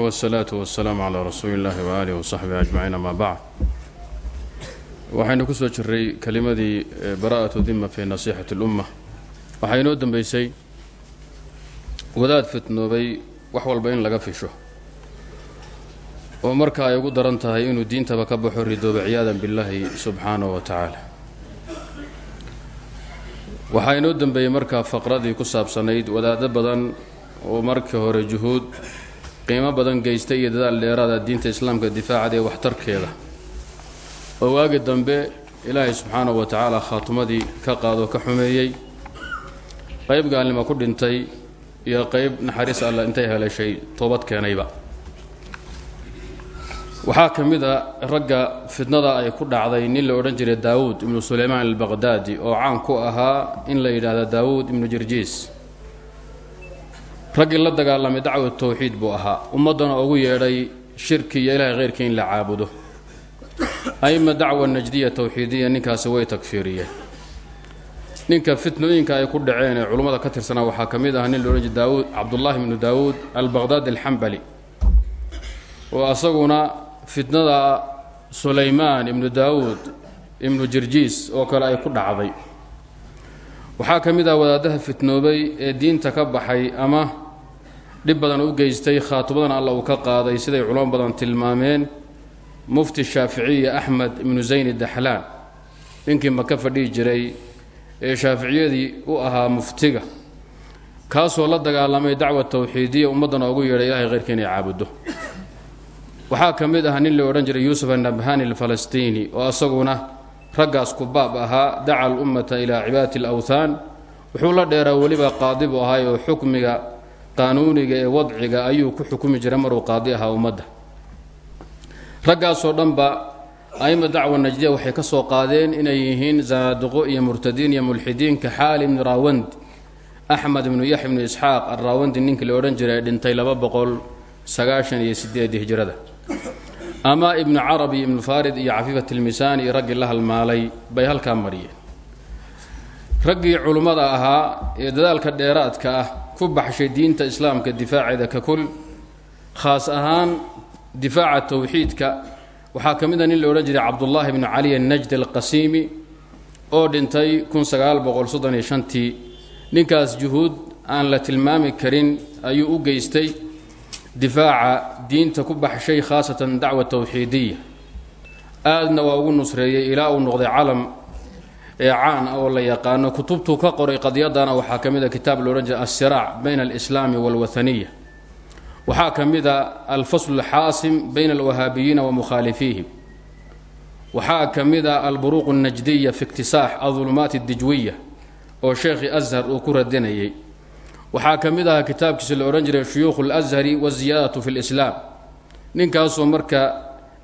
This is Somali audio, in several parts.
wsalaatu wasalaamu calaa rasuuli illaahi waaalihi wasaxbihi ajmaciin amaa bacd waxaynu ku soo jiray kelimadii bara'atu dima fi nasiixati اlumma waxaa inoo dambeysay wadaad fitnoobay wax walba in laga fisho. Oo marka ay ugu daran tahay inuu diintaba ka baxo ridooba ciyaadan billaahi subxaanahu wa tacaala waxaa inoo dembeeyey markaa faqradii ku saabsanayd wadaado badan oo markii hore juhuud qiimo badan geystay iyo dadaal dheeraada diinta islaamka difaacada ee waxtarkeeda. Oo waagi dambe ilaahay subxaanahu wa tacaala khaatumadii ka qaadoo ka xumeeyey qayb gaalnimo ku dhintay iyo qayb naxariis alla intay heleeshay toobad keenayba. Waxaa ka mid a ragga fitnada ay ku dhacday nin la odhan jiray daawuud ibnu sulaymaan albaqhdaadi oo caan ku ahaa in la yidhaahdo daawuud ibnu jirjiis raggii la dagaalamay dacwa tawxiid buu ahaa. Ummaddana ugu yeedhay shirki iyo ilaahay khayrkii in la caabudo. Aima dacwa najdiya tawxiidiya ninkaasi way tagfiiriyeen ninka fitnooyinka ay ku dhaceen ee culummada ka tirsanaa waxaa ka mid ah nin laodhan jira daawuud cabdullaahi ibnu daawuud albaqhdaadi alxambali oo asaguna fitnada sulaymaan ibnu daawuud ibnu jirjiis oo kale ay ku dhacday. Waxaa ka mid ah wadaadaha fitnoobay ee diinta ka baxay ama dhib badan u geystay khaatumadana alla uu ka qaaday siday culamo badan tilmaameen. Mufti shaaficiya axmed ibnu zayni daxlaan ninkii maka fadhihi jiray ee shaaficiyadii u ahaa muftiga. Kaasoo la dagaalamay dacwa tawxiidiya ummaddana ugu yeedhay ilahay khayrka inay caabuddo waxaa ka mid ah nin la odhan jiray yuusuf annabhani alfalastiini oo asaguna raggaas ku baab ahaa daca alummata ilaa cibaadati alawthaan. Wuxuu la dheeraa weliba qaadi buu ahay oo xukmiga qaanuuniga ee wadciga ayuu ku xukumi jiray maruu qaadi ahaa ummadda. Raggaasoo dhanba aima dacwa najdiya waxay ka soo qaadeen inay yihiin zanaadiqo iyo murtadiin iyo mulxidiin ka xaali ibni raawandi axmed ibnu yaxya ibnu isxaaq alraawandi ninkii la odhan jiray dhintay laba boqol sagaashan iyo sideedii hijrada ama ibnu carabi ibnu farid iyo cafiifat ilmisaani iyo raggii la halmaalay bay halkaa mariyeen. Raggii culummada ahaa ee dadaalka dheeraadka ah ku baxshay diinta islaamka difaaceeda ka kul khaas ahaan difaaca tawxiidka. Waxaa ka mid a nin la odhan jiray cabdullaahi bnu cali annajdi alqasiimi oo dhintay kun sagaal boqol soddon iyo shantii ninkaas juhuud aan la tilmaami karin ayuu u geystay difaaca diinta ku baxshay khaasatan dacwa tawxiidiya aadna waa ugu nusreeyey ilaa uu noqday calam ee caan ah oo la yaqaano kutubtuu ka qoray qadiyadana waxaa ka mid a kitaab la odhan jiray alsiraac bayna alislaami waalwathaniya waxaa ka mid a alfaslu alxaasim bayna alwahaabiyiina wa mukhaalifiihim waxaa ka mid a alburuuq alnajdiya fi iktisaax adulumaat addijwiya oo sheekhii ashar uu ku radinayay. Waxaa ka mid ahaa kitaabkiisa la odhan jiray shuyuukhu alashari waziyaadatu fi lislaam ninkaasoo marka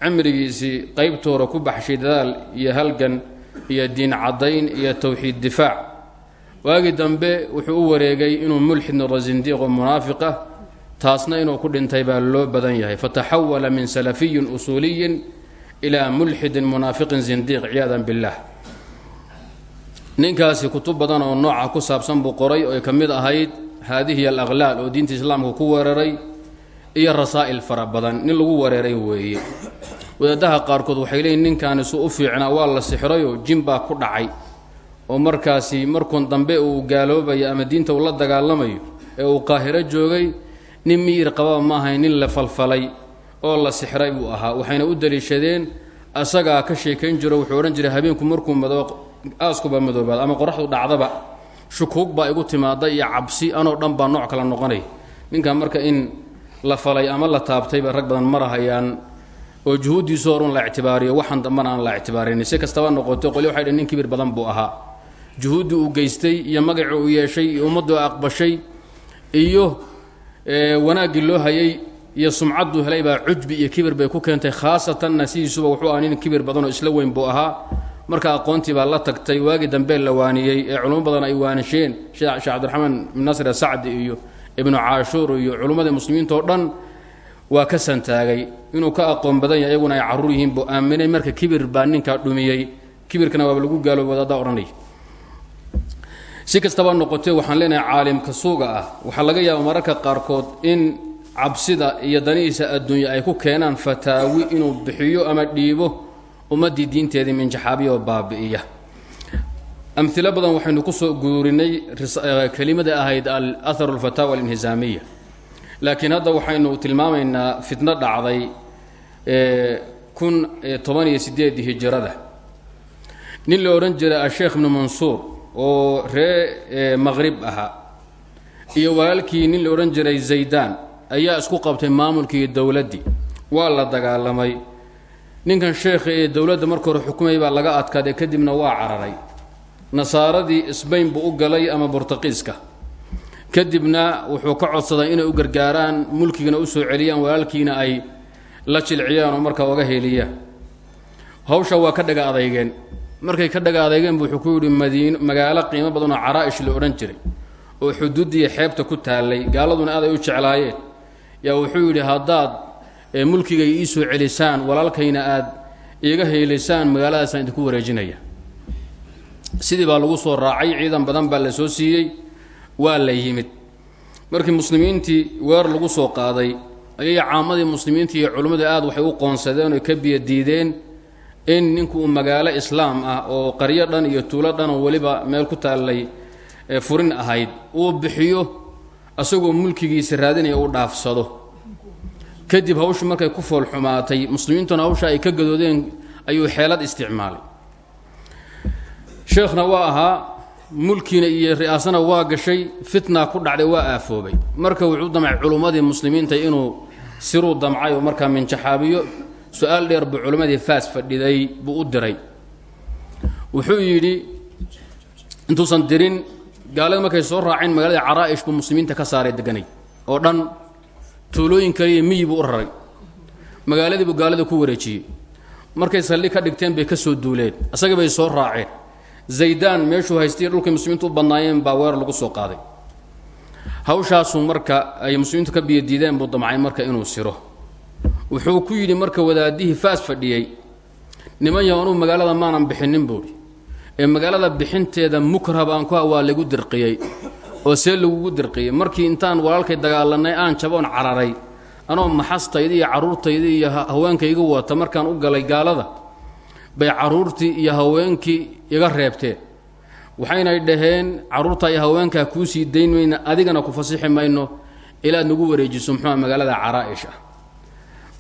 cimrigiisii qaybtoora ku baxshay dadaal iyo halgan iyo diin caddayn iyo towxiid difaac. Waagii dambe wuxuu u wareegay inuu mulxid noqdo sindiiq oo munaafiq ah taasna inuu ku dhintay baa loo badan yahay. Fataxawala min salafiyin usuuliyin ilaa mulxidin munaafiqin sindiiq ciyaadan billaah ninkaasi kutub badan oo nooca ku saabsan buu qoray oo ay ka mid ahayd haadihi alaqlaal oo diinta islaamka ku weeraray iyo rasaa'il fara badan. Nin lagu wereeray weeye wadaadaha qaarkood waxay leeyiin ninkaani su u fiicnaa waa la sixrayoo jin baa ku dhacay. Oo markaasi markuun dambe uu gaaloobayo ama diinta uu la dagaalamayo ee uu qaahiro joogay nin miyir qababa ma ahayn nin la falfalay oo la sixray buu ahaa. Waxayna u daliishadeen asagaa ka sheekayn jiro wuxuu odhan jiray habeenku markuu madoo aaskuba madoobaad ama qoraxdu dhacdaba shukuug baa igu timaada iyo cabsi anoo dhan baa nooc kala noqonay. Ninkan marka in la falay ama la taabtayba rag badan marahayaan oo juhuuddiisu horun la ictibaariyo waxaan dambana aan la ictibaarinin si kastaba noqotay qolyo waxay dhen nin kibir badan buu ahaa. Juhuuddii uu geystay iyo magacii uu yeeshay iyo ummaddu aqbashay iyo wanaaggii loo hayay iyo sumcadduu helay baa cujbi iyo kibir bay ku keentay. Khaasatanna sidiisuba wuxuu ahaa nin kibir badan oo isla weyn buu ahaa. Marka aqoontii baa la tagtay waagii dambe la waaniyey ee culummo badan ay waanisheen sheekh cabdiraxmaan ibn nasr sacdi iyo ibnu caashuur iyo culummadii muslimiinta oo dhan waa ka santaagay. Inuu ka aqoon badan yahay iyaguna ay carruur yihiin buu aaminay. Marka kibir baa ninkaa dhumiyey. Kibirkana waaba lagu gaalooba wadaaddaa odhanaya si kastaba noqotee waxaan leenahay caalimka suuga ah. Waxaa laga yaaba mararka qaarkood in cabsida iyo danihiisa adduunya ay ku keenaan fataawi inuu bixiyo ama dhiibo ummaddii diinteedii minjaxaabiya baabi'iya. Amilo badan waxaynu ku soo guurinay kelimada ahayd alaharu alfataawa alinhisaamiya laakiin hadda waxaynu tilmaamaynaa fitno dhacday kun toban iyo sideedii nin la odhan jiray asheekh ibnu mansuur oo ree maqrib ahaa iyo walaalkii nin la odhan jiray zaydaan ayaa isku qabtay maamulkii dowladdii waa la dagaalamay. Ninkan sheekha ee dowladda marka hore xukumayay baa laga adkaaday kadibna waa cararay. Nasaaradii sbayn buu u galay ama bortuqiiska kadibna wuxuu ka codsaday inay u gargaaraan mulkigana u soo celiyaan walaalkiina ay la jilciyaan oo markaa oga heliyaan hawsha waa ka dhaga adeygeen markay ka dhaga adeygeen bu wuxuu ku yidhi madiino magaalo qiimo badan oo caraa'ish la odhan jiray oo xuduudiya xeebta ku taallay. Gaaladuna aad ay u jeclaayeen. Yaa wuxuu yidhi haddaad mulkigay ii soo celisaan walaalkayna aad iiga heelaysaan magaaladaasaan idinku wareejinaya. Sidii baa lagu soo raacay ciidan badan baa la soo siiyey waa la yimid. Markii muslimiintii weer lagu soo qaaday ayay caamadii muslimiinta iyo culimmadu aad waxay u qoonsadeen oo ka biyo diideen in ninku uu magaalo islaam ah oo qaryo dhan iyo tuulo dhan oo weliba meel ku taallay furin ahayd. Uu bixiyo asagoo mulkigiisa raadinaya uu dhaafsado. Kadib hawshu markay ku foolxumaatay muslimiintuna hawsha ay ka gadoodeen ayuu xeelad isticmaalay. Sheekhna waa ahaa mulkiina iyo ri'aasana waa gashay fitna ku dhacday waa aafoobay. Marka wuxuu damcay culummadii muslimiinta inuu siruu damcay oo markaa minjaxaabiyo su'aal dheer buu culimmadii faas fadhiday buu u diray. Wuxuu yidhi intuusan dirin gaalada markay soo raaceen magaalada caraa'ish buu muslimiinta ka saaray deganay. Oo dhan tuulooyin kaliya miyi buu u raray. Magaaladii buu gaalada ku wareejiyey. Markay saldhig ka dhigteen bay ka soo duuleen. Asagii bay soo raaceen zaydaan meeshuu haystay dhulkay muslimiintu u badnaayeen baa weer lagu soo qaaday. Hawshaasuu marka ay muslimiintu ka biyadiideen buu damcay marka inuu siro. Wuxuu ku yidhi marka wadaadihii faas fadhiyey niman yaho anuu magaalada maanan bixinin buuhi ee magaalada bixinteeda mukrah baan ku waa lagu dirqiyey oo see lagugu dirqiyey. Markii intaan walaalkay dagaalanay aan jaboon cararay. Anoo maxastayda iyo carruurtayda iyo haweenkayga wata markaan u galay gaalada bay carruurtii iyo haweenkii iga reebteen waxaynay dhaheen carruurtaa iyo haweenkaa kuu sii dayn mayna adigana ku fasixi mayno ilaad nagu wareejiso muxuua magaalada caraa'ish ah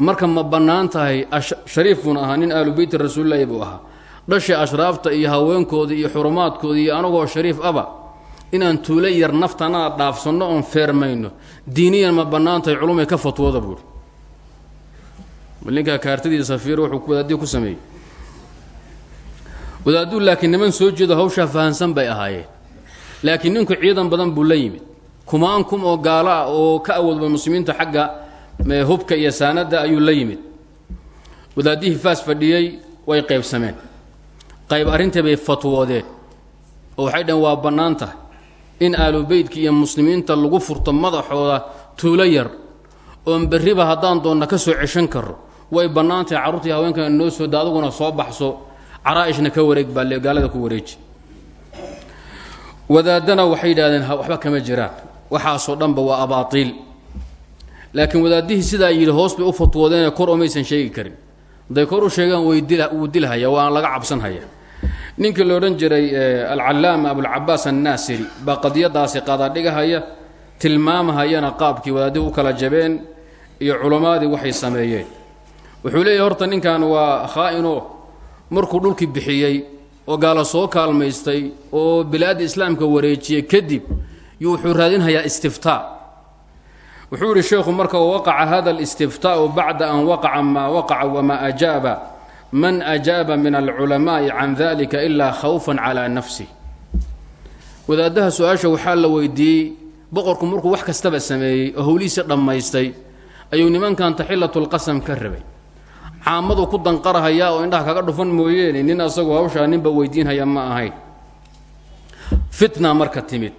marka ma bannaan tahay shariif buuna ahaa nin aalu beyti rasuulilahi buu ahaa. Dhashii ashraafta iyo haweenkoodii iyo xurumaadkoodii iyo anagoo shariif aba inaan tuulo yar naftanaa dhaafsanno oon feermayno diiniyan ma bannaan culumay ka fatwooda buuhi ninkaa kaartadii safiir wuxuu wadaadii ku sameeyey wadaaduu laakiin niman soo jeedo hawshaa fahansan bay ahaayeen. Laakiin ninku ciidan badan buu la yimid. Kumaan kum oo gaalo ah oo ka awoodba muslimiinta xagga hubka iyo saanadda ayuu la yimid. Wadaadihii faas fadhiyey way qaybsameen. Qayb arrintii bay fatwoodeen. Oo waxay dhaheen waa bannaan tahay in aalubeytka iyo muslimiinta lagu furto madaxooda tuulo yar oon berriba haddaan doonna ka soo ceshan karo way bannaan tahay carruurtii haweenkana noo soo da aduguna soo baxso caraa'ishna ka wareeg baa gaalada ku wareeji. Wadaadana waxay yidhahdeen waxba kama jiraan waxaasoo dhanba waa abaatiil laakiin wadaadihii sidaa yidhi hoos bay u fatwoodeenee kor omaysan sheegi karin. Hadday kor u sheegaan wuu dilhaya waan laga cabsanhaya. Ninkii la odhan jiray alcallaama abulcabaas annaasiri baa qadiyadaasi qadaadhigahaya tilmaamahayana qaabkii wadaadihi u kala jabeen iyo culammadii waxay sameeyeen. Wuxuu leeyahy horta ninkan waa khaa'ino markuu dhulkii bixiyey oo gaalo soo kaalmaystay oo bilaadda islaamka wareejiyey kadib yuu wuxuu raadinhayaa istiftaa. Wuxuu yidhi sheekhu marka waqaca hada اlistiftaau bacda an waqaca maa waqaca wama ajaaba man ajaaba min alculamaa'i can dalika ilaa khawfan calaa nafsih wadaadaha su'aasha waxaa la weydiiyey boqorku markuu wax kastaba sameeyey oo howlihiisa dhammaystay ayuu nimankan taxilatulqasam ka rabay caamadu ku danqarahayaa oo indhaha kaga dhufan mooyeene nin asagoo hawshaa ninba weydiinhaya ma ahayn fitna marka timid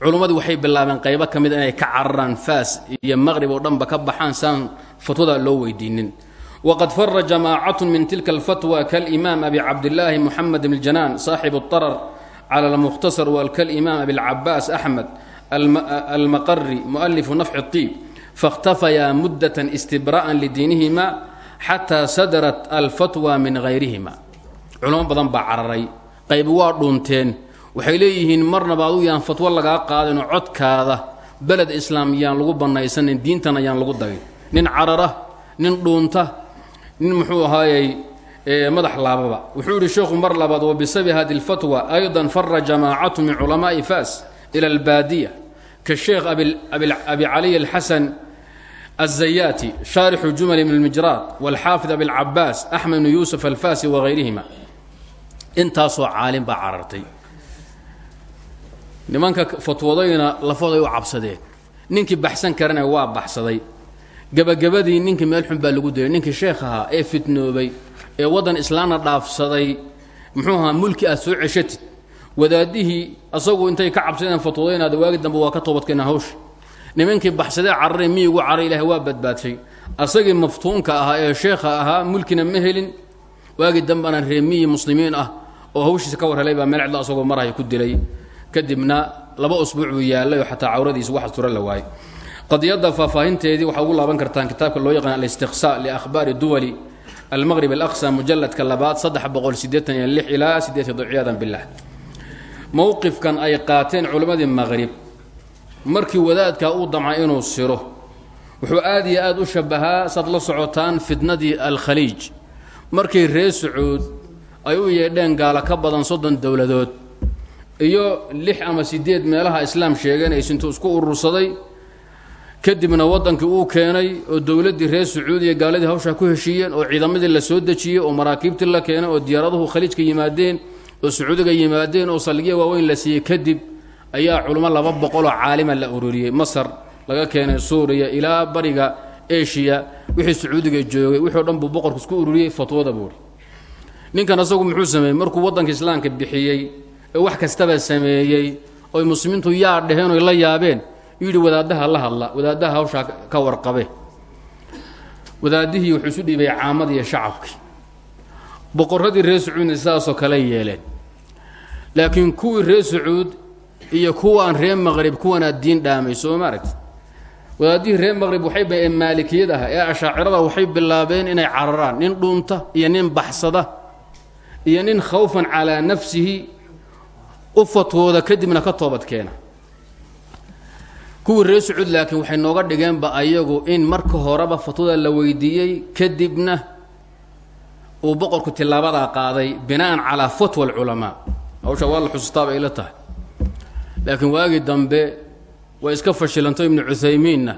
culummadii waxay bilaabeen qaybo ka mida inay ka cararaan faas iyo maqrib oo dhanba ka baxaan saan fatwada loo weydiinin waqad fara jamaacatu min tilka alfatwa kalimaam abi cabdillaahi muxamed bn janaan saaxibu اطarar cala almukhtasar wkalimaam abiاlcabaas axmed almaqari mualifu nafci الطiib faاkhtafayaa muddatan istibraa'an lidiinihima xataa sadarat alfatwa min hayrihima culamo badan baa cararay qayb waa ah dhuunteen waxay leeyihiin marnaba aduu yaan fatwo lagaa qaadinoo codkaada beled islaam yaan lagu bannaysanin diintan ayaan lagu dagin. Nin carara nin dhuunta nin muxuu ahaayey madax laababa. Wuxuu yidhi sheekhu mar labaad wa wabisabi hadi lfatwa aydan fara jamaacatu min culamaa'i fas ila albaadiya. Ka sheekh abi caliy alxasan الزyاtي شhاarح جuمل بن المجراad والxاaفظ أبiالcabaas أحmed بن يوسف الفاsي وغayrihima intaasoo caalim baa carartay nimanka fatwadayna lafooday u cabsadeen ninkii baxsan karana waa baxsaday gebagabadii ninkii meel xun baa lagu dilay ninkii sheekh ahaa ee fitnoobay ee waddan islaamna dhaafsaday muxuu ahaa mulki aad soo ceshatid wadaadihii asagu intay ka cabsadeen fatwadaynaada waagi dambe waa ka toobadkeena hawsha nimankii baxsadee cararay miyigu caray ilaah waa badbaadshay asagii maftuunka ahaa ee sheekha ahaa mulkina ma helin. Waagii dambana ree miyi muslimiin ah oo hawshiisa ka war baa meel cidla asagoo maraya ku dilay. Kadibna laba usbuuc buu yaallay oo xataa cawradiisa wax astura la waayay. Qadiyadda faahfaahinteedii waxaa ugu laaban kartaan kitaabka loo yaqaan alistiqsaa liakhbaari duwali. Almaqrib alaqsa mujalladka labaad saddex boqol siddeetan iyo lix ilaa siddeed ciyadan billah. Mowqifkan ay qaateen culimmadii maqrib markii wadaadkaa uu damca inuu siro wuxuu aad iyo aad u shabbahaa saad la socotaan fitnadii alkhaliij. Markii reer sacuud ay u yeedheen gaala ka badan soddon dowladood iyo lix ama siddeed meelaha islaam sheeganaysa intuu isku urursaday kadibna waddankii uu keenay oo dowladdii reer sacuudiya gaaladii hawshaa ku heshiiyeen oo ciidamadii la soo dejiyey oo maraakiibtii la keenay oo diyaaraduhu khaliijka yimaadeen oo sacuudiga yimaadeen oo saldhigya waaweyn la siiyey kadib ayaa culimo laba boqoloo caalima la ururiyey. Masar laga keenay suuriya ilaa bariga eshiya wixii sacuudiga joogay wixii dhan buu boqorku isku ururiyey fatwada buuri ninkan asagu muxuu sameeyey? Markuu waddanka islaamka bixiyey ee wax kastaba sameeyey oy muslimiintu yaa dheheen oy la yaabeen yidhi wadaaddaha la hadla wadaaddaha hawshaa ka warqabe. Wadaadihii wuxuu isu dhiibay caamadii iyo shacabkii boqorradii reer sacuudna sidaasoo kale yeeleen. Laakiin kuwii reer sacuud iyo kuwaan reer maqrib kuwanaa diin dhaamay soo ma aragti wadaadihii reer maqrib waxay maalikiyad ah ee ashaacirada waxay bilaabeen inay cararaan nin dhuunta iyo nin baxsada iyo nin khawfan calaa nafsihi u fatwooda kadibna ka toobad keena. Kuwii reer sacuud laakiin waxay nooga dhigeenba ayagu in marka horeba fatwada la weydiiyey kadibna uu boqorku tilaabadaa qaaday bina'an calaa fatwa alculamaa. Hawsha waa la xusustaaba ayla tahay laakiin waagii dambe way iska fashilanto ibnu cuthaymiinna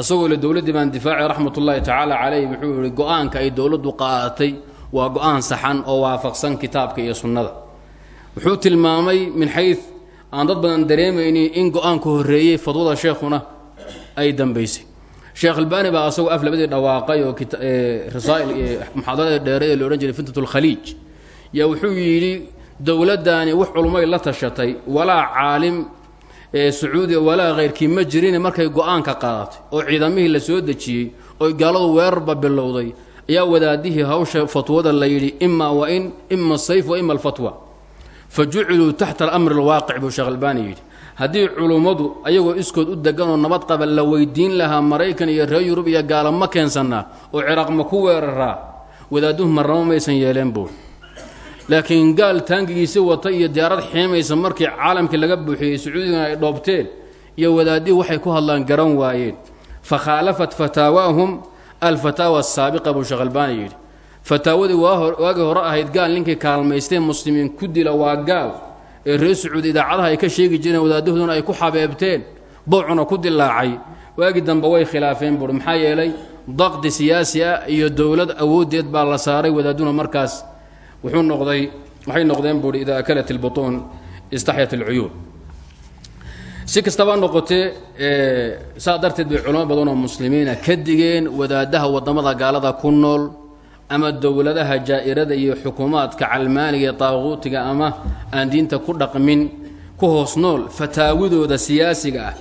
asagoo le dowladdii baan difaacay raxmat ullaahi tacaala calayh wuxuu yihi go'aanka ay dowladdu qaadatay waa go'aan saxan oo waafaqsan kitaabka iyo sunnada. Wuxuu tilmaamay min xayd aan dad badan dareemaynin in go'aanku horreeyey fadwada sheekhuna ay dambaysay. Sheekh albaani baa asagoo af labadii dhawaaqay oo rasaa'il muxaadarada dheere ee la odhan jiray fitnat lkhaliij yaa wuxuu yidhi dowladdaani wax culummay la tashatay walaa caalim sacuudiya walaa khayrkii ma jirine markay go'aanka qaadatay oo ciidamihii la soo dejiyey oo gaaladu weerarba bilowday ayaa wadaadihii hawsha fatwada la ima wa in ima asayf wa ima alfatwa. Fa juciluu taxta alamri alwaaqic buu sheekh albaani yidhi. Haddii culummadu ayagoo iskood u degan oo nabad qaba la weydiin lahaa maraykan iyo reer yurub iyo gaala ma oo ciraaq ma ku weeraraa wadaaduhu marnamo maysan yeeleen buur laakiin gaal taangigiisi wata iyo diyaarad xiimaysa markii caalamkii laga buuxiyey sacuudigana ay dhoobteen iyo wadaadihii waxay ku hadlaan garan waayeen. Fa khaalafat fataawaahum alfataawa asaabiqa buu sheekh albaani yidhi. Fataawadii waagii hore ahayd gaal ninkii kaalmaystee muslimiin ku dila waa gaal ee reer sacuudi idaacadaha ay ka sheegi jireen wadaadahooduna ay ku xabeebteen bowcuna ku dilaacay. Waagii dambe way khilaafeen buuri maxaa yeelay daqdi siyaasi ah iyo dowlad awooddeed baa la saaray wadaaduna markaas wuxuu noqday waxay noqdeen buuhi idaa akalat ilbutuun istaxyat alcuyuun si kastaba noqotee saa darteed bay culamo badan oo muslimiina ka digeen wadaadaha waddamada gaalada ku nool ama dowladaha jaa'irada iyo xukuumaadka calmaaniga taaquutiga ama aan diinta ku dhaqmin ku hoos nool fataawidooda siyaasiga ah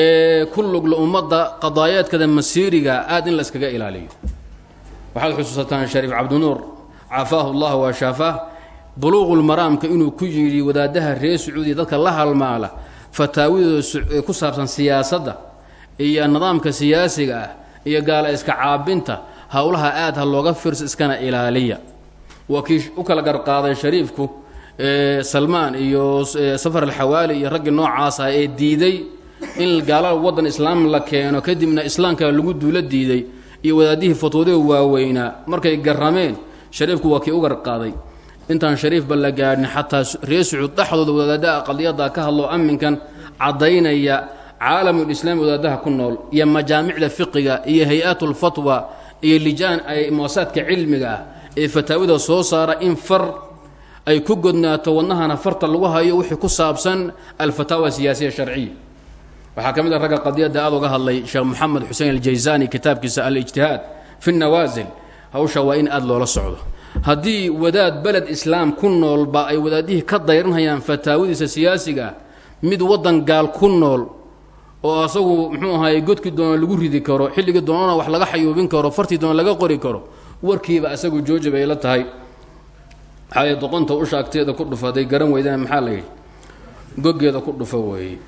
ee ku lugla ummadda qadaayaadkada masiiriga aad in layskaga ilaaliyo. Waxaad xusuusataan shariif cabdinuur cafaahu llah waa shaafaah buluuqulmaraamka inuu ku yidhi wadaadaha reer sacuudiya dadka la halmaala fataawidooda ku saabsan siyaasadda iyo nidaamka siyaasiga ah iyo gaala iska caabinta howlaha aad ha looga fiirso iskana ilaaliya. Waa kii u kala garqaaday shariifku salmaan iyo safar alxawaali iyo raggii noocaas ah ee diiday in gaalada waddan islaam la keeno kadibna islaamka lagu duulo diiday iyo wadaadihii fatwoodee waaweynaa markay garameen shariifku waa kii u garqaaday. Intaan shariifba la gaadhin xataa reer sacuud dhexdooda wadaadaha aqaliyadda ka hadloo amminkan caddaynaya caalamulislaami wadaadaha ku nool iyo majaamicda fiqiga iyo hay'atulfatwa iyo lijaan ay muasaadka cilmiga ah ee fataawida soo saara in far ay ku godnaato wadnahana farta lagu hayo wixii ku saabsan alfataawa siyaasiya sharciya waxaa ka mid a ragga qadiyadda aad uga hadlay sheekh moxamed xuseen aljayzani kitaabkiisa alijtihaad fi nawaasil hawsha waa in aad loola socdo. Haddii wadaad beled islaam ku noolba ay wadaadihii ka dayranhayaan fataawadiisa siyaasiga ah mid waddan gaal ku nool oo asagu muxuu ahaay godkii doona lagu ridi karo xilligii doonana wax laga xayuubin karo fartii doona laga qori karo warkiiba asagu jooji bay la tahay. Maxaa doqonta usha agteeda ku dhufa hadday garan weydana maxaa la yidhi? Gogeeda ku dhufa weeye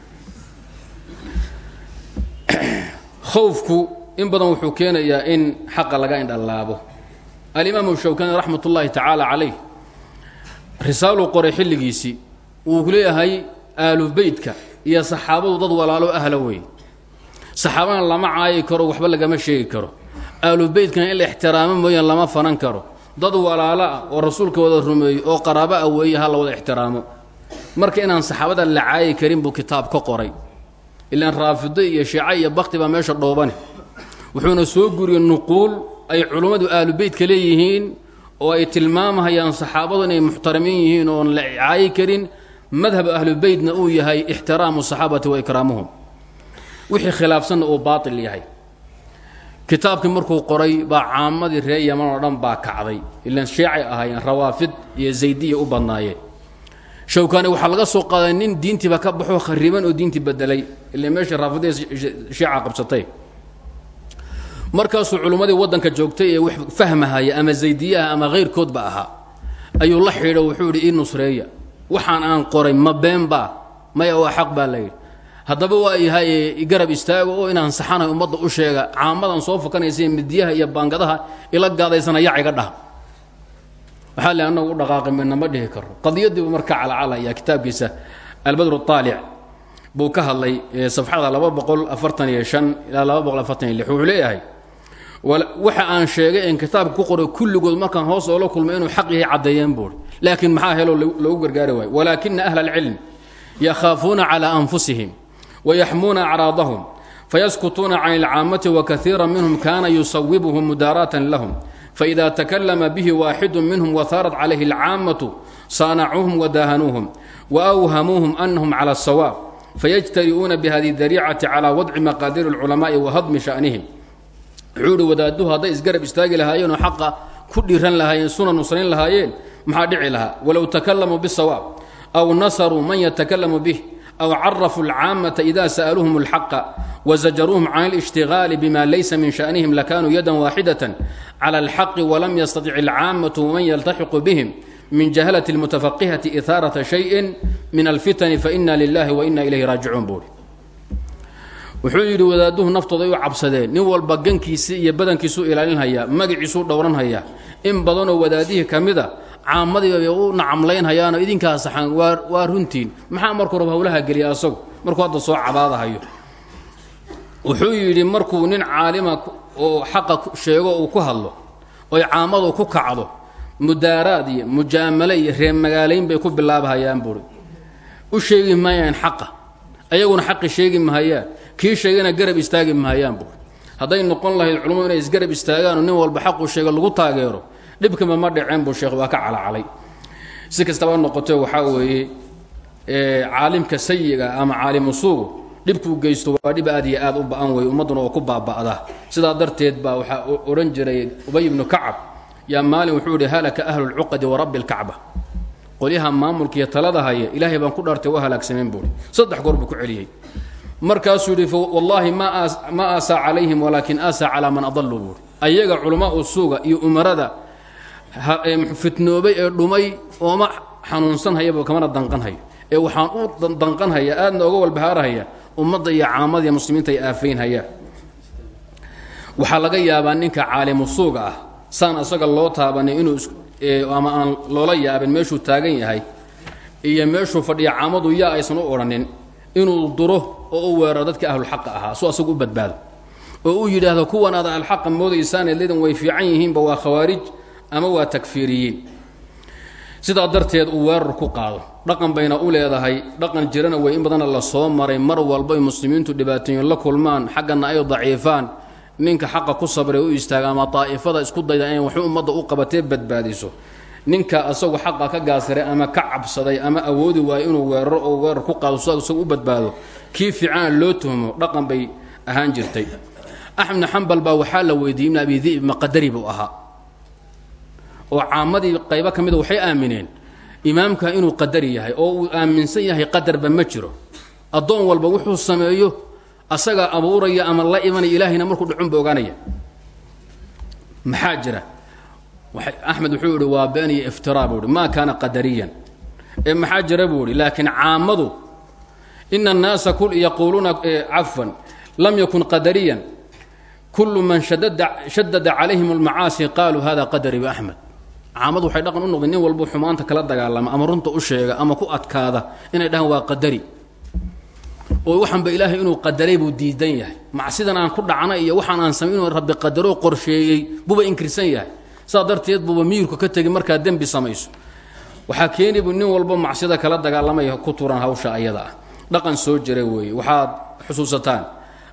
khowfku in badan wuxuu keenayaa in xaqa laga indhalaabo alimaamu shawkani raxmat ullaahi tacaala calayh risaaluu qoray xilligiisii wuu leeyahay aalu beytka iyo saxaabadu dad walaalo ahla wey saxaabana lama caayi karo waxba lagama sheegi karo. Aalu beytkana in la ixtiraamo mooyaan lama fanan karo. Dad walaalo ah oo rasuulka wada rumeeyey oo qaraabo ah weeye ha la wada ixtiraamo. Marka inaan saxaabada la caayi karin buu kitaab ka qoray. Ilaan raafido iyo shiica iyo bakti baa meesha dhoobane wuxuuna soo guriyey nuquul ay culummadu aalu beytka leeyihiin oo ay tilmaamahayaan saxaabadu inay muxtaramiin yihiin oon la caayi karin madhab ahlu beytna uu yahay ixtiraamu saxaabati wa ikraamuhum. Wixii khilaafsanna uu baatil yahay. Kitaabkii markuu qoray baa caamadii reer yaman oo dhan baa kacday ilaan shiicay ahaayeen rawaafid iyo zaydiya u badnaayeen shawkaani waxaa laga soo qaaday nin diintiiba ka baxoo khariban oo diintii bedelay ila meesha raafidee shiica qabsatay markaasuu culummadii waddanka joogtay ee wax fahmahaya ama zaydiyaha ama hayrkoodba ahaa ayuu la xidho wuxuu yidhi ii nusreeya waxaan aan qoray ma been baa maya waa xaq baa la yidhi. Haddaba waa yahay garab istaago oo inaan saxanahay ummadda u sheega caamadan soo fakanaysa midiyaha iyo baangadaha ila gaadaysana yac iga dhaha. Waxaa le annagu u dhaqaaqi midna ma dhihi karo qadiyadiibu marka calacalaya kitaabkiisa albadru aalic buu ka hadlay safxada laba boqol afartan iyo shan ilaa laba boqol afartan iyo lix wuxuu leeyahay waxa aan sheegay en kitaabka ku qoray kulligood markaan hoos oola kulmay inuu xaq yahay caddeeyeen buui laakiin maxaa helo loogu gargaari waayo? Walaakina ahla alcilm yakhaafuuna calaa anfusihim wayaxmuuna acraadahum fayaskutuuna can ilcaamati wakaiira minhum kaana yusawibuhum mudaaraatan lahum. Faida takalama bihi waaxidu minhum wahaarat calayhi alcaamatu saanacuuhum wadaahanuuhum waawhamuuhum anahum cala asawaab fayajtari'uuna bihadihi dariicati calaa wadci maqaadiri alculamaai wa hadmi sha'nihim wuxuu ihi wadaaduhu hadday isgarab istaagi lahaayeenoo xaqa ku dhiiran lahaayeen suna nusrayn lahaayeen maxaa dhici lahaa? Walow takalamuu bisawaab aw nasaruu man yatakalamu bih aw carafuu alcaamata ida sa'aluuhum alxaqa wazajaruuhum can alishtigaali bima laysa min sha'nihim lakanuu yadan waaxidatan cala alxaqi walam yastatic alcaamatu waman yaltaxiqu bihim min jahalati almutafaqihati ihaarata shayin min alfitani faina lilahi waina ilayhi raajicuun buuri wuxuu yidhi wadaaduhu naftooda ay u cabsadeen. Nin walba gankiisii iyo badankiisuu ilaalinhayaa magaciisuu dhowranhayaa in badanoo wadaadihii ka mida caamadiiba bay u nacamlaynhayaanoo idinkaa saxan. Waa runtiin. Maxaa markuu rab hawlaha geliya asagu? Markuu hadda soo cabaadahayo. Wuxuu yidhi markuu nin caalima oo xaqa sheego uu ku hadlo oy caamadu ku kacdo mudaaraad iyo mujaamale iyo reer magaalayn bay ku bilaabahayaan buuri u sheegi maayaan xaqa. Ayaguna xaqi sheegi mahayaan kii sheegana garab istaagi mahayaan buuri hadday noqon lahayd culummadu inay isgarab istaagaan oo nin walba xaquu sheega lagu taageero dhibkama ma dhaceen buu sheekh waa ka calacalay. Si kastaba noqoto waxaa weeye caalimka sayiga ama caalimu suugu dhibkuu geysto waa dhib aad iyo aad u ba'an weeye ummadduna oo ku baaba'da. Sidaa darteed baa waxaa odhan jiray ubay ibnu kacab yaa maalin wuxuu ihi halaka ahlu lcuqadi wa rabbi lkacba qolyaha maamulka iyo talada haya ilaahay baan ku dhaartay waa halaagsameen buuri saddex goor buu ku celiyey markaasuu yidhi wallaahi ma aasaa calayhim walaakin aasaa calaa man adaluu buuri ayaga culamaau suuga iyo umarada fitnoobay ee dhumay ooma xanuunsan hayaba kamana danqan hayo ee waxaan u danqan haya aadna oga walbahaarahaya ummadda iyo caamada muslimiinta ay aafaynhayaan waxaa laga yaabaa ninka caalimu suuga ah saan asaga loo taabanay inuu ama aan loola yaabin meeshuu taagan yahay iyo meeshuu fadhiya caamadu yaa aysan u odhanin inuu duro oo u weeraro dadkii ahlulxaqa ahaa su asagu u badbaado. Oo uu yidhaahdo kuwan aad alxaqa moodaysaanee lidan way fiican yihiinba waa khawaarij ama waa takfiiriyiin. Sidaa darteed uu weerar ku qaado. Dhaqan bayna u leedahay dhaqan jirana way in badana la soo maray. Mar walbay muslimiintu dhibaatooyin la kulmaan xaggana ay daciifaan. Ninka xaqa ku sabray u istaaga ama daa'ifada isku dayda inay waxu ummadda u qabatee badbaadiso. Ninka asagu xaqa ka gaasiray ama ka cabsaday ama awoodi waayo inuu weeraro oo weerar ku qaado isagu u badbaado kii fiicana loo tuhmo dhaqan bay ahaan jirtay. Axmed xambal baa waxaa la weydiiyey ibn abi di'b maqadari buu ahaa. Oo caamadii qaybo ka mida waxay aamineen imaamka inuu qadari yahay oo uu aaminsan yahay qadarba ma jiro. Addoon walba wuxuu sameeyo asagaa abuuraya ama la imanaya ilaahayna markuu dhacunba ogaanaya. Maxaa jira? Axmed wuxuu ihi waa been iyo iftiraa buu ihi qadariyan. Ee maxaa buu ihi laakiin ina annaasa yaquuluuna cafwan lam yakun qadariyan kullu man shadada calayhim almacaasi qaaluu hada qadari axmed caamadu waxay dhaqan u noqdeen nin walbuu xumaanta kala dagaalama ama runta u sheega ama ku adkaada inay dhahaan waa qadari oo waxaanba ilaahay inuu qadaray buu diidan yahay macsidan aan ku dhacna iyo waxaan aan samayn inuu rabbi qadaroo qorsheeyey buuba inkirsan yahay saa darteed buuba ka tegi markaa dembi samayso waxaa keeni buu nin walbo macsida kala dagaalamaya ku turan hawsha ayada ah dhaqan soo jira weeye. Waxaad xusuusataan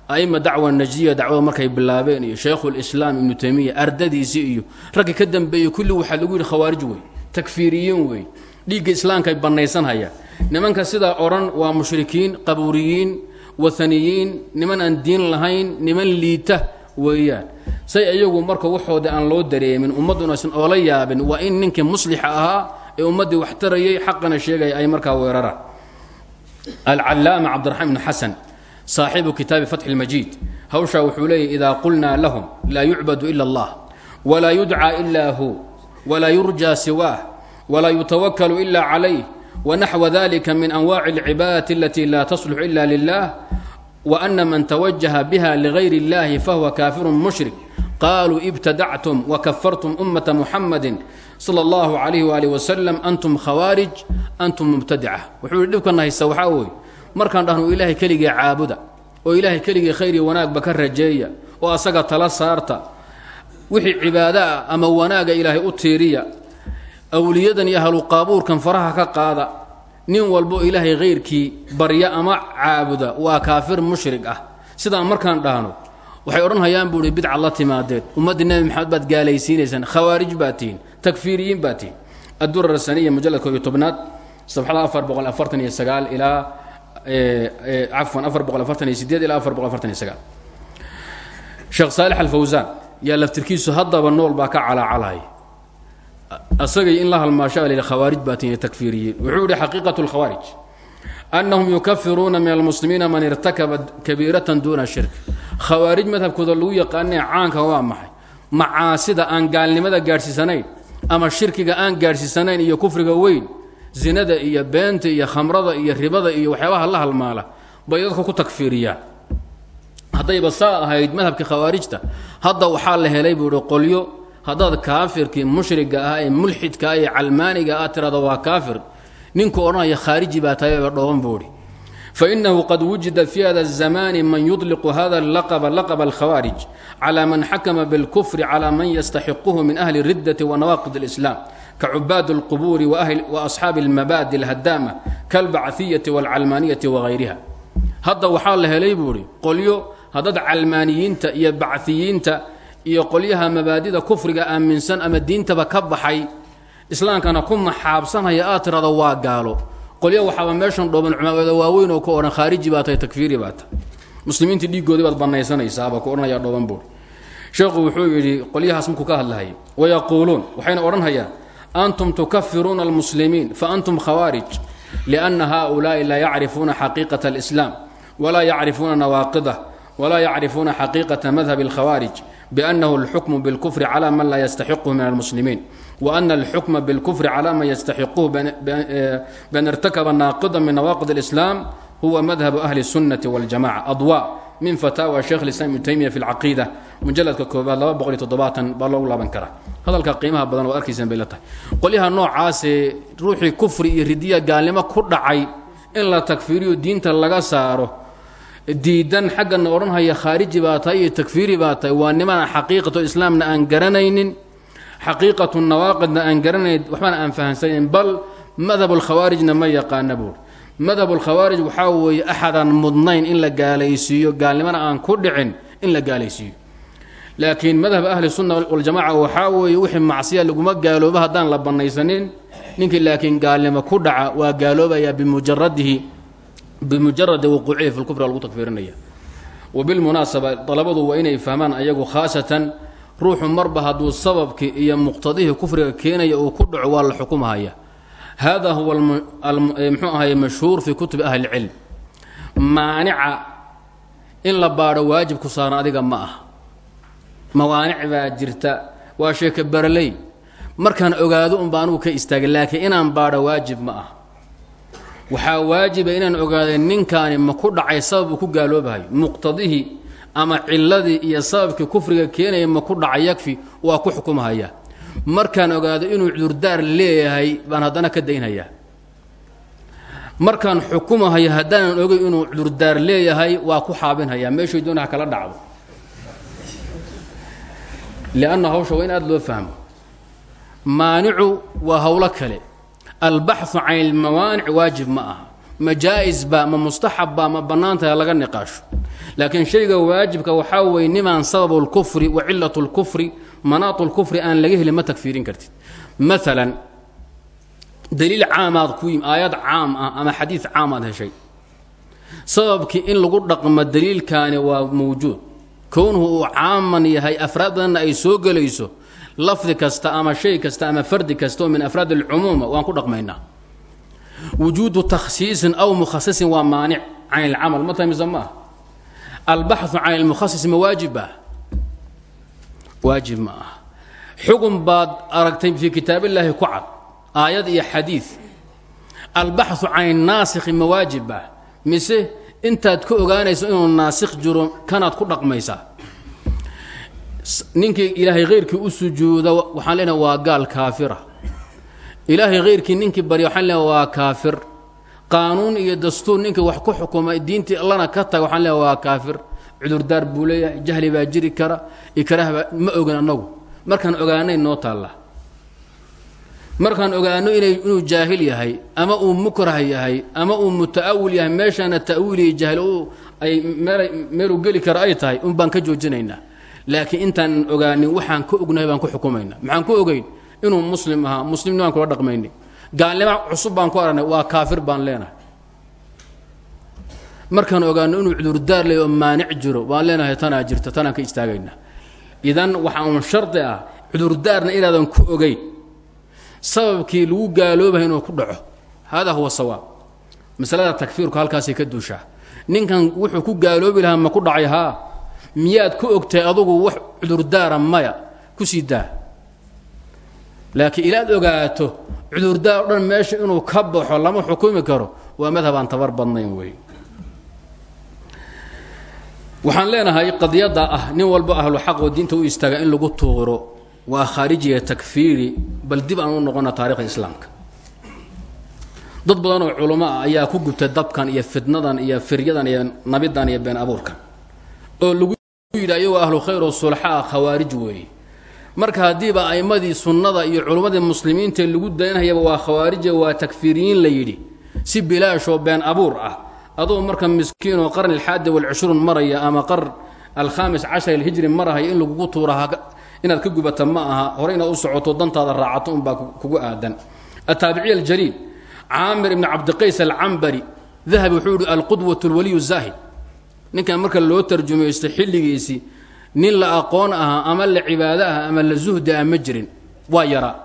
aima dacwa najdiya dacwada markay bilaabeen iyo shaykhulislaam ibnu taymiya ardadiisii iyo raggii ka dambeeyey kulli waxaa lagu yidhi khawaarij wey takfiiriyiin wey dhiigga islaamkaay bannaysanhayaan nimanka sidaa odhan waa mushrikiin qabuuriyiin waaniyiin niman aan diin lahayn niman liita weeyaan. Say iyagu marka waxooda aan loo dareemin ummadduna aysan oola yaabin waa in ninkii muslixa ahaa ee ummaddii wax tarayay xaqana sheegaya ay markaa weeraraan alcallaama cabdiraxmaan ibnu xasan saaxibu kitaabi fatxi اlmajiid hawshaa wuxuu leeyahy idaa qulnaa lahum laa yucbadu ila allah walaa yudcaa ila hu walaa yurjaa siwaah walaa yutawakalu ila calayh wanaxwa dalika min anwaaci اlcibaadati alati laa taslux ila lilah waana man tawajaha biha ligayr اllahi fahuwa kaafiru mushrik qaluu ibtadactum wakafartum ummata muxamadi sala اllahu alayh waalih wasalam antum khawaarij antum mubtadica. Wuxuu yihi dhibkana haysta waxaa weye markaan dhahno ilaahay keligii caabuda oo ilaahay keligii khayr iyo wanaagba ka rajeeya oo asaga tala saarta wixii cibaado ah ama wanaaga ilaahay u tiiriya awliyadan iyo ahluqaabuurkan faraha ka qaada nin walbo ilaahay khayrkii barya ama caabuda waa kaafir mushrig ah. Sidaa markaan dhahno waxay odhanhayaan buu ihi bidca la timaadeen ummaddii nebi maxamed baad gaalaysiinaysaan khawaarij baad tihiin takfiiriyiin baad tihiin addurar saniya tobnaad sabxada afar boqol afartan iyo sagaal ilaa cafwan afar boqol afartan iyo sideed ilaa afar boqol nool baa ka calaacalaya asagay in la halmaasho a la khawaarij baa wuxuu yihi xaqiiqatu lkhawaarij annahum yukafiruuna min almuslimiina man irtakaba kabiiratan duuna shirk khawaarij madhabkooda lagu yaqaanee caanka waa maxay? Macaasida aan gaalnimada gaadhsiisanayn ama shirkiga aan gaadhsiisanayn iyo kufriga weyn zinada iyo beenta iyo khamrada iyo ribada iyo waxyaabaha la halmaala bay dadka ku takfiiriyaan. Haddayba saa ahayd madhabkii khawaarijta hadda waxaa la helay buu qolyo haddaad kaafirkii mushriga ah ee mulxidka ah ee calmaaniga ah tirahdo waa kaafir. Ninku odhanaya khaariji baa tahay ba dhooban buu fainahu qad wujida fi hada الzamani man yudliqu hada laqba laqba اlkhawaarij clى man xakma bاlkufri clى man yastaxiquhu min ahli الridati wanawaqid اlislam kacubaad اlqubuuri waasxaabi اlmabaadi اlhadaama kalbacثiyati wاlcalmaaniyati wagayriha hadda waxaa la helay buu ihi qolyo haddaad calmaaniyiinta iyo bachiyiinta iyo qolyaha mabaadida kufriga aaminsan ama diintaba ka baxay islaamkana ku maxaabsanaya aad tirahdo waa gaalo qolya waxaaba meeshan dhooban cumaada waaweyn oo ka odhan khaariji baa tahay takfiiri baa tahay. Muslimiintii dhiiggoodii baad banaysanaysaabaa ku odhanaya dhooban buur. Sheekhu wuxuu yidhi qolyahaas markuu ka hadlahay wayaquuluun waxayna odhanhayaan antum tukafiruuna almuslimiin faantum khawaarij lianna haaulaa'i laa yacrifuuna xaqiiqata alislaam walaa yacrifuuna nawaaqidah walaa yacrifuuna xaqiiqata madhab alkhawaarij biannahu alxukmu bilkufri cala man laa yastaxiquhu min almuslimiin. وأن الحكم بالكفر على من يستحقه بأن ارتكب ناقضا من نواقض الإسلام huwa madhabu ahli الsunaةi wاljamaca adwa min fataawa sheekh اislam ibnu taymiya fi اlcaqiida mujaladka koobaad laba boqol iyo toddobaatan baa loogu laaban karaa hadalka qiimaha badan waad arkaysaan bay la tahay qolyaha noocaasee ruuxii kufri iyo ridiya gaalnimo ku dhacay in la takfiiriyo diinta laga saaro diidan xaggana odhanhaya khaariji baa tahay iyo takfiiri baa tahay waa niman xaqiiqato islaamna aan garanaynin xaqiiqatu nawaaqidna aan garanayn waxbana aan fahamsanayn bal madhab lkhawaarijna ma yaqaana buur. Madhab lkhawaarij waxaa weeye axadaan mudnayn in la gaalaysiiyo gaalnimana aan ku dhicin in la gaalaysiiyo. Laakiin madhab ahli sunna waljamaca waxaa weeye wixii macsiya laguma gaaloobo haddaan la bannaysanin ninkii laakiin gaalnimo ku dhaca waa gaaloobayaa bimujaradihi bimujaradi wuquucihi fi lkufri lagu takfiirinaya. Wabilmunaasaba dalabadu waa inay fahmaan ayagu khaasatan ruuxu marba hadduu sababkii iyo muqtadihii kufriga keenaya uu ku dhaco waa la xukumahaya. Hada huwa mxuu ahay mashhuur fi kutubi ahli اlcilm maanica in la baadho waajib ku saaran adiga ma ah mawaanic baa jirta waa sheeke baraley markaan ogaado unba anugu ka istaagay laakiin inaan baadho waajib ma ah waxaa waajiba inaan ogaaday ninkaani ma ku dhacay sabab uu ku gaaloobahayo muqtadihii ama ciladii iyo sababkii kufriga keenaya ma ku dhacay yakfi waa ku xukumahaya. Markaan ogaado inuu cudurdaar leeyahay baan haddana ka daynhayaa. Markaan xukumahayo haddaanan ogay inuu cudurdaar leeyahay waa ku xaabinhayaa. Meeshay doona ha kala dhacdo. Lianna hawsha waa in aada loo fahmo. Maanicu waa howlo kale. Albaxu can ilmawaanic waajib ma aha ma jaa-is ba ma mustaxab ba ma bannaantaha laga niqaasho. Laakiin shayga waajibka waxaa weeye nimaan sababu lkufri wa cilat lkufri manaatu lkufri aan laga helin ma tagfiirin kartid. Maalan daliil caamaad ku yimi aayad caam ah ama xadiid caam aad heshay. Sababkii in lagu dhaqmo daliilkaani waa mawjuud. Kownuhu uu caaman yahay afraad badanna ay soo gelayso lafdi kasta ama shay kasta ama fardi kasta oo min afraad alcumuuma waan ku dhaqmaynaa wujuudu takhsiisin aw mukhasisin waa maanic can ilcamal ma mise ma ah albaxu can ilmukhasis ma waajib ah? Waajib ma ah xugun baad aragtay fii kitaabillaahi ku cad aayad iyo xadiid albaxu can innaasikhi ma waajib ah? Mise intaad ka ogaanayso inuu naasikh jiro kanaad ku dhaqmaysaa? Ninkii ilaahay khayrkii u sujuuda waxaan leenahay waa gaal kaafira ilaahay khayrkii ninkii barya waxaan leenahay waa kaafir. Qaanuun iyo dastuur ninkii wax ku xukuma diintii allana ka taga waxaan leenahay waa kaafir. Cudurdaar buu leeyahay jahli baa jiri kara ikraahbaa ma ogin annagu. Markaan ogaanay noo taalla. Markaan ogaano inuu jaahil yahay ama uu mukrah yahay ama uu muta'awil yahay meeshaana ta'wiil iyo jahl ay meel meeluu geli kara ay tahay un baan ka joojinaynaa laakiin intaan ogaanin waxaan ka ognahay baan ku xukumaynaa maxaan ku ogeyn inuu muslim ahaa. Muslimnimaan kula dhaqmayni gaalnimo cusub baan ku aragnay waa kaafir baan leenahay. Markaan ogaano inuu cudurdaar leey oo maanic jiro baan leenahay tanaa jirta tanaan ka istaagaynaa idan waxaa shardi ah cudurdaarna inaadan ku ogeyn. Sababkii lagu gaaloobahay inuu ku dhaco hada huwa sawaab. Masalada takfiirku halkaasay ka duushaa ninkan wuxuu ku gaaloobi lahaa ma ku dhacay haa? Miyaad ku ogtahay adugu wax cudurdaara maya? Ku sii daa laakiin ilaad ogaato cudurdaar o dhan meesha inuu ka baxo lama xukumi karo waa madhab aan tabar badnayn wey. Waxaan leenahay qadiyadda ah nin walba ahlu xaq oo diinta u istaaga in lagu tuuro waa khaarijiya takfiiri bal dib aan u noqona taarikhda islaamka. Dad badan oo culamo ah ayaa ku gubtay dabkan iyo fitnadan iyo firyadan iyo nabidan iyo been abuurkan oo lagu yidhi ayagoo ahlu khayr oo sulxaa khawaarij weeye marka haddiiba a'immadii sunnada iyo culummadii muslimiinta lagu daynayaba waa khawaarija waa takfiiriyiin la yidhi. Si bilaashoo been abuur ah. Adoo marka miskiin oo qarni alxaadi walcishruun maraya ama qar alkhaamis cashar alhijri marahaya in lagugu tuura inaad ka gubata ma aha. Hore inaad u socoto dantaada raacato unbaa kugu aadan. Ataabiciy aljaliil caamir ibni cabdiqays alcambari dahabi wuxuu yihi alqudwat lwaliyu zaahid ninkan marka loo tarjumaysto xilligiisii nin la aqoon ahaa ama la cibaado ah ama la zuhdi ah ma jirin. Waa yaraa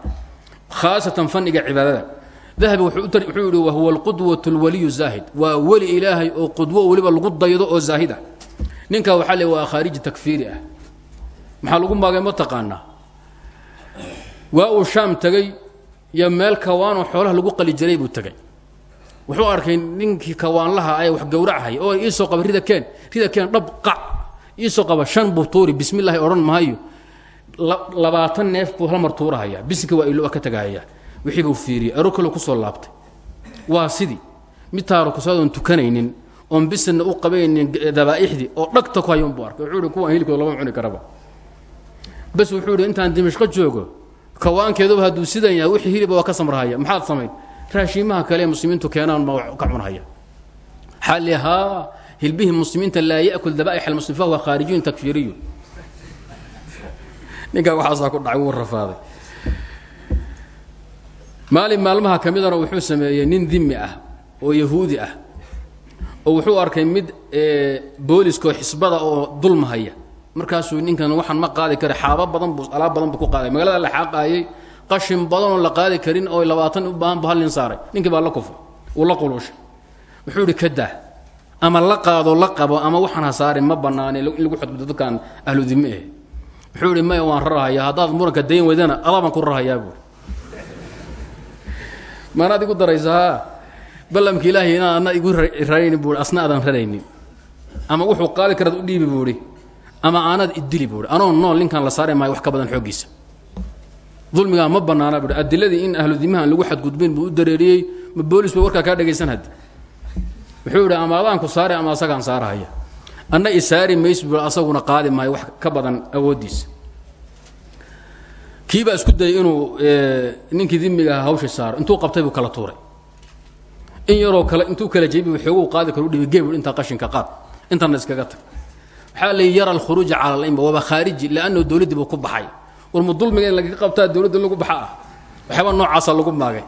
khaasatan fanniga cibaadada. Dahabi wuxuu yihi wahuwa alqudwat lwaliyu zaahid. Waa weli ilaahay oo qudwo weliba lagu daydo oo zaahid ah. Ninkaa waxaa waa khaariji takfiiri ah. Maxaa lagu maagay? Ma taqaanaa waa uu shaam tegey iyo meel kawaanoo xoolaha lagu qali jiray buu tegey wuxuu arkay ninkii kawaanlaha ay wax gowrachahay oo iisoo qaba keen rida keen dhab qac iisoo qaba shan buu tuuri bismi llahi odhan maayo. Labaatan neef buu hal mar tuurahaya bisinka waa ilo ka tagahaya wixii buu fiiriyey aro kale ku soo laabtay. Waa sidii mid taarakusadoon tukanaynin oon bisinna u qabaynin dabaa'ixdii oo dhagta ku hayon buu arkay. Wuxuu ihi kuwaan hilibkooda lama cuni karaba. Bas wuxuu idhi intaan dimashqo joogo kawaankeeduba hadduu sidan yahay wixii hiliba waa ka samrahaya. Maxaad samayn? Raashiimaha kale ee muslimiintu keenaan ma ka cunhaya xalli haa hilbihii muslimiinta laa ya'kul daba'ix almuslim fahuwa khaarijiyun takfiiriyun ninkaa waxaasaa ku dhacay wuu rafaaday. Maalin maalmaha ka midana wuxuu sameeyey nin dimi ah oo yahuudi ah oo wuxuu arkay mid booliskaoo xisbada oo dulmahaya. Markaasuu ninkan waxaan ma qaadi kara xaaba badan buu alaab badan buu ku qaaday. Magaalada la xaaqaayey qashin badan oon la qaadi karin oo labaatan u baahan bu hal nin saaray. Ninkii baa la kufay uu la quluushay. Wuxuu idhi ka daa ama la qaado la qabo ama waxaan ha saarin ma bannaane in lagu xadgudo dadkan ahlu dime eh. Wuxuu maya waan rarahaya haddaad muranka dayn weydana adaabaan ku rarahayaa buuri maanaad igu daraysaa ballamka ilaahay inaan igu rarayni buui asna aadan raraynin. Ama wuxuu qaadi karaad u dhiibi buuhi ama aanaad idili buui anoo nool ninkan la saari maayo wax ka badan xooggiisa dulmigaa ma bannaana buui adiladii in ahlu dimahan lagu xadgudbayn buu u dareeriyey ma boolis bay warkaa kaa haddi wuxuu idhi ama adaanku saari ama asagaan saarahaya. Anna isaari mays buu asaguna qaadi maayo wax ka badan awooddiisa. Kii baa isku dayay inuu ninkii dimiga aha hawsha saaro intuu qabtay buu kala tuuray. In yaroo kale intuu kala jeebi xooguu qaadi karo u dhibi geebul intaa qashinka qaad. Intana iskaga tag. Waxaa la yara alkhuruuja cala alimba waaba khaariji liannahu dowladdii buu ku baxay. Warma dulmiga in lagaga qabtaa dowladda lagu baxa ah. Waxyaaba noocaasa lagu maagay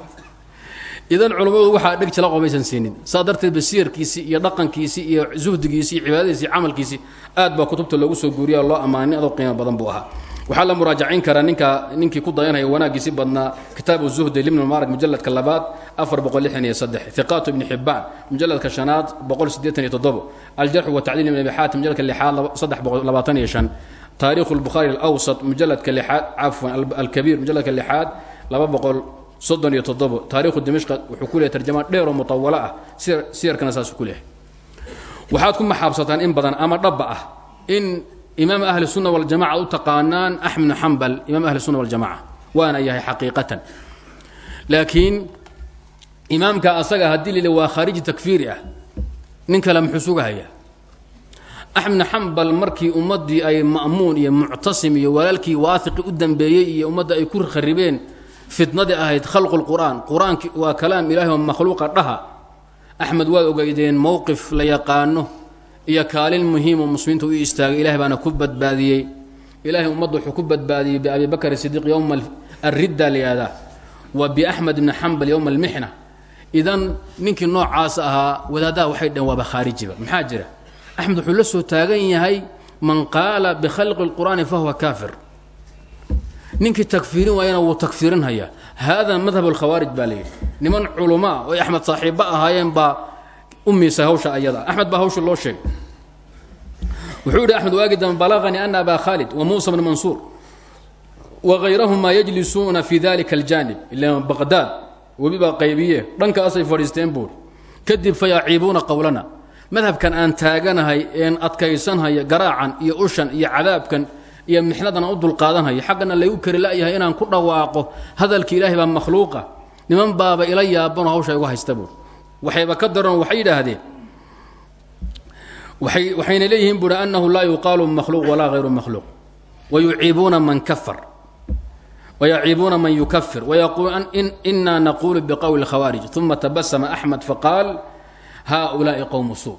idan culummadu waxaa dheg jala qomaysan siinin. Saa darteed ba siyarkiisii iyo dhaqankiisii iyo zuhdigiisii iyo cibaadadiisii camalkiisii aad baa kutubta loogu soo guuriya loo ammaanay adoo qiimo badan buu ahaa. Waxaa la muraajacayn karaa ninka ninkii ku dayanaya wanaaggiisi badnaa kitaabu zuhdi libn mubarak mujaladka labaad afar boqol lixdan iyo saddex. Hiqaatu ibni xibbaan mujaladka shanaad boqol siddeetan iyo toddobo. Aljarxu watacdiil ibn abi xaatim mujaladka lixaad saddex boqol labaatan iyo shan. Taariikhu lbukhaari alawsat mujaladka lixaad cafwan alkabiir mujaladka lixaad laba boqol soddon iyo toddobo. Taariikhu dimashqa wuxuu ku leeyahy tarjama dheer oo mutawalo ah. Siyar siyarkana saasuu ku leeyahay. Waxaad ku maxaabsataan in badan ama dhabba ah in imaam ahli sunna waljamaca u taqaanaan axmed xambal imaam ahli sunna waljamaca waana yahay xaqiiqatan. Laakiin imaamka asaga haddii lili waa khaariji takfiiri ah nin kale muxuu sugahaya axmed bnu xambal markii ummaddii ay ma'muun iyo muctasim iyo walaalkii waahiqi u dambeeyey iyo ummadda ay ku kharibeen fitnadii ahayd khalqu lqur'aan qur'aanki waa kalaam ilahi oo makhluuqa dhaha. Axmed waad ogeydeen mowqif la yaqaano iyo kaalin muhiimoo muslimiinta u istaagay. Ilahay baana ku badbaadiyey. Ilahay ummadda wuxuu ku badbaadiyey biabi bakr sidiiq yowma alridda layihahdaa wa biaxmed bni xambal yowma almixna. Idan ninkii noocaas ahaa wadaadaha waxay dhaheen waaba khaarijiba maxaa jira? Axmed wuxuu la soo taagan yahay man qaala bikhalqi اlqur'aani fahuwa kaafir ninkii takfiirin waayana wuu takfiirinhayaa. Hada madhab alkhawaarij baa layidhi niman culamaa oo axmed saaxiibba ahaayeen baa u hawsha ayada. Axmed baa hawsha loo sheegay. Wuxuu yidhi axmed waagi dambe balaganii ana abaa khaalid wa muusa bn mansuur wagayrahuma yajlisuuna fi dalika aljanib ila baqdaad webi baa qaybiye dhankaasay fadhiisteen buuri kadib fayaciibuuna qowlana madhabkan aan taaganahay een adkaysanhaya garaacan iyo ushan iyo cadaabkan iyo mixnadan u dulqaadanhayo xaggana laygu kari la'yahay inaan ku dhawaaqo hadalki ilaahay baa makhluuqa. Niman baaba ila yaabanoo hawsha igu haysta buuri waxayba ka daran waxay yidhaahdeen. Waxayna leeyihiin buuri annahu laa yuqaalu makhluuq walaa hayru makhluuq. Wayuciibuuna man kafar. Wayaciibuuna man yukafir wayaquuluun inaa naquulu biqowli khawaarij. Uma tabasama axmed faqaal haaulaai qowmu suu.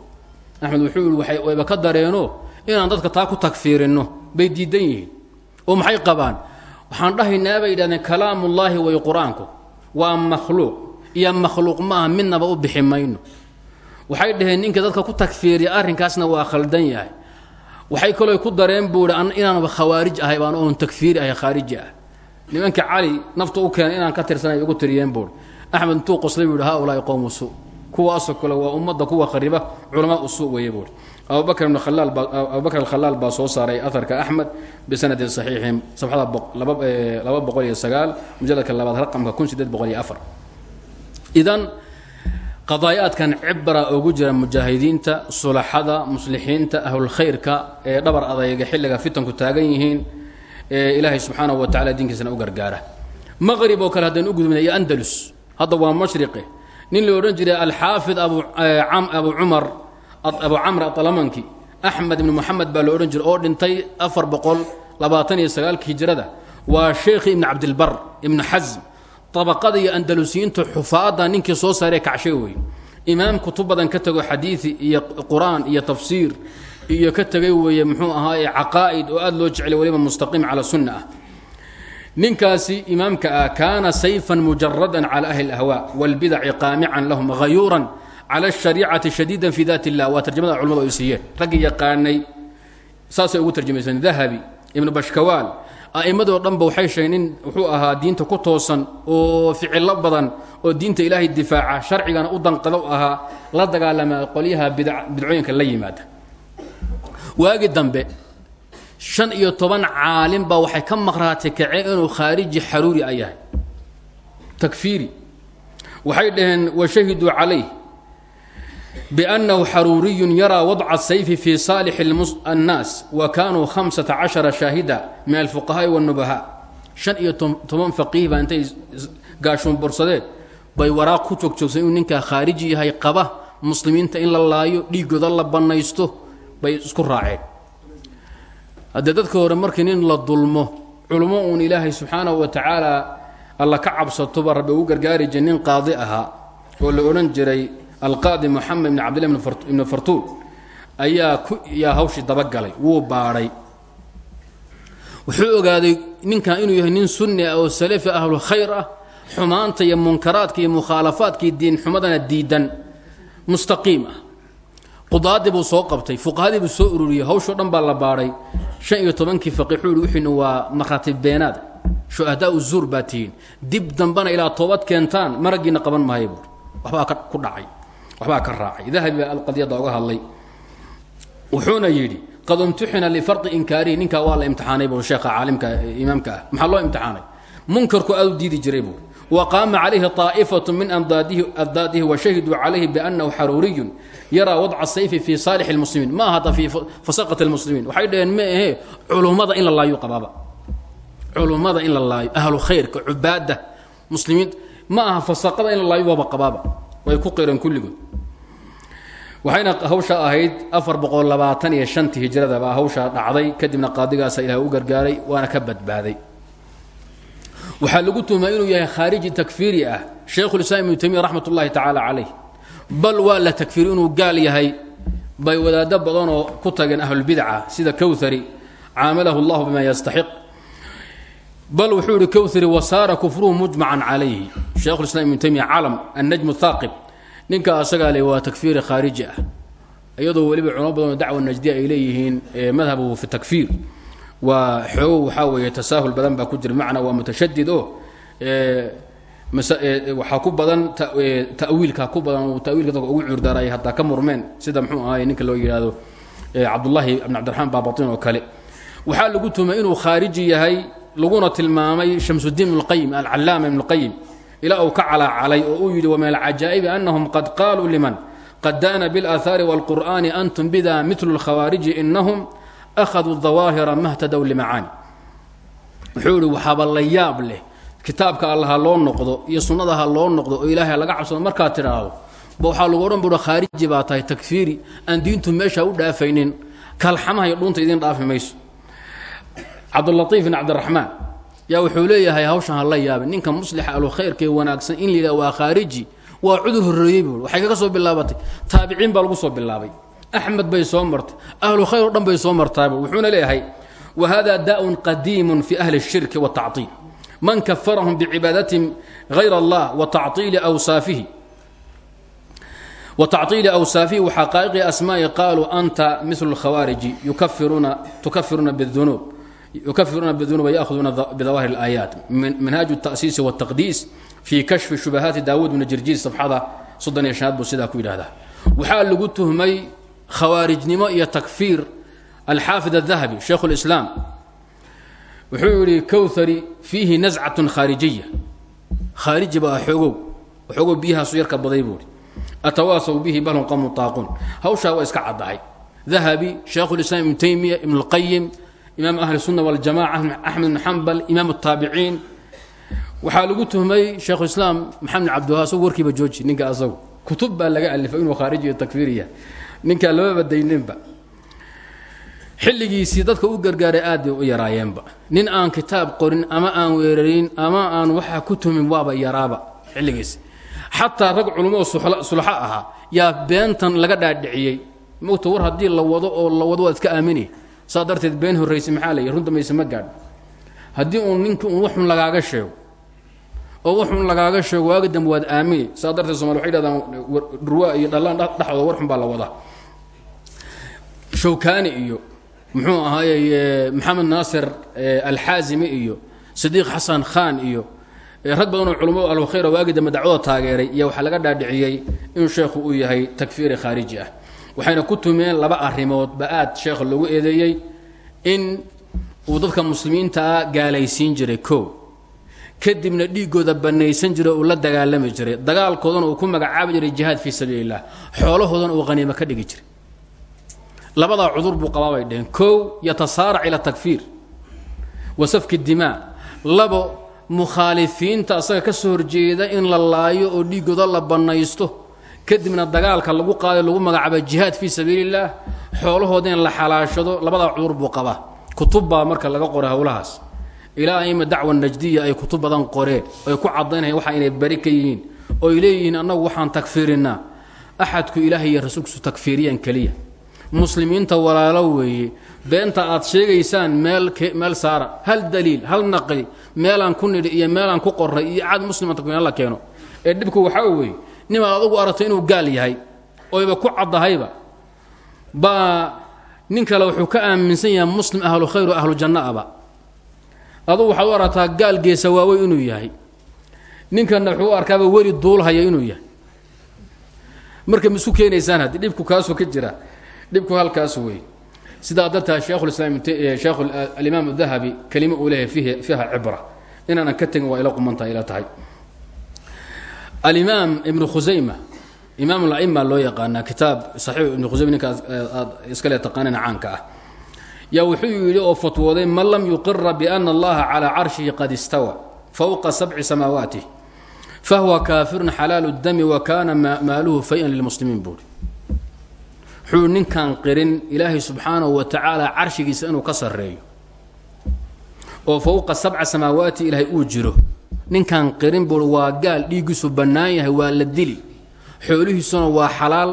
Axmed wuxuu yihi wayba ka dareeno inaan dadka taa ku tagfiirinno bay diidan yihiin oo maxay qabaan? Waxaan dhahaynaa bay yidhahdeen kalaamullaahi way qur'aanku. Waa makhluuq. Iyo makhluuq maaha midnaba u bixi mayno. Waxay dhaheen ninka dadka ku tagfiiriya arrinkaasna waa khaldan yahay. Waxay kaloo ku dareen buu ihi inaanba khawaarij ahay baan oon takfiiri ahay khaariji ah nimanka cali nafta u keenay inaan ka tirsanay ugu tiriyeen buui axmed intuu qoslay buu yidhi haaulaai qowmu suu kuwaasoo kale waa ummadda kuwa khariba culamaa usuu weeye buui abubakr alkhalaal baa soo saaray aharka axmed bisanadin saxiixin safxada laba boqol iyo labaad raqamka kun sideed boqol iyo afar. Ugu jira mujaahidiinta sulaxada muslixiinta ahlulkhayrka ee dhabar adayga xilliga fitanku taagan yihiin ee ilaahay subxaanahu wa tacala diinkiisana u gargaara. Maqrib oo kale haddaan u gudubna andalus hadda waa mashriqe nin la odhan jiray alxaafid abu cumar abu camr atalamanki axmed ibni moxamed baa la odhan jiray oo dhintay afar boqol labaatan iyo sagaalka hijrada. Waa sheekhi ibni cabdilbar ibnu xasm abaqada iyo andalusiyiinta xufaadda ninkii soo saaree kacshay wey imaam kutub badan ka tego xadiidi iyo qur'aan iyo tafsiir iyo ka tegay weeye muxuu ahaaye caqaa'id oo aada loo jeclay waliba mustaqiim cala sunna ah. Ninkaasi imaamka ah kaana sayfan mujaradan cala ahli اlahwaa wاlbidaci qaamican lahum hayuuran cala ashariicati shadiidan fi daat illah waa tarjamada culamadu ay siiyeen. Raggii yaqaanay saasay ugu tarjamayseen dahabi ibnu bashkawaal a'immadoo dhanba waxay sheegeen wuxuu ahaa diinta ku toosan oo ficillo badan oo diinta ilaahay difaaca sharcigana u danqada ahaa la dagaalama qolyaha bidcooyinka la yimaada. Waagi dambe shan iyo toban caalim baa waxay ka maqraati kaceen inuu khaariji xaruuri ayahay takfiiri waxay dhaheen washahiduu calayh bأnnahu xaruuriyu yaraa wadca sayfi fii saalix annaas wa kaanuu hamsata cashara shaahida min alfuqahaa'i wاnubahaa shan iyo toban faqiih baa intay gaashuunborsadeen bay waraaq ku joogjoogsan inuu ninkaa khaariji yahay qaba muslimiinta in la laayo dhiiggooda la bannaysto bay isku raaceen haddee dadka hore markii nin la dulmo culummo uun ilaahay subxaanahu wa tacaala alla ka cabsatoba rabbi ugu gargaarija nin qaadi ahaa oo la odhan jiray alqaadi moxamed bn cabdillah ibn fartuul ayaa yaa hawshii dabagalay wuu baadhay wuxuu ogaaday ninkan inuu yahay nin sunni ah oo salafi ahlu khayr ah xumaanta iyo munkaraadka iyo mukhaalafaadka iyo diin xumadana diidan mustaqiim ah. Qudaadii buu soo qabtay fuqahadii buu soo ururiyey hawshoo dhan baa la baadhay shan iyo tobankii faqiixuu yihi wixiina waa markhaatib beenaad shuhadaa u zuur baa tihiin dib dambana ilaa toobad keentaan maraggiina qaban mahay buur waxbaa ku dhacay wabaa ka raacay. Dahabiba alqadyada oga hadlay. Wuxuuna yidhi qad imtuxina lifari inkaarihi ninkaa waa la imtixaanay bu sheekha caalimka imaamka maxaa loo imtixaanay? Munkarku aad u diidi jiray buuri wa qaama calayhi aa'ifatu min addaadihi wa shahiduu calayhi biannahu xaruuriyun yaraa wadca sayfi fii saalix اlmuslimiin ma ahata fii fasaqati اlmuslimiin waxay dhaheen ma ahee culummada in la laayo qabaaba. Culummada in la laayo ahlu khayrka cubaada muslimiinta ma aha fasaqada in la laayo waaba way ku qireen kulligood. Waxayna hawsha ahayd afar boqol labaatan iyo shantii hijrada baa hawshaa dhacday kadibna qaadigaasa ilahay u gargaaray waana ka badbaaday. Waxaa lagu tuhmaa inuu yahay khaariji takfiiri ah shaykhulislaam ibnu taymiya raxmat ullahi tacaala calayh. Bal waa la takfiiri inuu gaal yahay bay wadaado badanoo ku tageen ahlulbidca sida kowhari caamalahu allahu bima yastaxiq bal wuxuu yihi kowhari wasaara kufruhu mujmacan calayhi. Shaykhulislam ibnu taymiya calam annajmu thaaqib. Ninka asagaa le waa takfiiri khaariji ah. Iyadoo weliba culamo badanoo dacwa najdiya ay leeyihiin madhabu fi takfiir. Waa xoogo waxaa weeye tasaahul badan baa ku jira. Macnaa waa mutashadid oo waxaa ku badan ta'wiilka ku badan tawiilka dadka ugu cuurdaaray hataa ka murmeen. Sida mxuu ahaay ninka loo yidhaahdo cabdullaahi ibn cabdiraxmaan baabatin oo kale. Waxaa lagu tuhmay inuu khaariji yahay laguna tilmaamay shamsudiin ibn اlqayim alcallaama ibn اlqayim ilaa uu ka calaacalay oo uu yidhi wa min alcajaa'ibi anahum qad qaaluu liman qad da'na biاlaahaari wاlqur'ani antum bida mitlu اlkhawaariji inahum akhaduu dawaahira mahtadow limacaani wuxuu yihi waxaaba la yaab leh kitaabka allaha loo noqdo iyo sunnadaha loo noqdo oo ilaahay laga cabsado markaad tidhaahdo ba waxaa lagu odhan buuha khaariji baa tahay takfiiri aan diintu meesha u dhaafaynin kalxamaha iyo dhuunta idiin dhaafi mayso cabdulaiif bin cabdiraxmaan yaa wuxuu leeyahay hawshan ha la yaabin ninka muslixa alukhayrka ee wanaagsan in la yidhaha waa khaariji waa cudur horreeyey buui waxay kaga soo bilaabatay taabiciin baa lagu soo bilaabay axmed bay soo martay ahlu khayr o dhan bay soo martaaba wuxuuna leeyahay wa hada daa'un qadiimun fi ahli الshirki wالtacطiil man kafarahum bicibaadatim hayr allah watacطiili awsaafihi وتcطiili أwsaafihi وxaqaa'iqi asmaa'i qaaluu anta mil الkhawaariji yukafiruuna tukafiruuna bالذunuub yukafiruuna bالذunuub وyأhuduuna bdawahir الآayaat minhaaj التأsiisi والتaqdiis fii kashfi shubahaati daawuud bn jirjiis safxada soddon iyo shanaad buu sidaa ku yidhahdaa waxaa lagu tuhmay khawaarijnimo iyo takfiir alxaafid الdahabi shaykhu الإslaam wuxuu yihi kowhari fiihi nascaة khaarijiya khaariji baa xoogow xoogow biyahaasu yarka baday buui atawaasaw bihi bal hum qawmun taaquun hawshaa waa iska caddahay dahabi shaykhulislaam ibnu taymiya ibnu اlqayim imaam ahli الsunna waljamaca axmed bn xambal imaam الtaabiciin waxaa lagu tuhmay shaykhuislaam maxamed bin cabdiwaha asagu warkiiba jooji ninka asagu kutub baa laga alifay inuu khaariji iyo takfiiriya ninkaa lama badayninba xilligiisii dadka u gargaaray aad bay u yaraayeenba nin aan kitaab qorin ama aan weerarin ama aan waxaa ku tuhmin waaba yaraaba xilligiisi xataa rag culummoo sulxo ahaa yaa beentan laga dhaadhiciyey mogta war haddii la wado oo la wado waad iska aamini saa darteed been horraysa maxaa la yidhi runta mayse ma gaadh haddii uun ninki uun waxun lagaaga sheego oo waxun lagaaga sheego waaga dambe waad aamini. Saa darteed somali waxay dhahdaan dhurwaa iyo dhallaan dhexdooda war xun baa la wadaa. Shawkaani iyo muxuu ahaayey maxamed naasir alxaazimi iyo sidiiq xasan khan iyo rag badanoo culamo alkhayr waagi dambe dacwada taageeray iyo waxaa laga dhaadhiciyey inuu sheekhu uu yahay takfiiri khaariji ah waxayna ku tumeen laba arrimood ba aad sheekha loogu eedeeyey in uu dadka muslimiintaa gaalaysiin jiray ko kadibna dhiigooda banaysan jiray uu la dagaalami jiray. Dagaalkoodana uu ku magacaabi jiray jihaad fii sabiili illah xoolahoodana uu haniimo ka dhigi jiray. Labadaa cudur buu qabaa bay dheheen kow yatasaarac ila takfiir. Wa safki dimaa labo mukhaalifiinta asaga ka soo horjeeda in la laayo oo dhiigooda la bannaysto kadibna dagaalka lagu qaadayo lagu magacaaba jihaad fii sabiili illaah la xalaashado labadaa cudur buu qabaa. Kutub baa marka laga qoray howlahaas ilaa ima dacwa najdiya ay kutub badan qoreen oy ku caddaynayaan waxa inay bari ka yihiin oy leeyihiin annagu waxaan takfiirinaa axadku ilaahay iyo rasuulkiisu takfiiriyaan keliya. Muslimiinta walaalo weeye beenta aad sheegaysaan meel meel saara hal daliil hal naqli meelaan ku nidhi iyo meelaan ku qoray iyo cad muslima takfiirin la keeno. Ee dhibku waxaa weeye nimaad adugu aragto inuu gaal yahay oyba ku caddahayba baa nin kale wuxuu ka aaminsan yahay muslim ahlu khayr ahlu janno aba adugu waxaad u aragtaa gaal geesa waawey inuu yahay. Ninkanna wuxuu u arkaaba weli duulhaya inuu yahay. Marka ma isu keenaysaan haddii dhibku ka jira dhibku halkaas wey sidaa dartaa sheekhulislaam sheekh alimaam dahabi kelimo uu leeyahay fiiha cibra. Inaanan ka tegin waa ila qumantaa ila tahay alimaam ibnu khusayma imaam la'ima loo yaqaanaa kitaab saxiix ibnu khusayma ninkaas aad iskale taqaaneen caanka ah. Yaa wuxuu yidhi oo fatwooday man lam yuqira biana allaha calaa carshihi qad istawa fowqa sabci samaawaatih fahuwa kaafirun xalaalu dami wa kaana maaluhu fay-an lilmuslimiin buuri wuxuu ninkan qirin ilaahay subxaanahu wa tacaala carshigiisa inuu ka sarreeyo oo fowqa sabca samaawaati ilaahay uu jiro. Ninkan qirin buui waa gaal dhiiggiisu bannaan yahay waa la dili. Xoolihiisuna waa xalaal.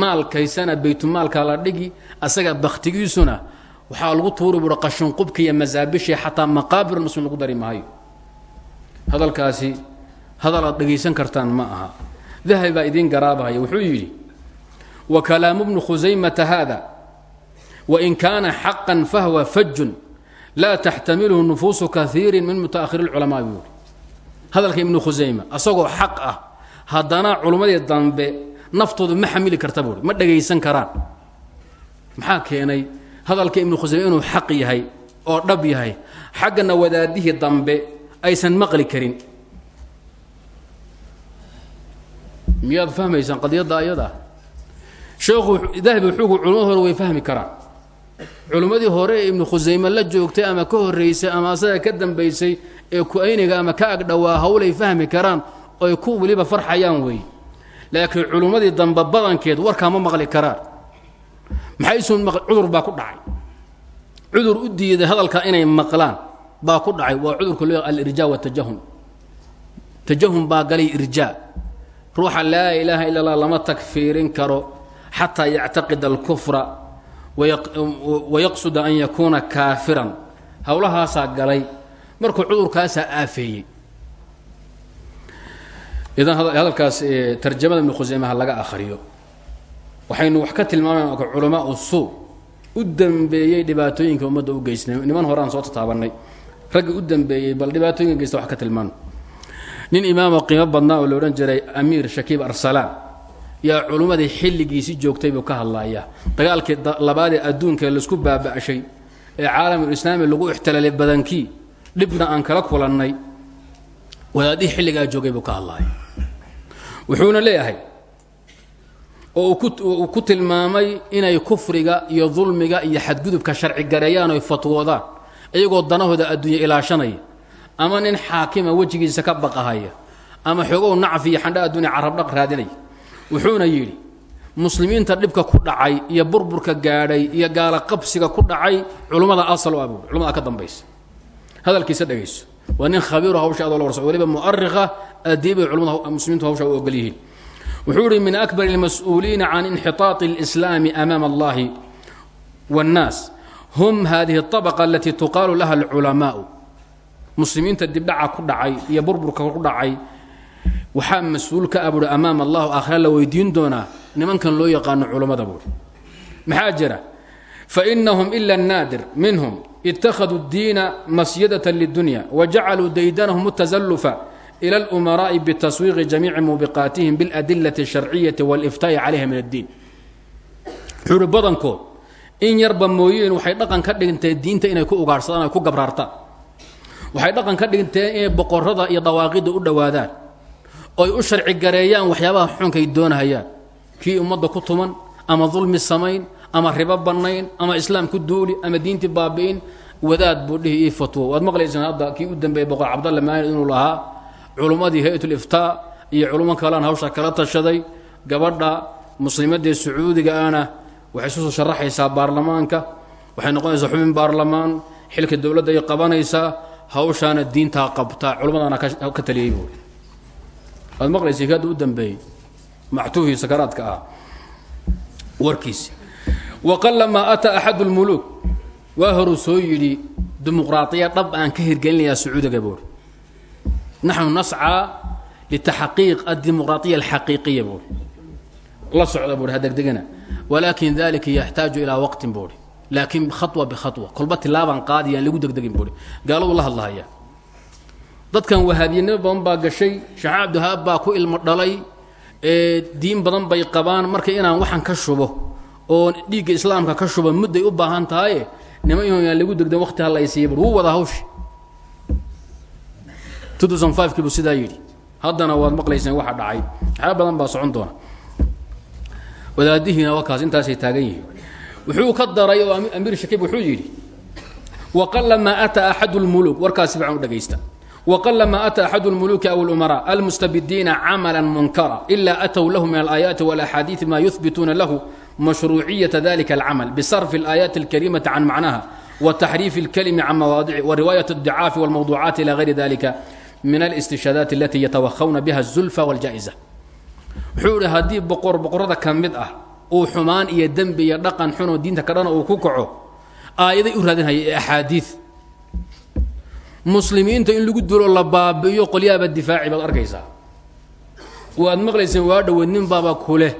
Maalkaysana baytumaalka la dhigi asaga bakhtigiisuna waxaa lagu tuuri buui qashinqubka iyo masaabishii xataa maqaabir muslim lagu dari maayo. Hadalkaasi hadal aad dhegaysan kartaan ma aha. Dahabi baa idiin garaabahaya wuxuu yidhi wa kalaamu bnu khusaymata haada wain kaana xaqan fahwa fajun laa taxtamiluhu nufuusu kaiiri min mutaahiri اlculamaa buu yidhi. Hadalka ibnu khusayma asagoo xaq ah haddana culummadii dambe naftoodu ma xamili karta buui ma dhagaysan karaan. Maxaa keenay hadalka ibnu khusayme inuu xaq yahay oo dhab yahay xaggana wadaadihii dambe aysan maqli karin. Miyaad fahmaysaan qadiyadda ayada? Sheekhu dahabi wuxuuku culimmada hore way fahmi karaan culimmadii hore ee ibnu khusayme la joogtay ama ka horraysay ama asaga ka dambaysay ee ku-ayniga ama ka agdhowaa hawlay fahmi karaan oy ku weliba farxayaan weeye laakiin culummadii dambe badankeed warkaa ma maqli karaan. Maxaysun cudur baa ku dhacay. Cudur u diiday hadalkaa inay maqlaan baa ku dhacay. Waa cudurka loo alirjaa watajahum tajahum baa galay irjaa. Ruuxa laa ilaaha illa allah lama takfiirin karo xataa yactaqida alkufra wayaqsuda an yakuuna kaafiran howlahaasaa galay markuu cudurkaasaa aafeeyey idan hadalkaas tarjamada ibnu khuseymaha laga akhriyo waxaynu wax ka tilmaamayna culamaa suu u dambeeyey dhibaatooyinka ummadda u geysnay niman horeaan soo tataabanay ragga u dambeeyey bal dhibaatooyinka geysta wax ka tilmaano nin imaamo qiimo badnaa oo la odhan jiray amiir shakiib arsalaan yaa culummadii xilligiisi joogtay buu ka hadlayaa dagaalkii labaadee adduunka la isku baaba'shay ee caalamulislaami lagu ixtilaalay badankii dhibna aan kala kulannay. Wadaadihii xilligaa joogay buu ka hadlaaya. Wuxuuna leeyahay oo uu ku tilmaamay inay kufriga iyo dulmiga iyo xadgudubka sharci gareeyaan oy fatwoodaan iyagoo danahooda adduunya ilaashanaya ama nin xaakima wejigiisa ka baqahaya ama xoogow nacfi iyo xandha adduunya carabdhaq raadinaya wuxuuna yidhi muslimiinta dhibka ku dhacay iyo burburka gaadhay iyo gaala qabsiga ku dhacay culummada asal abu culumada ka dambaysa hadalkiisa dhegayso waa nin khabiiro hawsha adoo la warsa waliba mu'arikha addii bay culamada muslimiintu hawsha u ogol yihiin wuxuu ihi min akbar اlmas-uuliina can inxitaaطi اlإslaami amaama اllahi wالnaas hum hadihi الطabqa alatii tuqaalu laha اlculamaءu muslimiinta dibdhaca ku dhacay iyo burburka ku dhacay waxaa mas-uul ka abuhi amaama allahu aakhira la weydiin doonaa nimankan loo yaqaano culammada buuri maxaa jira fainahum ila الnaadir minhum اتخذوا الدين مسيدة للدنيا وجعلوا ديدنهم التزلف إلى الأمراء بتسويغ جميع موبقاتهم بالأدلة الشرعية والإفتاء عليها من الدين xuri badankood in yarba mooyeen waxay dhaqan ka dhigantee diinta inay ku ugaarsadaan ay ku gabraartaan waxay dhaqan ka dhigantee inay boqorada iyo dawaaqidda u dhowaadaan oy u sharci gareeyaan waxyaabaha xunkay doonahayaan. Kii ummadda ku tuman ama dulmi samayn ama ribo bannayn ama islaam ku duuli ama diintii baabi'in wadaad buu dhihi ii fatwo. Waad maqlaysaan hadda kii u dambeeyey boqor cabdalla maani inuu lahaa culummadii hay'atul iftaa iyo culummo kalean hawsha kala tashaday gabadha muslimadee sacuudiga ana waxay isu soo sharaxaysaa baarlamaanka waxay noqonaysaa xubin baarlamaan xilka dowladda ay qabanaysaa hawshaana diintaa qabtaa culummadana ka taliyey buu waad maqlaysay kii hadda u dambeeyey mactuuhii sakaraadka ah. Warkiisi. Waqalamaa ataa axadu lmuluuk waa horuu soo yidhi dimuqraadiya dhab aan ka hirgelinayaa sacuudiga buuri naxnu nascaa litaxqiiq addimuqraadiya alxaqiiqiya buuri la socda buuri hadegdegana walaakin dalika yaxtaaju ilaa waqtin buuri laakiin khawa bikhawa kolba tilaabaan qaadiyaan lagu degdegin buuri gaaladu la hadlahaya dadkan wahaabiyanimo badan baa gashay sheekh cabdihaab baa ku ilmo dhalay diin badan bay qabaan. Marka inaan waxan ka shubo oo dhiigga islaamka ka shuba mudday u baahan tahaye niman yaan lagu degdan waqti halaysiiya bur wuu wadaa hawshi kiibuu sidaa yidhi. Haddana waad maqlayseen waxa dhacay. Waxyaaba badan baa socon doona. Wadaadihiina wakaas intaasay taagan yihiin. Wuxuu ka daray oo amiir shakiib wuxuu yidhi waqalamaa ataa axadu lmuluuk warkaasi baan u dhagaysta wqalama ata axadu اlmuluki aw اlumaraa almustabidiina camala munkara ila atw lahu min alaayaati wاlaxaadiiثi ma yuhbituuna lahu mashruuciyaةa dalika اlcamal bisarfi اlaayaati اlkarimati can macnaha wataxriifi اlkalimi can mawaadici wariwaayaة اdicaafi wاlmawducaati ila gayri dalika min alاstishaadaati alati yatawahawna biha الzulfa wاljaa'iza wuxuu ihi haddii boqor boqorada ka mid ah uu xumaan iyo dembi iyo dhaqan xunoo diinta ka dhana uu ku kaco aayaday u raadinhaya ee axaadiid muslimiinta in lagu dulo la baabi'iyo qolyaaba difaaci baad arkaysaa. Waad maqlayseen waa dhoweed nin baaba kuleh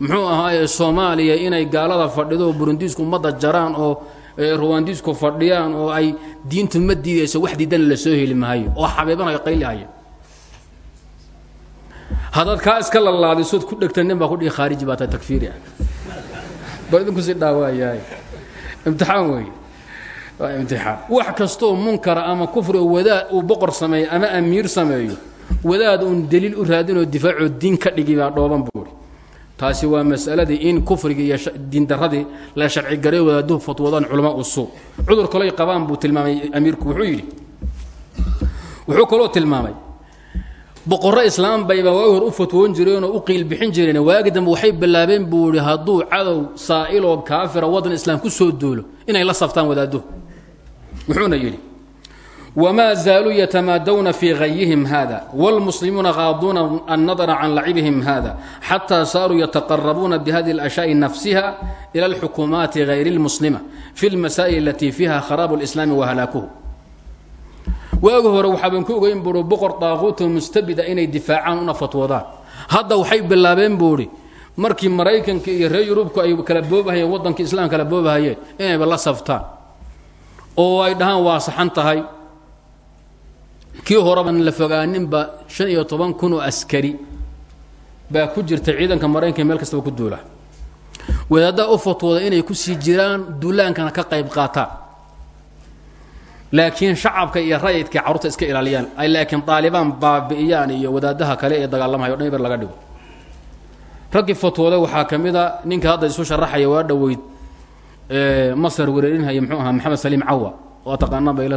muxuu ahaaye soomaaliya inay gaalada fadhido oo burundiisku ummadda jaraan oo ruwandiisku fadhiyaan oo ay diintu ma diidayso wax diidana la soo heli maayo oo xabeebanayo qaylihaya haddaad kaa iska lalaadisood ku dhegta nin baa kudhihi khaariji baa tahay takfiiri ah bal idinku si dhaawaayahay imtixaan weeye imtixaan. Wax kastooo munkara ama kufri oo wadaad uu boqor sameeyo ama amiir sameeyo wadaad uun daliil u raadinoo difaacoo diin ka dhigi baa dhooban buuri taasi waa masaladii in kufrigii iyo diindaradii la sharci garay wadaaduhu fatwadaan culamaa usuu cudur kaley qabaan buu tilmaamay amiirku wuxuu yidhi. Wuxuu kaloo tilmaamay boqorro islaam bayba waagi hor u fatwoon jireenoo u qiil bixin jireen waagi dambe waxay bilaabeen buu ihi hadduu cadow saa'iloo kaafira waddan islaam ku soo duulo inay la saftaan wadaaduhu wuxuuna yidhi wma zaaluu yatamaadawna fii hayihim hada wاlmuslimuuna qaaduuna annadra can lacibihim hada xataa saaruu yataqarabuuna bihadi اlashyaءi nafsiha ila اlxukuumaati hayr اlmuslima fi اlmasaa'il alatii fiiha kharaabu اlislaami wahalaakuhu waagi hore waxaaban ku ogeyn buui boqor daaquuto mustabida inay difaacaan una fatwoodaan. Hadda waxay bilaabeen buuhi markii maraykanka iyo reer yurubku ay kala boobahayeen waddankii islaam kala boobahayeen inayba la saftaan. Oo ay dhahaan waa saxan tahay. Kii horeban la fogaaninba shan iyo toban kun askari baa ku jirta ciidanka maraykanka meel kastaba ku duula. Wadaaddaa u fatwooda inay ku sii jiraan duulaankana ka qayb qaataan laakiin shacabka iyo rayidkai carruurta iska ilaaliyaan. Ay laakiin daalibaan baabi'iyaan iyo wadaadaha kale ee dagaalamaya o dhan ber laga dhigo. Raggii fatwooday waxaa ka ninka hadda isu sharaxaya waa dhoweyd masar wereerinhaya mxuu ahaa maxamed saliim cawa waa taqaanaan bay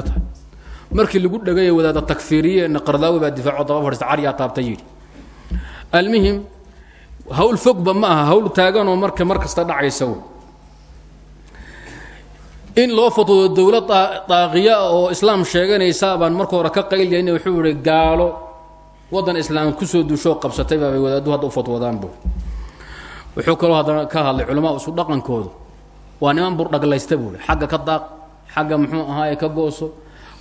markii lagu dhegaya wadaada takfiiriyeenna qardaawi baa difaaco daba fadhista caryaa taabta yidhi. Almuhim hawl fogba ma hawl taaganoo marka mar kasta dhacaysa in loo fatwoodo dowlad daaqiya oo islaam sheeganaysa baan marka hore ka qaylyayn wuxuu yihi gaalo waddan islaam ku soo duushoo qabsatay baabay wadaadu hadda u fatwoodaanbu wuxuu kaloo haddana ka hadlay culamaa isu dhaqankoodu. Waa niman burdhaglaysta buui xagga ka daaq xagga muxuu ahaaye ka gooso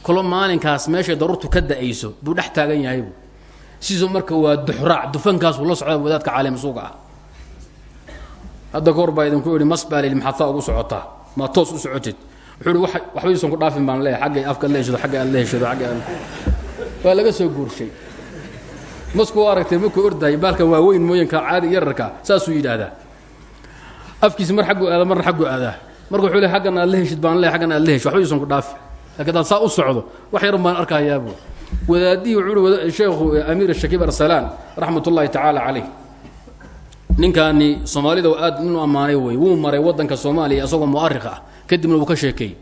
kalo maalinkaas meeshay daruurtu ka da'ayso buu dhex taagan yahay bu sidoo marka waa duxraac dufankaasuu la socda wadaadka caalimsuuga ah. Hadda kahor baa idinku idhi masbalil maxataa ugu socotaa ma toos u socotid. Wuxuu ihi waxba iisan ku dhaafin baan leeyahay. Xaggay afka ad la heshado xagga aad la heshado xagga aad waa laga soo guurshay masku aragtay markuu ordahay baalka waaweyn mooyanka caadi yararka saasuu yidhaahdaa. Afkiisi mar aggu aada marna aggu aadaa marka wuxuu le aggan aad la baan le aggan aad la waxba iisan ku dhaafi laakiin adaad saa u socdo wax yaran baan arkayaabu wadaadihii wuxuu sheekhu amiir shakiib arsalaan raxmat ullaahi tacaala ninkaani soomaalida aad inuu ammaanay wey wuu maray waddanka soomaaliya isagoo mu'arikh ah. Kadibna wuu ka sheekeeyey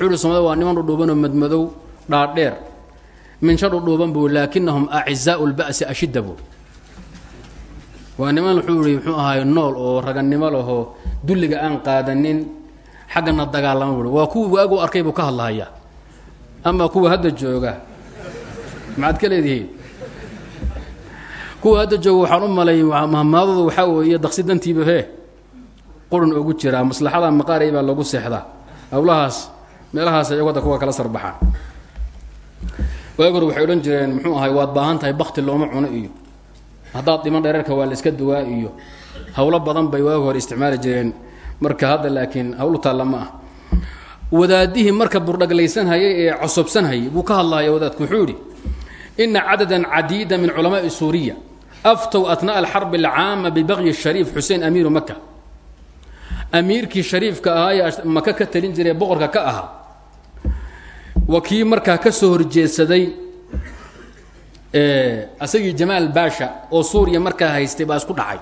wuxuu soomaalida waa niman dhudhuubanoo madmadow dhaadheer. Minsha dhudhuuban buu laakinahum acizaau lba'si ashidda buu niman wuxuu ihi ahaay nool oo ragannimo lahoo dulliga aan qaadanin xaggana dagaalama buui waa kuwii waagu arkay buu ka hadlahayaa. Ama kuwa hadda jooga. Maxaad ka kuwa hadda jooga waxaan u malay mahmaadadu waxaa weeye daqsi dantiiba hee. Qurun ugu jiraa maslaxada maqaaray baa lagu seexdaa. Hawlahaas meelahaas ay wadda kuwa kala sarbaxaan. Waagi hore waxay odhan jireen muxuu ahay waad baahan tahay bakti looma cuno iyo. Haddaad dhiman dhereerka waa la iska duwaa iyo. Hawlo badan bay waagi hore isticmaali jireen. Marka hadda laakiin hawlu taalla ma ah. Wadaadihii marka burdhaglaysanhayay ee cosobsanhayay buu ka hadlahaya wadaadku wuxuu yidhi ina cadadan cadiida min culamaai suuriya aftow atna'a alxarbi alcaama bibaqyi shariif xuseen amiiru maka amiirkii shariifka ahaa ee maka ka talin jiray boqorka ka ahaa waa kii markaa ka soo horjeedsaday asagii jamaal baasha oo suuriya markaa haystay baa isku dhacay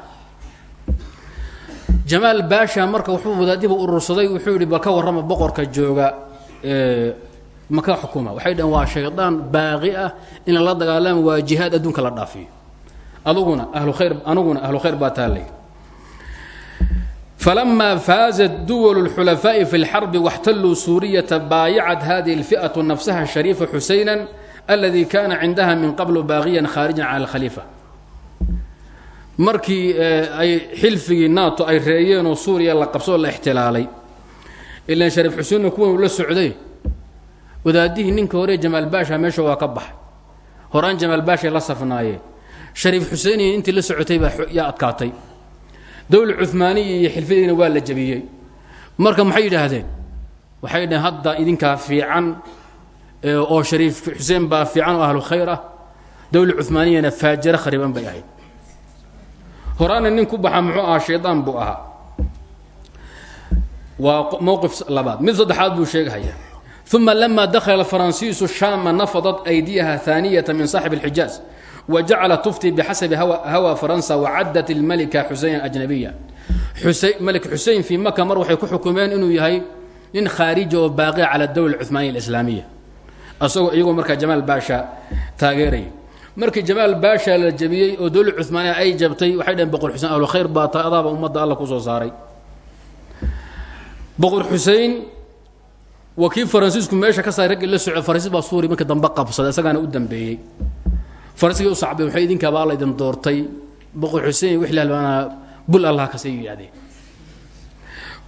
jamaal baasha marka wuxuu wadaadiba urursaday wuxuu yidhi bal ka warrama boqorka jooga maka xukuma waxay dhaheen waa shaydaan baaqi ah in lala dagaalama waa jihaad adduunka la dhaafiyo aduguna ahlu khayr anuguna ahlu khayr baa taallay فلما فازت دول الحلفاء في الحرب واحتلوا سورية بايعت هذه الفئة نفسها الشريف حسينا الذي كان عندها من قبل باغيا خارجا على الخليفة markii ay xilfigii nato ay reeyeen oo suuriya la qabsoo la ixtilaalay ilaan shariif xuseenna kuwan la socday wadaadihii ninka hore jamaal baasha meesha waa ka baxay horaan jamaal baashay la safnaayeen shariif xuseeniyi intii la socotay baa yaa adkaatay. Dowla cumaaniya iyo xilfadiina waa la jabiyey. Marka maxay yidhaahdeen? Waxay dhaheen hadda idinkaa fiican oo shariif xuseen baa fiican oo ahlu khayr ah dowla cumaaniyana khariban bay ahayd. Horaana nin ku baxa muxuu ahaa shaydaan buu ahaa. Waa mowqif labaad. Mid saddexaad buu sheegahaya. Uma lama dakhala faransiisu shaama nafadat aydiyaha haaniyata min saaxib اlxijaaz wajacala tufti bixasabi hawa faransa wacadat اlmalika xuseyn ajnabiya malik xusein fii maka mar waxay ku xukumeen inuu yahay nin khaariji oo baaqia cala dowla cumaaniya alislaamiya asagoo iyagoo markaa jamaal baasha taageeraya markii jamaal baasha la jabiyey oo dowla cumaaniya ay jabtay waxay dhaheen boqor xusein ahlu khayr baa tahay adaaba ummadda alla ku soo saaray boqor xusein waa kii faransiisku meesha ka saaray raggii la soco faransiis baa suuriya markii dambe qabsaday isagaana u dambeeyey faransigii u sacbay waxay idinkaaba alla idin doortay boqor xusein wixii halbaanaa bul allah kasay yidhahdeen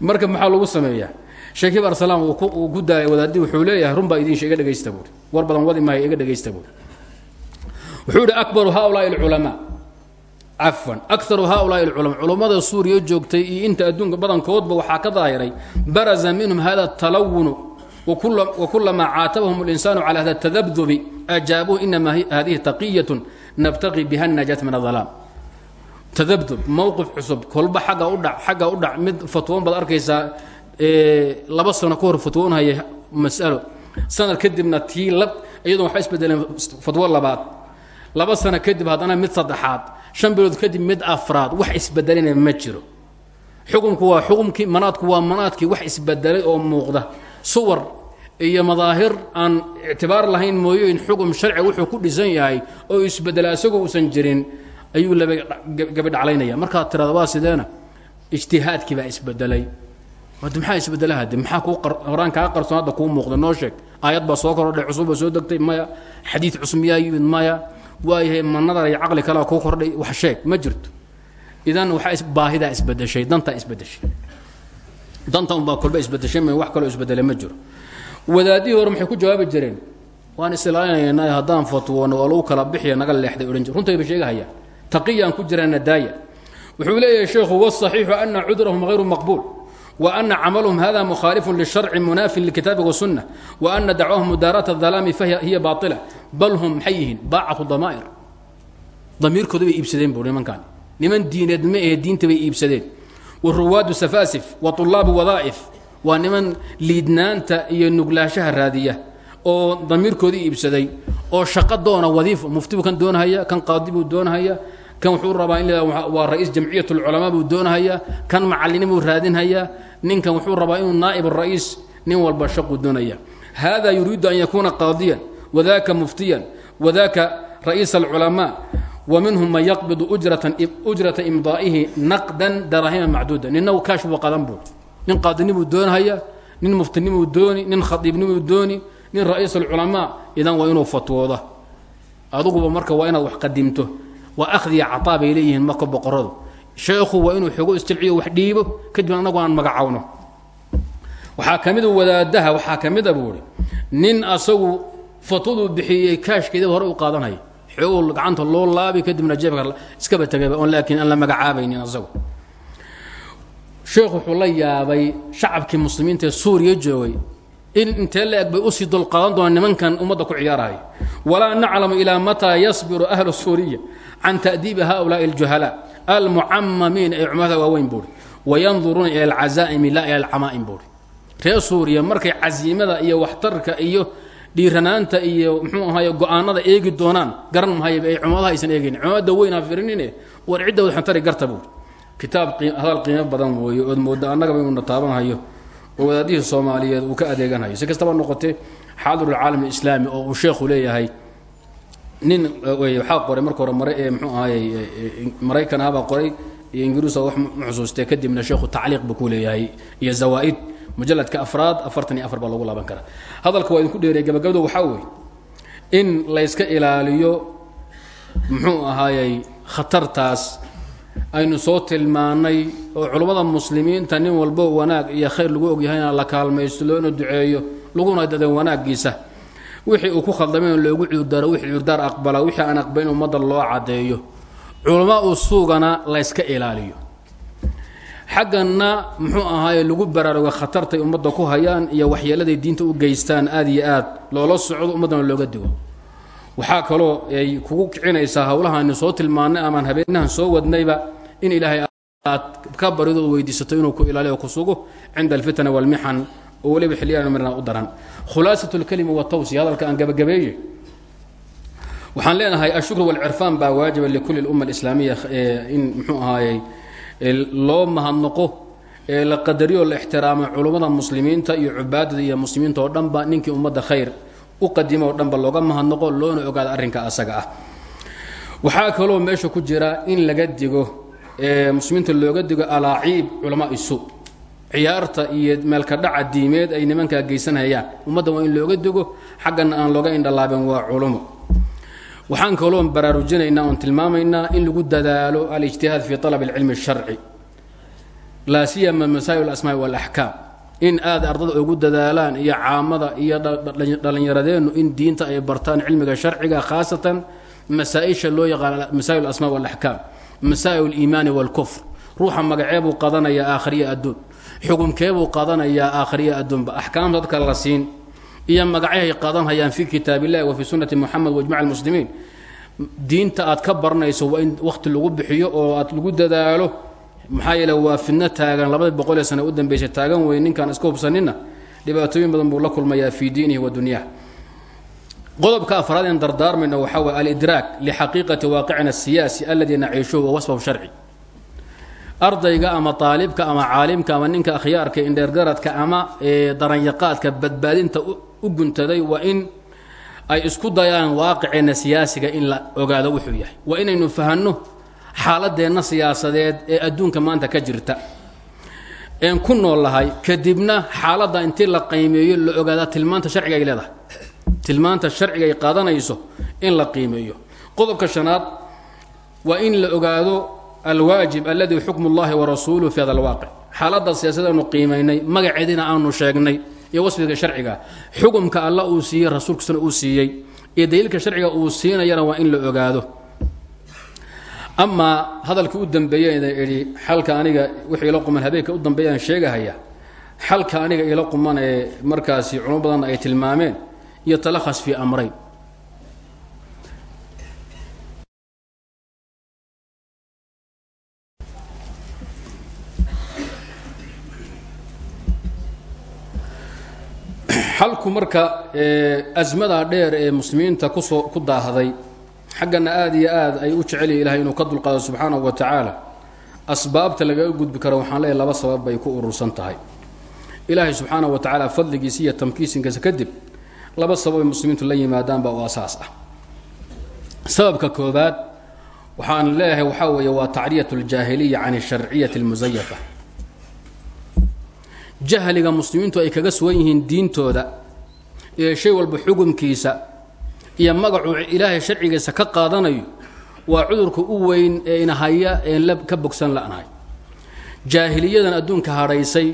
marka maxaa lagu sameeyaa? Sheekib arsalaam uu ku daayay wadaadii wuxuu leeyahay run baa idin sheega dhegaysta buuri war badan wadi maayo iga dhegaysta buuri wuxuu yidhi akbaru haulaai alculamaa. Cafwan. Akaru haulaai alculamaa. Culammada suuriya joogtay iyo inta adduunka badankoodba waxaa ka daahiray baraza minhum hada talawunu wakulamaa caatabahum اlinsaanu cala hada tadabdubi ajaabuhu inama hadihi taqiyatu nabtaqi biha najaat min adalaam tadabdub mowqif cusub kolba xagga u dhac xagga u dhac mid fatwoon baad arkaysaa laba sano ka hor fatwoonhaya masalo sanad kadibna tii la iyadoon waxba isbedeleen fatwo labaad laba sano kadib haddana mid saddexaad shan bilood kadib mid afraad wax isbedelina ma jiro xukumku waa xukumkii manaadku waa manaadkii wax isbedelay oo muuqda suwar iyo madaahir aan ictibaar lahayn mooyo in xukum sharci wuxuu ku dhisan yahay oo isbedela isagoo uusan jirin ayuu laba gabidhaclaynaya markaad tirada waa sideena ijtihaadkii baa isbedelay maxaa isbedela hade maxaa kuu horaan kaa qarsoon hadda kuu muuqda? Noo sheeg. Aayad baa soo kordhay cusub baa soo degtay. Maya xadiid cusub miyaa yimid? Maya waayahay ma iyo caqli kalea kuu kordhay. Wax sheeg ma jirto. Idan waxaa baahidaa isbedeshay dantaa isbedeshay danta unbaa kolba isbedeshay ma wax kaloo isbedele ma jiro wadaadihii hore maxay ku jawaabi jireen? Waan isilaalinaynaa haddaan fatwoono waa kala bixiya naga leexday odhan jir. Runtayba sheegahayaan. Taqiyaan ku jiraana daaya. Wuxuu leeyahay sheekhu wasaxiixu ana cudurahum hayru maqbuul ana camalhum hada mukhaalifun lisharci munaafin likitaabi wasunna wa ana dacwahum mudaaraat adalaami fahiya baaila bal hum maxay yihiin? Baacatu damaa'ir. Damiirkooda bay iibsadeen buu nimankan niman diineed ma ahe diinta bay iibsadeen. Wa ruwaadu safaasif wa tulaabu wadaa'if waa niman liidnaanta iyo nuglaashaha raadiya oo damiirkoodii iibsaday oo shaqo doona wadiif mufti buu kan doonahaya kan qaadi buu doonahaya kan wuxuu rabaa in waa ra'iis jamciyat lculamaa buu doonahaya kan macalini buu ninkan wuxuu rabaa inuu naa'ib ra'iis nin walba shaquu doonaya. Hada yuriidu an yakuuna qaadiyan wadaka muftiyan wadaka ra'iis alculamaa wa man yaqbidu ujrata imdaa'ihi naqdan darahima macduuda nina kaash buu qadan buu nin qaadinibuu doonhaya nin muftinimuu dooni nin khadiibnimuu dooni nin ra'iis alculamaa idan waa inuu fatwooda aduguba marka waa inaad wax qadimto waa akhdiya cataa bay leeyihiin marka sheekhu waa inuu xogo istilciyo wax dhiibo kadibna anagu aan magacawno. Waxaa ka wadaadaha waxaa ka mid nin asagu fatwaduu bixiyey kaashkeedaba hore u qaadanaya xooguu gacanta loo laabi kadibna jeebka iskaba tegayba on laakiin aan la magacaabaynin asagu sheekhu wuxuu la yaabay shacabkii muslimiinta ee suuriya joogay in intee la eg bay u sii dulqaadan doonaan nimankan ummadda ku ciyaaraya walaa naclamu ilaa mataa yasbiru ahlu suuriya can ta'diibi haulaai aljuhalaa almucamamiin ee cumada waaweyn buuri. Wayanduruuna ila alcazaa'imi laa ila alcamaa'im buuri. Reer suuriya markay casiimada iyo waxtarka iyo dhiiranaanta iyo muxuu ahaay go'aanada eegi doonaan garan mahay ay cumadaha aysan eegayn cumada weyn ha firinine war cidda waxantari garta buuri kitaab hadal qiimo badan weeye ood mooda annagaba inuuna taabanhayo oo wadaadihii soomaaliyeed uu ka adeeganhayo si kastaba noqotee xaadirulcaalam alislaami oo sheekhu leeyahay nin waxaa qoray marka hore mare ee mxuu ahaayey maraykan ahbaa qoray iyo ingiriisa wax ma xusuustee kadibna sheekhu tacliiq buu iyo zawaa'id mujalladka afraad afartan afar baa lagu laaban karaa. Hadalka waa idinku dheerey gabagabada waxaa weeye in layska ilaaliyo muxuu ahaayey khatartaas aynu soo tilmaanay oo culummada muslimiinta nin walbo wanaag iyo khayr lagu ogyahay inaan la kaalmaysto loona duceeyo laguna dada wanaaggiisa. Wixii uu ku khaldamay in loogu cuurdaro wixii cuurdaar aqbala wixii aan aqbalin ummadda loo caddeeyo. Culama u suugana layska ilaaliyo. Xagganna muxuu ahaaye lagu baraaruga khatartay ummadda ku hayaan iyo waxyeeladay diinta u geystaan aad iyo aad. Loola socdo ummaddana looga digo waxaa kaloo ay kugu kicinaysaa hawlahaani soo tilmaannay amaan habeenahan soo wadnayba in ilaahay aad ka barido weydiisato inuu ku ilaaliyo ku sugo cinda alfitna waalmixan oo weliba xilliyaan marna u daran. Khulaasat lkalima watawsiya hadalka aan gabagabeeye waxaan leenahay ashukr walcirfaan baa waajiba likulli lumma alislaamiya in muxuu ahaayey loo mahadnaqo ee la qadariyo la ixtiraamo culummada muslimiinta iyo cubaadada iyo muslimiinta oo dhanba ninkii ummadda khayr u qadimo dhanba looga mahadnaqo loona ogaada arrinka asaga ah. Waxaa kaloo meesha ku jira in laga digo muslimiinta looga digo alaaciib culamaa isu. Ciyaarta iyo meelka dhaca diimeed ay nimanka geysanayaan. Ummadda waa in looga digo xaggana aan looga indhalaabin waa culumo. Waxaan kaloo baraarujinaynaa oon tilmaamaynaa in lagu dadaalo alijtihaad fii alabi alcilmi اsharci laa siyama masaa'il alasmaa'i waalaxkaam in aad ardada ugu dadaalaan iyo caamada iyo dhallinyaradeennu in diinta ay bartaan cilmiga sharciga khaasatan masaaisha loo yaqaan masaa'il asma walaxkaam masaa'il liimaani walkufr ruuxa magaceebuu qadanayaa aakhiriya adduun. Xukumkeebuu qadanayaa aakhiriya adduunba. Axkaamta dadka la siin iyo magacahay qadanhayaan fii kitaab illahi wa fii sunati muxamed waijmac almuslimiin. Diinta aad ka baranayso waa in wakhti lagu bixiyo oo aad lagu dadaalo maxaa yeele waa fidno taagan. Labadii boqol ee sane u dambeysay taagan weyn ninkaan iska hubsaninna dhibaatooyin badan buu la kulmayaa fii diinihi wa dunyaah qodobka afraad en dardaarmayna waxaa way alidraak lixaqiiqati waaqicina asiyaasi alladii naciishuhu wa wasfahu sharci. Ardayga ama aalibka ama caalimka ama ninka akhyaarka indheergaradka ama daranyaqaadka badbaadinta u guntaday waa in ay isku dayaan waaqiceenna siyaasiga in la ogaado wuxuu yahay. Waa inaynu fahanno xaaladeenna siyaasadeed ee adduunka maanta ka jirta. Een ku nool lahay kadibna xaaladda intii la qiimeeyo la ogaada tilmaanta sharciga ay leedahay. Tilmaanta sharciga ay qaadanayso in la qiimeeyo. Qodobka shanaad waa in la ogaado alwaajib alladii xukmu اllahi warasuuluhu fi hada alwaaqic xaaladda siyaasada aanu qiimaynay magaceediina aanu sheegnay iyo wasfiga sharciga. Xukumka alla uu siiyey rasuulkiisuna uu siiyey iyo daliilka sharciga uu siinayana waa in la ogaado amaa hadalkii u dambeeyeyna idhi xalka aniga wixii ila quman habeenka u dambeeyaan sheegahaya. Xalka aniga ila quman ee markaasi culamo badanna ay tilmaameen iyo talakhas fii amrayn. Xalku marka asmadaa dheer ee muslimiinta ku soo ku daahday xaggana aada iyo aad ay u jecelya ilahay inuu ka dulqaado subxaanahu wa tacaala. Asbaabta lagaga gudbi karo waxaan leeyahy laba sabab bay ku urursan tahay. Ilaahay subxaanahu wa tacaala fadligiisa iyo tamkiisinkiisa kadib laba sabab ay muslimiintu la yimaadaanba oo asaas ah. Sababka koobaad waxaan leeyahay waxaa weeye waa tacriyat اljaahiliya can sharciyati اlmusayafa jahliga muslimiintu ay kaga sugan yihiin diintooda ee shay walba xukumkiisa iyo magacuu ilaahay sharcigiisa ka qaadanayo waa cudurka u weyn ee inahaya een la ka bogsan la'nahay jaahiliyadan adduunka hadhaysay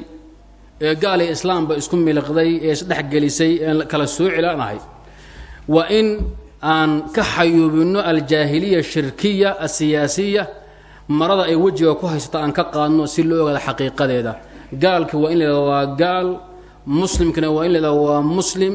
ee gaal islaamba isku miliqday ee isdhexgelisay een kala sooci la'nahay waa in aan ka xayuubinno aljaahiliya shirkiya asiyaasiya marada ay wejiga ku haysato aan ka qaadno si loo ogaado xaqiiqadeeda. Gaalka waa in la waa gaal muslimkana waa in la yhahdo waa muslim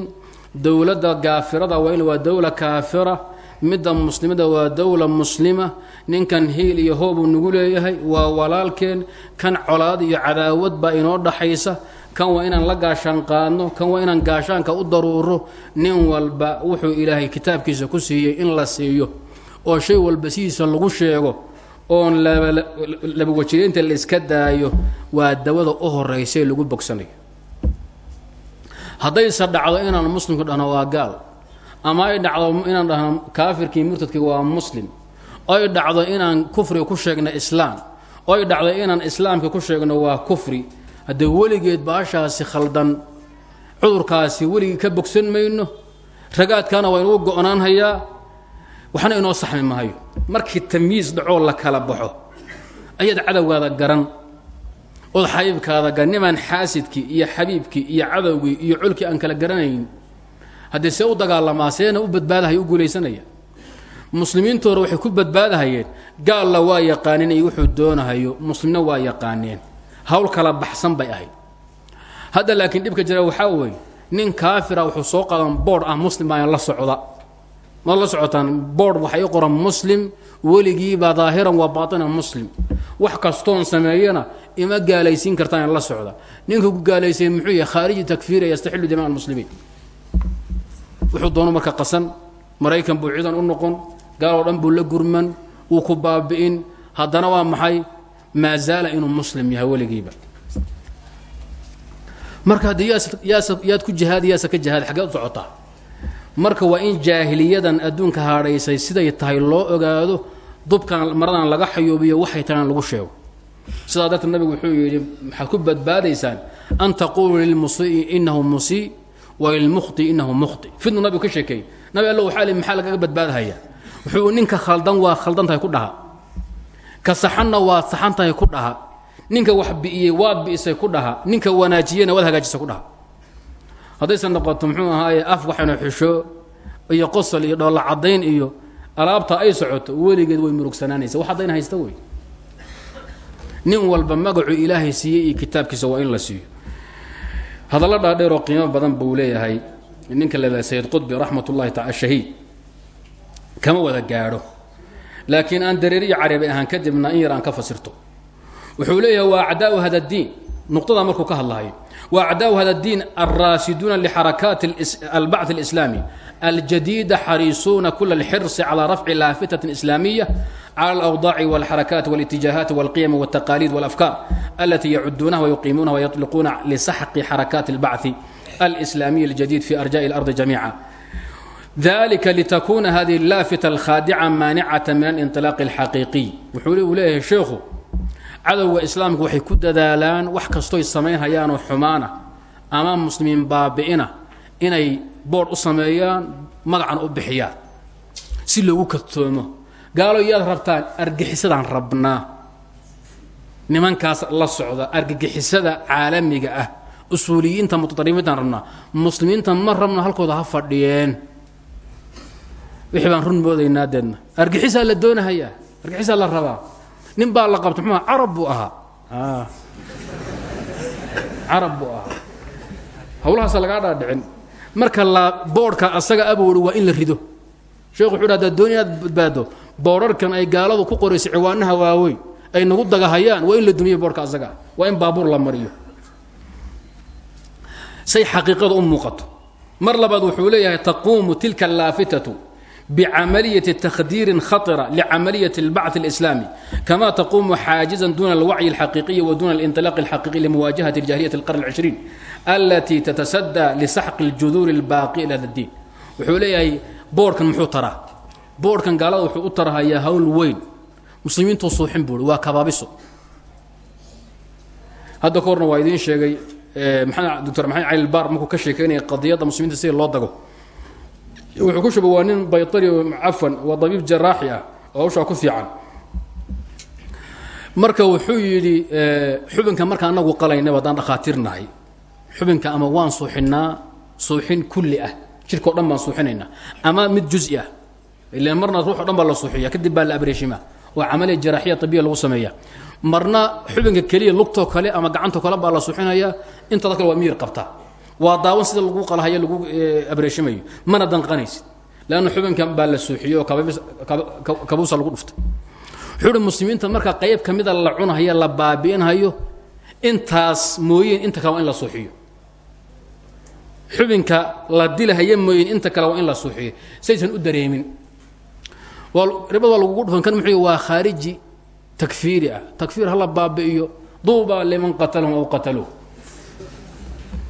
dowladda gaafirada waa in waa dowla kaafira midda muslimada waa dowla muslima ninkan hiil iyo hoobuu nagu leeyahay waa walaalkeen kan colaad iyo cadaawad baa inoo dhaxaysa kan waa inaan la gaashaan qaadno kan waa inaan gaashaanka u daruuro nin walba wuxuu ilaahay kitaabkiisa ku siiyey in la siiyo oo shay walba sidiisa lagu sheego oon laba wajireynta la iska daayo waa dawada u horaysa ee lagu bogsanayo haddayse dhacdo inaan muslimka dhahno waa gaal. Ama ay dhacdo inaan dhahno kaafirkii murtadkii waa muslim. Oy dhacdo inaan kufriga ku sheegno islaam. Oy dhacdo inaan islaamka ku sheegno waa kufri. Haddee weligeed baashaasi khaldan cudurkaasi weligii ka bogsan mayno ragaadkaana waa inugu go-naan hayaa waxna inoo saxmi maayo. Markii tamyiis dhacoo la kala baxo ayaad cadowgaada garan ood xabiibkaada garan nimaan xaasidkii iyo xabiibkii iyo cadowgii iyo colkii aan kala garanayn haddii see u dagaalamaa seena u badbaadahaya u guulaysanaya. Muslimiintu hore waxay ku badbaadahayeen. Gaalla waa yaqaaneen iyo wuxuu doonahayo muslimna waa yaqaaneen hawl kala baxsan bay ahayd. Hadda laakiin dhibka jira waxaa weeye nin kaafira wuxuu soo qaadan boodh ah muslim baa la socda. Maad la socotaan boord waxay i qoran muslim weligiiba daahiran waa baatinan muslim. Wax kastoon sameeyana ima gaalaysiin kartaan la socda. Ninka ku gaalaysay muxuu yahay khaariji takfiira yastaxilu dimaa almuslimiin. Wuxuu doono marka qasan maraykan buu ciidan u noqon gaal oo dhan buu la gurman wuu ku baabi'in. Haddana waa maxay? Maa zaala inuu muslim yahay weligiiba. Marka haddii yaad ku jihaadi yaasa ka jihaadi xaggeed u marka waa in jaahiliyadan adduunka haadhaysay siday tahay loo ogaado dubkan maradan laga xayuubiyo waxay tahaan lagu sheego. Sidaa darteed nabigu wuxuu yidhi maxaad ku badbaadaysaan? An taquuluu lilmusii inahu musii wa lilmukhti inahu mukhti. Fidnu nabigu ka sheekeey nabi alla waxaa li maxaa lagaga badbaadahaya? Wuxuu ninka khaldan waa khaldan tahay ku dhaha. Ka saxanna waad saxan tahay ku dhaha. Ninka wax bi'iyey waad bi'isay ku dhaha. Ninka wanaajiyeyna waad hagaajisay ku dhaha. Haddaysan noqoto muxuu ahaaye af waxaynu xisho iyo qosol iyo dhoolla caddayn iyo alaabta ay socoto weligeed way murugsanaanaysa wax haddayna haysta wey. Nin walba magacuu ilaahay siiyey iyo kitaabkiisa waa in la siiyo. Hadallo dhaadheer oo qiimo badan buu leeyahay. Ninka la sayid qudbi raxmat ullahi taala shahiid. Kama wada gaadho. Laakiin aan dareeriyo carabi ahaan kadibna in yar aan ka fasirto. Wuxuu leeyahay waa acdaau hada diin nuqطada markuu ka hadlahayo وأعdاء hada الdين الrاasiduuna لxaركاaت البعث الإسلامي الجديدة xariisuuna كل الxرص على رفع لاaفتة إسلامية على الأوضاع والحركات والاتجاهات والقيم والتقاليد والأفكار التي يعدونها ويقيمونها ويطلقون لسحق حركات البعث الإسلامي الجديد في أرجاء الأرض جميعا ذلك لتكون هذه اللافتة الخاadعة ماaنعة من الانطلاق الحقيقي wuxuu u leeyahay sheekhu cadowga islaamku waxay ku dadaalaan wax kastoy samaynhayaanoo xumaana ama muslimiin baabi'ina inay boodh u sameeyaan magacan u bixiyaan. Si loogu kadtoomo gaalo yaad rabtaan argixisadaan rabnaa. Nimankaas la socda argagixisada caalamiga ah usuuliyiinta mutaطaribiintaan rabnaa muslimiinta ma rabno halkooda ha fadhiyeen. Wixii baan run moodaynaa deedna. Argixisaa la doonahayaa argixisaa la rabaa nin baa la qabta muxuu carab buu ahaa. Carab buu ahaa. Hawlahaasa lagaa dhaadhicin. Marka la boodhka asaga abowri waa in la rido. Sheekhu wuxu hadaad dooni inaad badbaado boodharkan ay gaaladu ku qoraysa ciwaanaha waaweyn ay nagu dagahayaan waa in la dumiyo boodhka asaga waa in baabuur la mariyo. Say xaqiiqada u muuqato. Mar labaad wuxuu leeyahay taquumu tilka allaafitatu bicamaliyaةi takhdiirin khaطira licamaliyaة اlbacث الإسlاmي kama taquumu xaajiزa duna اlwacyi الxaqiiqiyi wa duna اlinطilaaq الxaqiiqi limuwaajahaةi اljahiliyaة الqarn العشhriin اlati tatasadى lisaxqi اljuduur الbaaqi ilى hada الdiin wuxuu leeyahay boodhkan muxuu taraa boodhkan gaalada wuxuu u tarhayaa hawl weyn muslimiintuu suuxin buui waa kabaabiso hadda ka horna waa idiin sheegay doctor maxamed cali bar markuu ka sheekeynaya qadiyadda muslimiinta sida loo dago wuxuu ku shuba waa nin bayari cafan waa dabiib jaraaxi ah oo hawshaa ku fiican. Marka wuxuu yidhi xubinka marka anagu qalaynaba haddaan dhakhaatiirnahay. Xubinka ama waan suuxinaa suuxin kulli ah jirka o dhan baan suuxinaynaa. Ama mid juzi ah ila marna ruux dhan baa la suuxiya kadib baa la abreeshimaa oo camaliya jaraaxiya tabiya lagu sameeya marna xubinka keliya lugtoo kale ama gacantoo kale baa la suuxinayaa. Intada kale waa miyir qabtaa waa daawan sida lagu qalhayo lagu abreeshimayo. Mana danqanaysid. Leanna xubinkan baa la suuxiyey oo kabuusa lagu dhuftay wuxuuhi muslimiinta marka qayb ka mida la cunahayo la baabi'inhayo intaas mooyeen inta kale waa in la suuxiyo. Xubinka la dilahayo mooyeen inta kale waa in la suuxiyo. Saysan u dareemin. Ribad waa lagugu dhufan kan muxuu waa khaariji takfiiri ah. Takfiir hala baabi'iyo. Duuba liman qatalahum aw qataluuh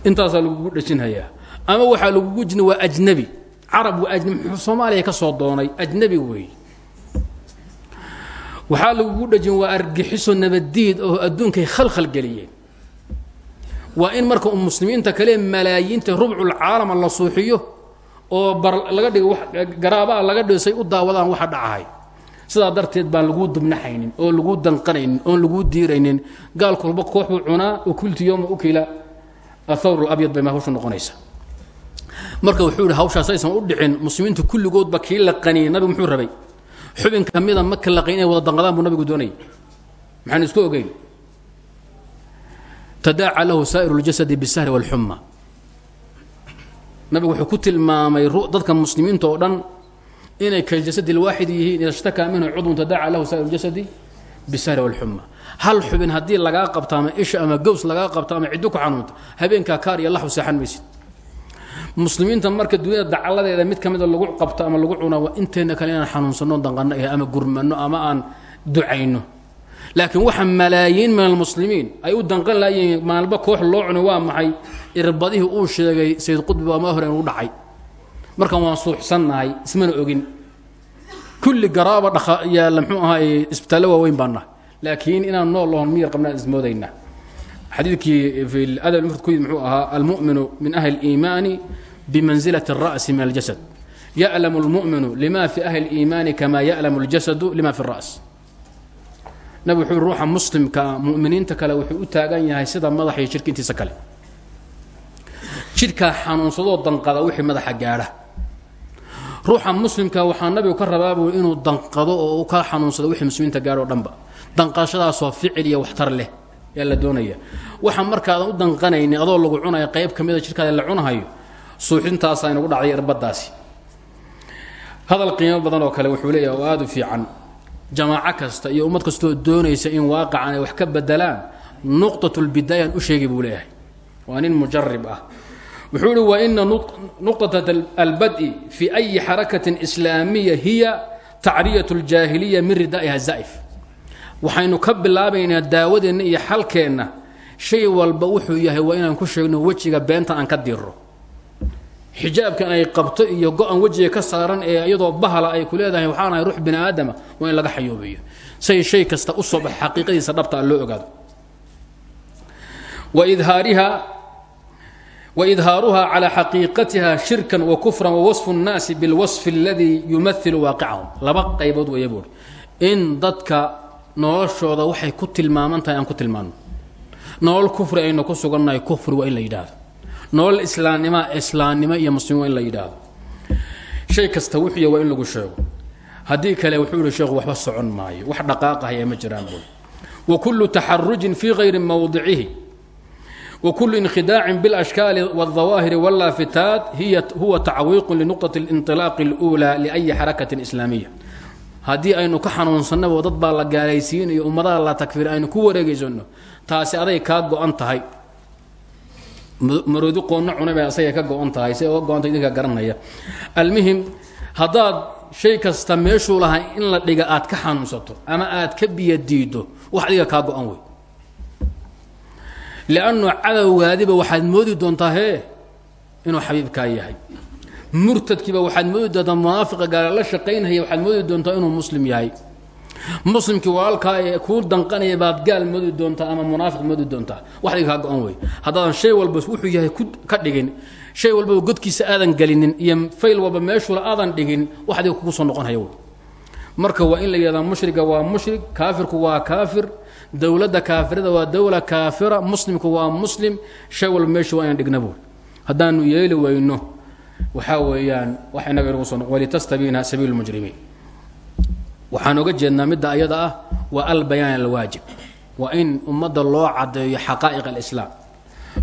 intaasaa lagugu dhejinhayaa ama waxaa lagugu jina waa ajnabi. Carab waa ajnabi. Soomaaliya ka soo doonay. Ajnabi weeye waxaa lagugu dhejin waa argixiso nabaddiid oo adduunkay khalkhal geliyeen. Waa in marka muslimiinta kale malaayiinta rubculcaalama la suuxiyo oo bar laga dhigo garaabaa laga dhigo say u daawadaan waxa dhacahay sidaa darteed baan laguu dubnaxaynin oo laguu danqanaynin oon laguu diiraynin. Gaalku walba koox buu cunaa ukulti yowma ukila athawr alabyad bay ma hawshu noqonaysa marka wuxuu yidhi hawshaas aysan u dhicin muslimiintu kulligoodba kii la qaniyey nabigu muxuu rabay xubin ka mida maka laqay inay wada danqadaan buu nabigu doonayay maxaan isku ogeyn tadaaca lahu saa'iru اljasadi bisahri wاlxuma nabigu wuxuu ku tilmaamay dadka muslimiinta oo dhan inay kaljasadi lwaaxid yihiin ida shtakaa minhu cudwun tadaaca lahu saa'iru ljasadi bisahri wاlxuma hal xubin haddii lagaa qabto ama isha ama gows lagaa qabto ama ciddo ku xanuunta habeenkaa kaar iyo laxu seexan maysid. Muslimiinta marka duniyada dacaladeeda mid ka mida lagu qabto ama lagu cunaa waa inteenna kale inaan xanuunsanno danqanno ama gurmanno ama aan ducayno laakiin waxa malaayiin min almuslimiin ay u danqan laayihiin maalba koox loo cunay waa maxay? Irbadihii uu sheegay sayd qudbi waa ma hore inuu dhacay. Markan waan suuxsannahay ismana ogin. Kulli garaaba yaalla mxuu ahaay isbitaallo waaweyn baan laakiin inaan nool lahon miyar qabnaan ismoodaynaa xadiidkii fi adab mufrad ku yid muxuu ahaa almu'minu min ahli اliimaani bimansilati الra'si min aljasad ya'lamu اlmu'minu lima fi ahli اliimaani kama ya'lamu اljasadu lima fi الra's nabig wuxuu ruuxa muslimkaa mu'miniinta kale wuxuu u taagan yahay sida madaxa iyo jidhka intiisa kale jidhkaa xanuunsadoo danqada wixii madaxa gaadha ruuxa muslimka waxaa nabigu ka rabaabu inuu danqado oo ka xanuunsado wixii muslimiinta gaadho o dhanba danqashadaasoo ficil iyo waxtar leh yaa la doonaya waxa markaadan u danqanaynin adoo lagu cunayo qayb ka mida jidhkaada la cunahayo suuxintaasaa inagu dhacday irbadaasi hadal qiimo badan oo kale wuxuu leeyahay oo aada u fiican jamaaco kasta iyo ummad kastoo doonaysa in waaqacan ay wax ka bedelaan nuqطaة اlbidaayaan u sheegi buu leeyahay waa nin mujarib ah wuxuu uhi waina nuqطaة albad'i fi أyi xarakaة islaamiya hiya tacriyaة اljaahiliya min ridaa'iha zaa'if waxaynu ka bilaabaynaa daawadeenna iyo xalkeenna shay walba wuxuu yahay waa inaan ku sheegno wejiga beenta aan ka diro xijaabkan ay qabto iyo go-an wejiga ka saaran ee iyadoo bahala ay ku leedahay waxaanahay ruux bini aadama waa in laga xayoobiyo say shay kasta u soo bax xaqiiqadiisa dhabta loo ogaado waidhaariha waidhaaruha calى xaqiiqatiha shirkan wa kufran wawasfu الnaasi biاlwaصfi اladii yumailu waaqicahum laba qaybood weeya buuri in dadka noloshooda waxay ku tilmaaman tahay aan ku tilmaano nolol kufri aynu ku sugannahay kufri waa in la yidhaahdo nolol islaamnima islaamnimo iyo muslim waa in la yidhaahdo shay kasta wuxuuya waa in lagu sheego haddii kale wuxuu yihi sheekhu waxba socon maayo wax dhaqaaqahaya ma jiraan buuri wa kullu taxarujin fii hayri mawdicihi wa kullu inkhidaacin biاlashkaali wاldawaahiri wاllaafitaat hiya huwa tacwiiqun linuqطaةi اlinطilaaqi اlأulى liأyi xarakatin islaamiya haddii aynu ka xanuunsannaba dad baa la gaalaysiinayo ummadaha la takfiir aynu ku wareegaysano taasi aday kaa go-an tahay. Maroodi qoonna cunabay asagay ka go-an tahay si oga go-anta idinka garanaya. Almuhim haddaad shay kasta meeshuu lahaa in la dhiga aad ka xanuunsato ama aad ka biyo diiddo wax adiga kaa go-an wey. Liannu cadowgaadiba waxaad moodi doontaa hee inuu xabiibkaa yahay murtadkiiba waxaad moodi doontaa munaafiqa gaala la shaqaynhaya waxaad moodi doontaa inuu muslim yahay. Muslimkii walaalkaa ee kuu danqanaya baad gaal moodi doontaa ama munaafiq moodi doontaa wax adiga kaa go-an wey haddaadan shay walba wuxuu yahay ka dhigin shay walbaba godkiisa aadan gelinin iyo fayl walba meeshuula aadan dhigin wax adiga kugu soo noqon haya wey marka waa in la yidhahdaa mushriga waa mushrig kaafirku waa kaafir dowladda kaafirada waa dowla kaafira muslimku waa muslim shay walba meeshu waa inaan dhigna haddaanu yeeli weyno waxaa weeyaan wax inaga inagu soo noqon walitastabiina sabiilu lmujrimiin waxaan oga jeednaa midda ayada ah waa albayaan alwaajib. Waa in ummadda loo caddeeyo xaqaa'iq alislaam.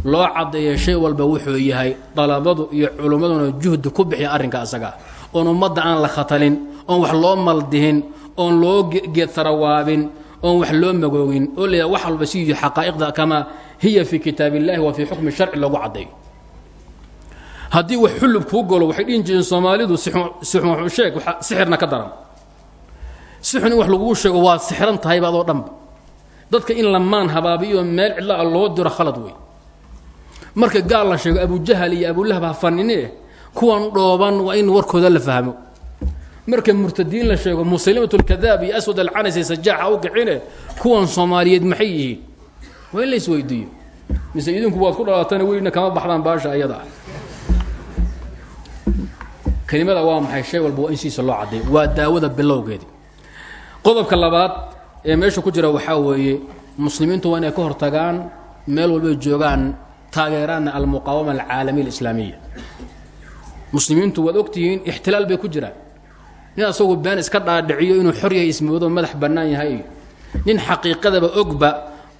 Loo caddeeyo shay walba wuxuu yahay dalabadu iyo culummaduna juhdi ku bixiya arrinka asaga ah. Oon ummadda aan la khatalin oon wax loo maldihin oon loo geed sarawaabin oon wax loo magoogin oo la wax walba siyo xaqaa'iqda kamaa hiya fii kitaab illahi wa fii xukmi sharci loogu caddeeyo haddii wax xullub kuu golo waxay dhihin jireen soomaalidu sixunsheeg sixirna ka daran. Sixun in wax laguu sheego waad sixran tahayba adoo dhanba. Dadka in lamaan habaabiyo meel cidlaa loo diro khalad wey marka gaal la sheego abujahal iyo abulahab ha fanine kuwan dhooban waa in warkooda la fahmo. Marka murtadiin la sheego musalimat lkadaab iyo aswad alcanasi sajaaxa u kicine kuwan soomaaliyeed maxay yihiin? Waa in la isweydiiyo mise idinku waad ku dhalatana welina kama baxdaan baasha ayada ah kelimada waa maxay? Shay walba waa in siisa loo caddeeyo. Waa daawada bilowgeedi. Qodobka labaad ee meesha ku jira waxaa weeye muslimiintu waa inay ka hortagaan meel walbay joogaan taageeraana almuqaawama alcaalamiya alislaamiya. Muslimiintu waad ogtihiin ixtilaal bay ku jiraan. Nin asagu been iska dhaadhiciyo inuu xor yahay ismoodo madax bannaan yahay. Nin xaqiiqadaba ogba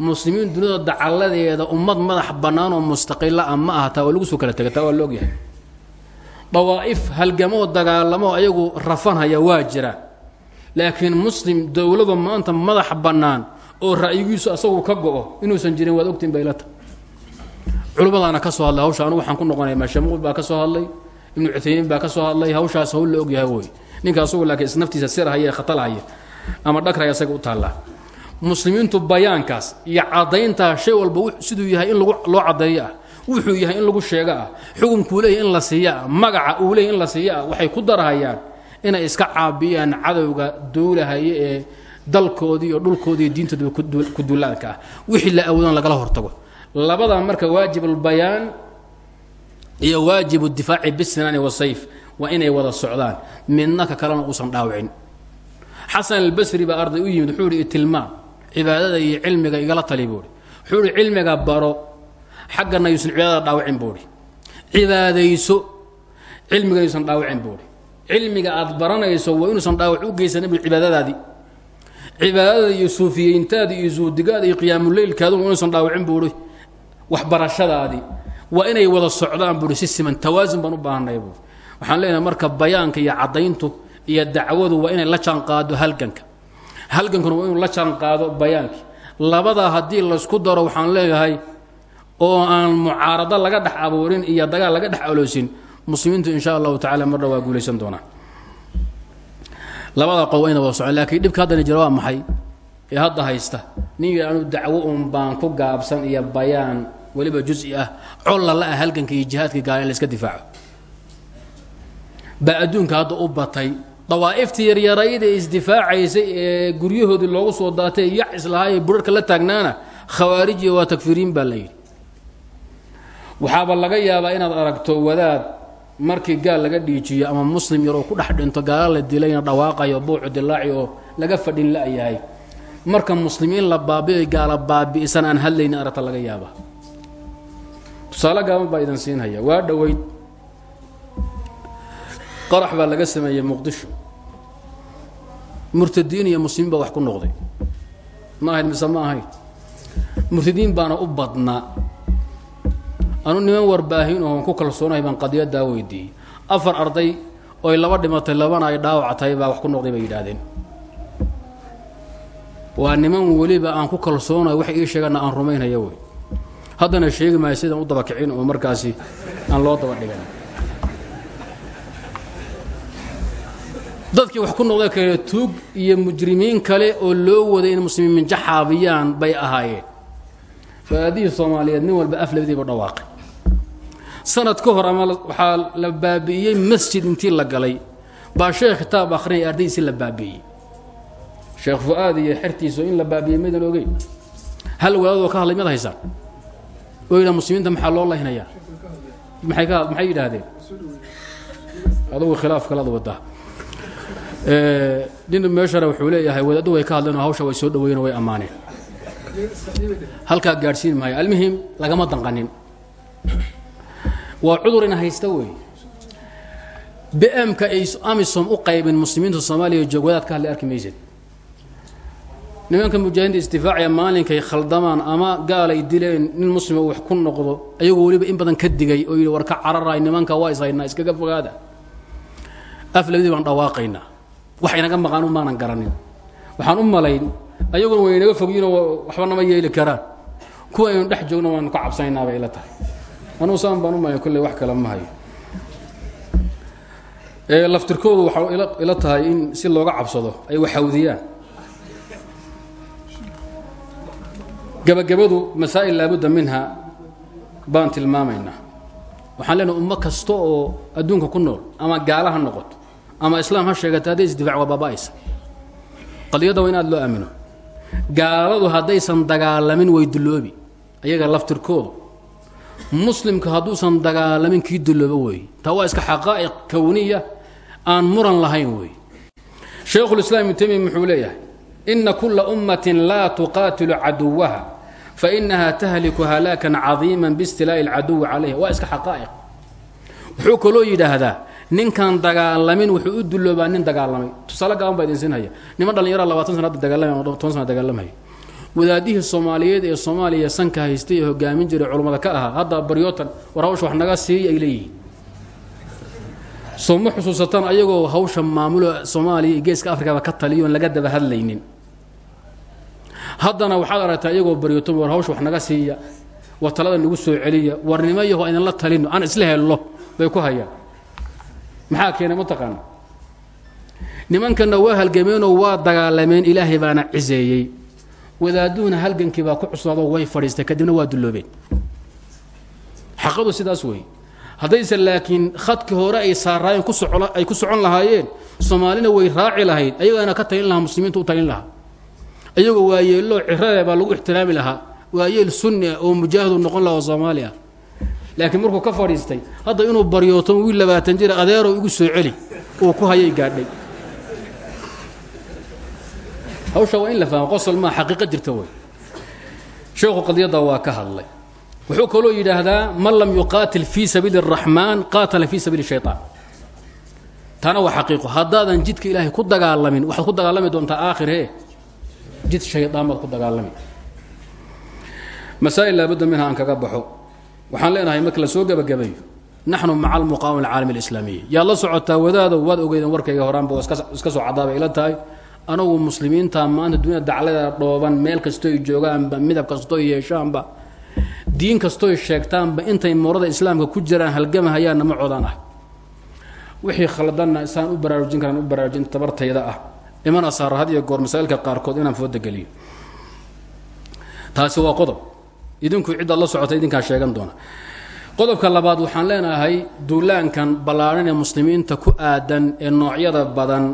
muslimiin dunida dacalladeeda ummad madax bannaan oo mustaqila ah ma aha taa waa lagu soo kala tega taa waa la ogyahay dawaa'if halgamoo dagaalamo ayagu rafanhaya waa jira. Laakiin muslim dowladu maanta madax bannaan oo ra'yigiisu asagu ka go-o inuusan jirin waad ogtiin baylata culimmadaana ka soo hadlay hawsha anu waxaan ku noqonaya maashamuud baa ka soo hadlay ibnu cuthaymiin baa ka soo hadlay hawshaas hawl la ogyahay wey ninka asagu laakiin isnaftiisa sirhaya khatalhaya ama dhagraya isaga u taallaa muslimiintu bayaankaas iyo caddayntaa shay walba siduu yahay in loo caddeeyo ah wuxuu yahay in lagu sheego ah xukunkuu in la siiyo ah magaca uu leeyahy in la siiyo ah waxay ku darahayaan inay iska caabiyaan cadowga duulahaya ee dalkoodii iyo dhulkoodii diintooda ku duulaanka. Wixii la awoodan lagala hortago. Labada marka waajib albayaan iyo waajib difaaci bisinaani wasayf waa inay wada socdaan. Midna ka kalena uusan dhaawicin. Xasan albasri baa arday u yimid wuxuu ihi itilmaam cibaadada iyo cilmiga igala tali buuhi wuxuu ihi cilmiga baro xaggana yuusan cibaadada dhaawicin buuhi cibaadayso cilmigana yuusan dhaawicin buuhi cilmiga aad baranayso waa inuusan dhaawac u geysanin bu cibaadadaadii. Cibaadada iyo suufiyeyntaada iyo zuudigaada iyo qiyaamuleylkaadu waa inuusan dhaawicin buuhi waxbarashadaadii waa inay wada socdaan buuhi si siman tawaasun baan u baahanay buui waxaan leenahay marka bayaanka iyo caddayntu iyo dacwadu waa inay la jaanqaado halganka. Halgankuna waa inuu la jaanqaado bayaankii labadaa haddii laysku daro waxaan leeyahay oo aan mucaarado laga dhex abuurin iyo dagaal laga dhex aloosin muslimiintu insha allahu tacala mardha waa guulaysan doonaa. Labada qow ayna wada socon laakiin dhibka haddana jira waa maxay? Ee hadda haysta nin anu dacwo un baan ku gaabsan iyo bayaan weliba jusi ah colla la ah halganka iyo jihaadka gaala la iska difaaco. Baa adduunka hadda u batay dawaa'iftii yaryarayd ee isdifaacaysay ee guryahoodii loogu soo daatay yac islahaa ee burarhka la taagnaana khawaarijiya waa takfiriin baa la yidhi waxaaba laga yaabaa inaad aragto wadaad markii gaal laga dhiijiyo ama muslim yar oo ku dhex dhinto gaala la dilayna dhawaaqayo buucu dilaaci oo laga fadhin la-yahay marka muslimiin la baabi'ay gaala baabi'isan aan hadlaynin aragta laga yaaba tusaale gaaban baa idin siinhaya waa dhoweyd. Qarax baa laga sameeyey muqdisho. Murtadiin iyo muslimiin baa wax ku noqday. Ma ahayd mise ma ahayd murtadiin baana u badnaa anu niman warbaahin oon ku kalsoonahay baan qadiyadaa weydiiyey. Afar arday oy laba dhimatay labana ay dhaawac tahay baa wax ku noqday bay yidhaahdeen. Waa niman weliba aan ku kalsoonahay wax ii sheegana aan rumaynaya wey. Haddana sheegi maayo sidaan u daba kicin oo markaasi aan loo daba dhigan dadkii wax ku noqda kale tuug iyo mujrimiin kale oo loo waday in muslimiin minjo xaabiyaan bay ahaayeen. Faadihii soomaaliyeed nin walba af labadiiba dhawaaqay sanad ka hor ama waxaa la baabi'iyey masjid intii la galay. Baa sheekh kitaab akhrinaya ardaydiisi la baabi'iyey sheekh fu-aad iyo xertiisu in la baabi'iyey madan ogey hal wadaadoo ka hadlay mad haysaan oo yidhaha muslimiinta maxaa loo laynayaa maxay ka maxay yidhaahdeen? Adugu khilaaf kalaad wadaa nin meeshana wuxuu leeyahay wadaaddu way ka hadleen oo hawsha way soo dhaweyen oo way ammaaneen. Halkaa gaadhsiin maayo. Almuhim lagama danqanin waa cudur ina haysta wey bmka ay amisom u qaybin muslimiinta soomaaliya joog wadaad ka hadlay arki maysid. Nimanka mujaahidiinta isdifaacaya maalinkay khaldamaan ama gaalay dileen nin muslima wax ku noqdo ayagoo weliba in badan ka digay oo war ka cararay nimanka waa ishaynaa iskaga fogaada. Af baan dhawaaqaynaa. Wax inaga maqaan maanan garanin. Waxaan u malayn ayaguna way inaga fogyiinoo waxba nama yeeli karaan. Kuwa aynu dhex joogno waanu ka cabsanaynaa bay ila tahay anugu saan baan u malay kolley wax kale ma hayo. Laftirkoodu waxaa ila tahay in si looga cabsado ay waxawdiyaan gabagabadu masaa'il laabudda minha baan tilmaamaynaa. Waxaan leenahay ummo kasta oo adduunka ku nool ama gaala ha noqoto ama islaam ha sheegata hadday isdifac waa baaba'aysa. Qadiyadda waa in aad loo aamino. Gaaladu haddaysan dagaalamin way dulloobi ayaga laftirkoodu muslimka hadduusan dagaalamin kii dullooba weeye taa waa iska xaqaa'iq kowniya aan muran lahayn weeye shaykhulislaam ibnu taymiya muxuu leeyahay ina kula ummatin laa tuqaatilu caduwaha fainaha tahliku halaakan cadiiman biistilaa'i alcaduwi calayha. Waa iska xaqaa'iq. Wuxuu kaloo yidhaahdaa ninkaan dagaalamin wuxuu u dulloobaa nin dagaalamay tusaale gaaban baa idin siinhaya niman dhallinyara labaatan sana hadda dagaalamay ama toban sana dagaalamaya wadaadihii soomaaliyeed ee soomaaliya sanka haystay ee hogaamin jiray culummada ka ahaa. Hadda baryootan war hawsha wax naga siiy ay leeyihiin. Soo ma xusuusataan ayagoo hawsha maamulo soomaaliya iyo geeska afrikaba ka taliyo oon laga daba hadlaynin. Haddana waxaad aragtaa iyagoo baryootan war hawsha wax naga siiya war talada nagu soo celiya warnimo yaho idinla talino aan isla hello bay ku hayaan. Maxaa keenay mataqaana nimankanna waa halgameenoo waa dagaalameen ilaahay baana ciseeyey wadaaduhuna halgankii baa ku cusnaadoo way fadhiistay kadibna waa dulloobeen. Xaqadu sidaas weeye. Haddayse laakiin khadkii hore ay saaraayeen ku socon ay ku socon lahaayeen soomaalina way raaci lahayd ayagaana ka talin lahaa muslimiinta u talin lahaa. Ayagoo waayeelloo cirade baa lagu ixtiraami lahaa. Waayeel sunni ah oo mujaahidu noqon laha oo soomaali laakiin markuu ka fadhiistay hadda inuu baryooto wiil labaatan jir adeerow igu soo celi uu ku hayay gaadhay hawsha waa in la fahmo qosol maa xaqiiqo jirta wey sheekhu qadiyadda waa ka hadlay wuxuu kaloo yidhaahdaa man lam yuqaatil fii sabiili الraxmaan qaatala fii sabiili shayطaan taana waa xaqiiqo haddaadan jidka ilaahay ku dagaalamin waxaad ku dagaalami doontaa aakhirhe jid shaydaan baad ku dagaalami masaa'il laabudda minha aan kaga baxo waxaan leenahay marka la soo gebagabayo naxnu maca almuqaawama alcaalami alislaamiyi yaad la socotaa wadaado waad ogeyden warkayga horaanba iska soo cadaabay ila tahay anagu muslimiinta maanta dunyada daclada dhooban meel kastooy joogaanba midab kastooy yeeshaanba diin kastooy sheegtaanba intay moorada islaamka ku jiraan halgamahayaanna ma codaan ah. Wixii khaldanna isaan u baraarujin karaan u baraarujin tabartayda ah. Imana saara had iyo goor masaa'ilka qaarkood inaan fooda geliyo. Taasi waa qodob. Idinku ciddaad la socota idinkaa sheegan doona. Qodobka labaad waxaan leenahay duulaankan ballaadhan ee muslimiinta ku aadan ee noocyada badan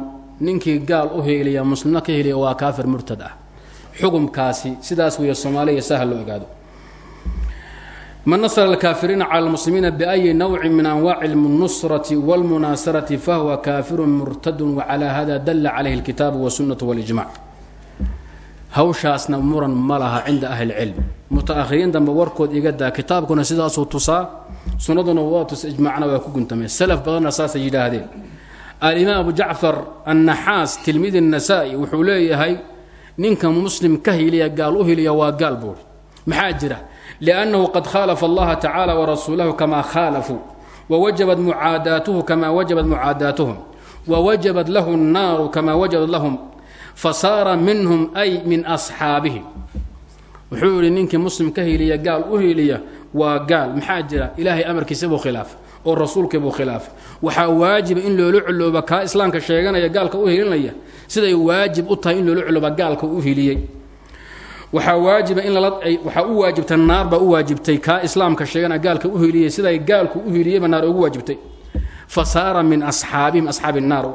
ninkii gaal u heeliya muslimna ka heliya waa kaafir murtad ah. Xukumkaasi sidaas weeye soomaaliya saha loo ogaado. Man nasra alkaafiriina cala almuslimiina biayi nawcin min anwaaci alnusrati walmunaasarati fahuwa kaafirun murtadun wacalaa hada dalla calayhi alkitaabu wasunnatu walijmac hawshaasna muran ma laha cinda ahli lcilm mutaakhiriin dambe warkood iga daa kitaabkuna sidaasuu tusaa sunnaduna waa tus ijmaacna waa ku guntameen salaf badanna saasay yidhaahdeen alimaam abu jacfar annaxaas tilmiid الnasaa-i wuxuu leeyahay ninka muslim ka hiliya gaal u hiliya waa gaal buuri maxaa jira liannahu qad khaalafa allaha tacaala warasuulahu kamaa khaalafuu wawajabat mucaadaatuhu kamaa wajabat mucaadaatuhum wawajabat lahu الnaaru kamaa wajabat lahum fasaara minhum ay min asxaabihim wuxuu yidhi ninkii muslim ka hiliya gaal u hiliya waa gaal maxaa jira ilaahay amarkiisa buu khilaafa oo rasuulkii buu khilaafa waxaa waajiba in loola colooba kaa islaamka sheeganaya gaalka u hilinaya siday waajib u tahay in loola colooba gaalka u hiliyey waxaa waajiba in waxaa u waajibta naar baa u waajibtay kaa islaamka sheeganaya gaalka u hiliyey siday gaalku u hiliyeyba naar ugu waajibtay fasaara min asxaabihim asxaabi الnaar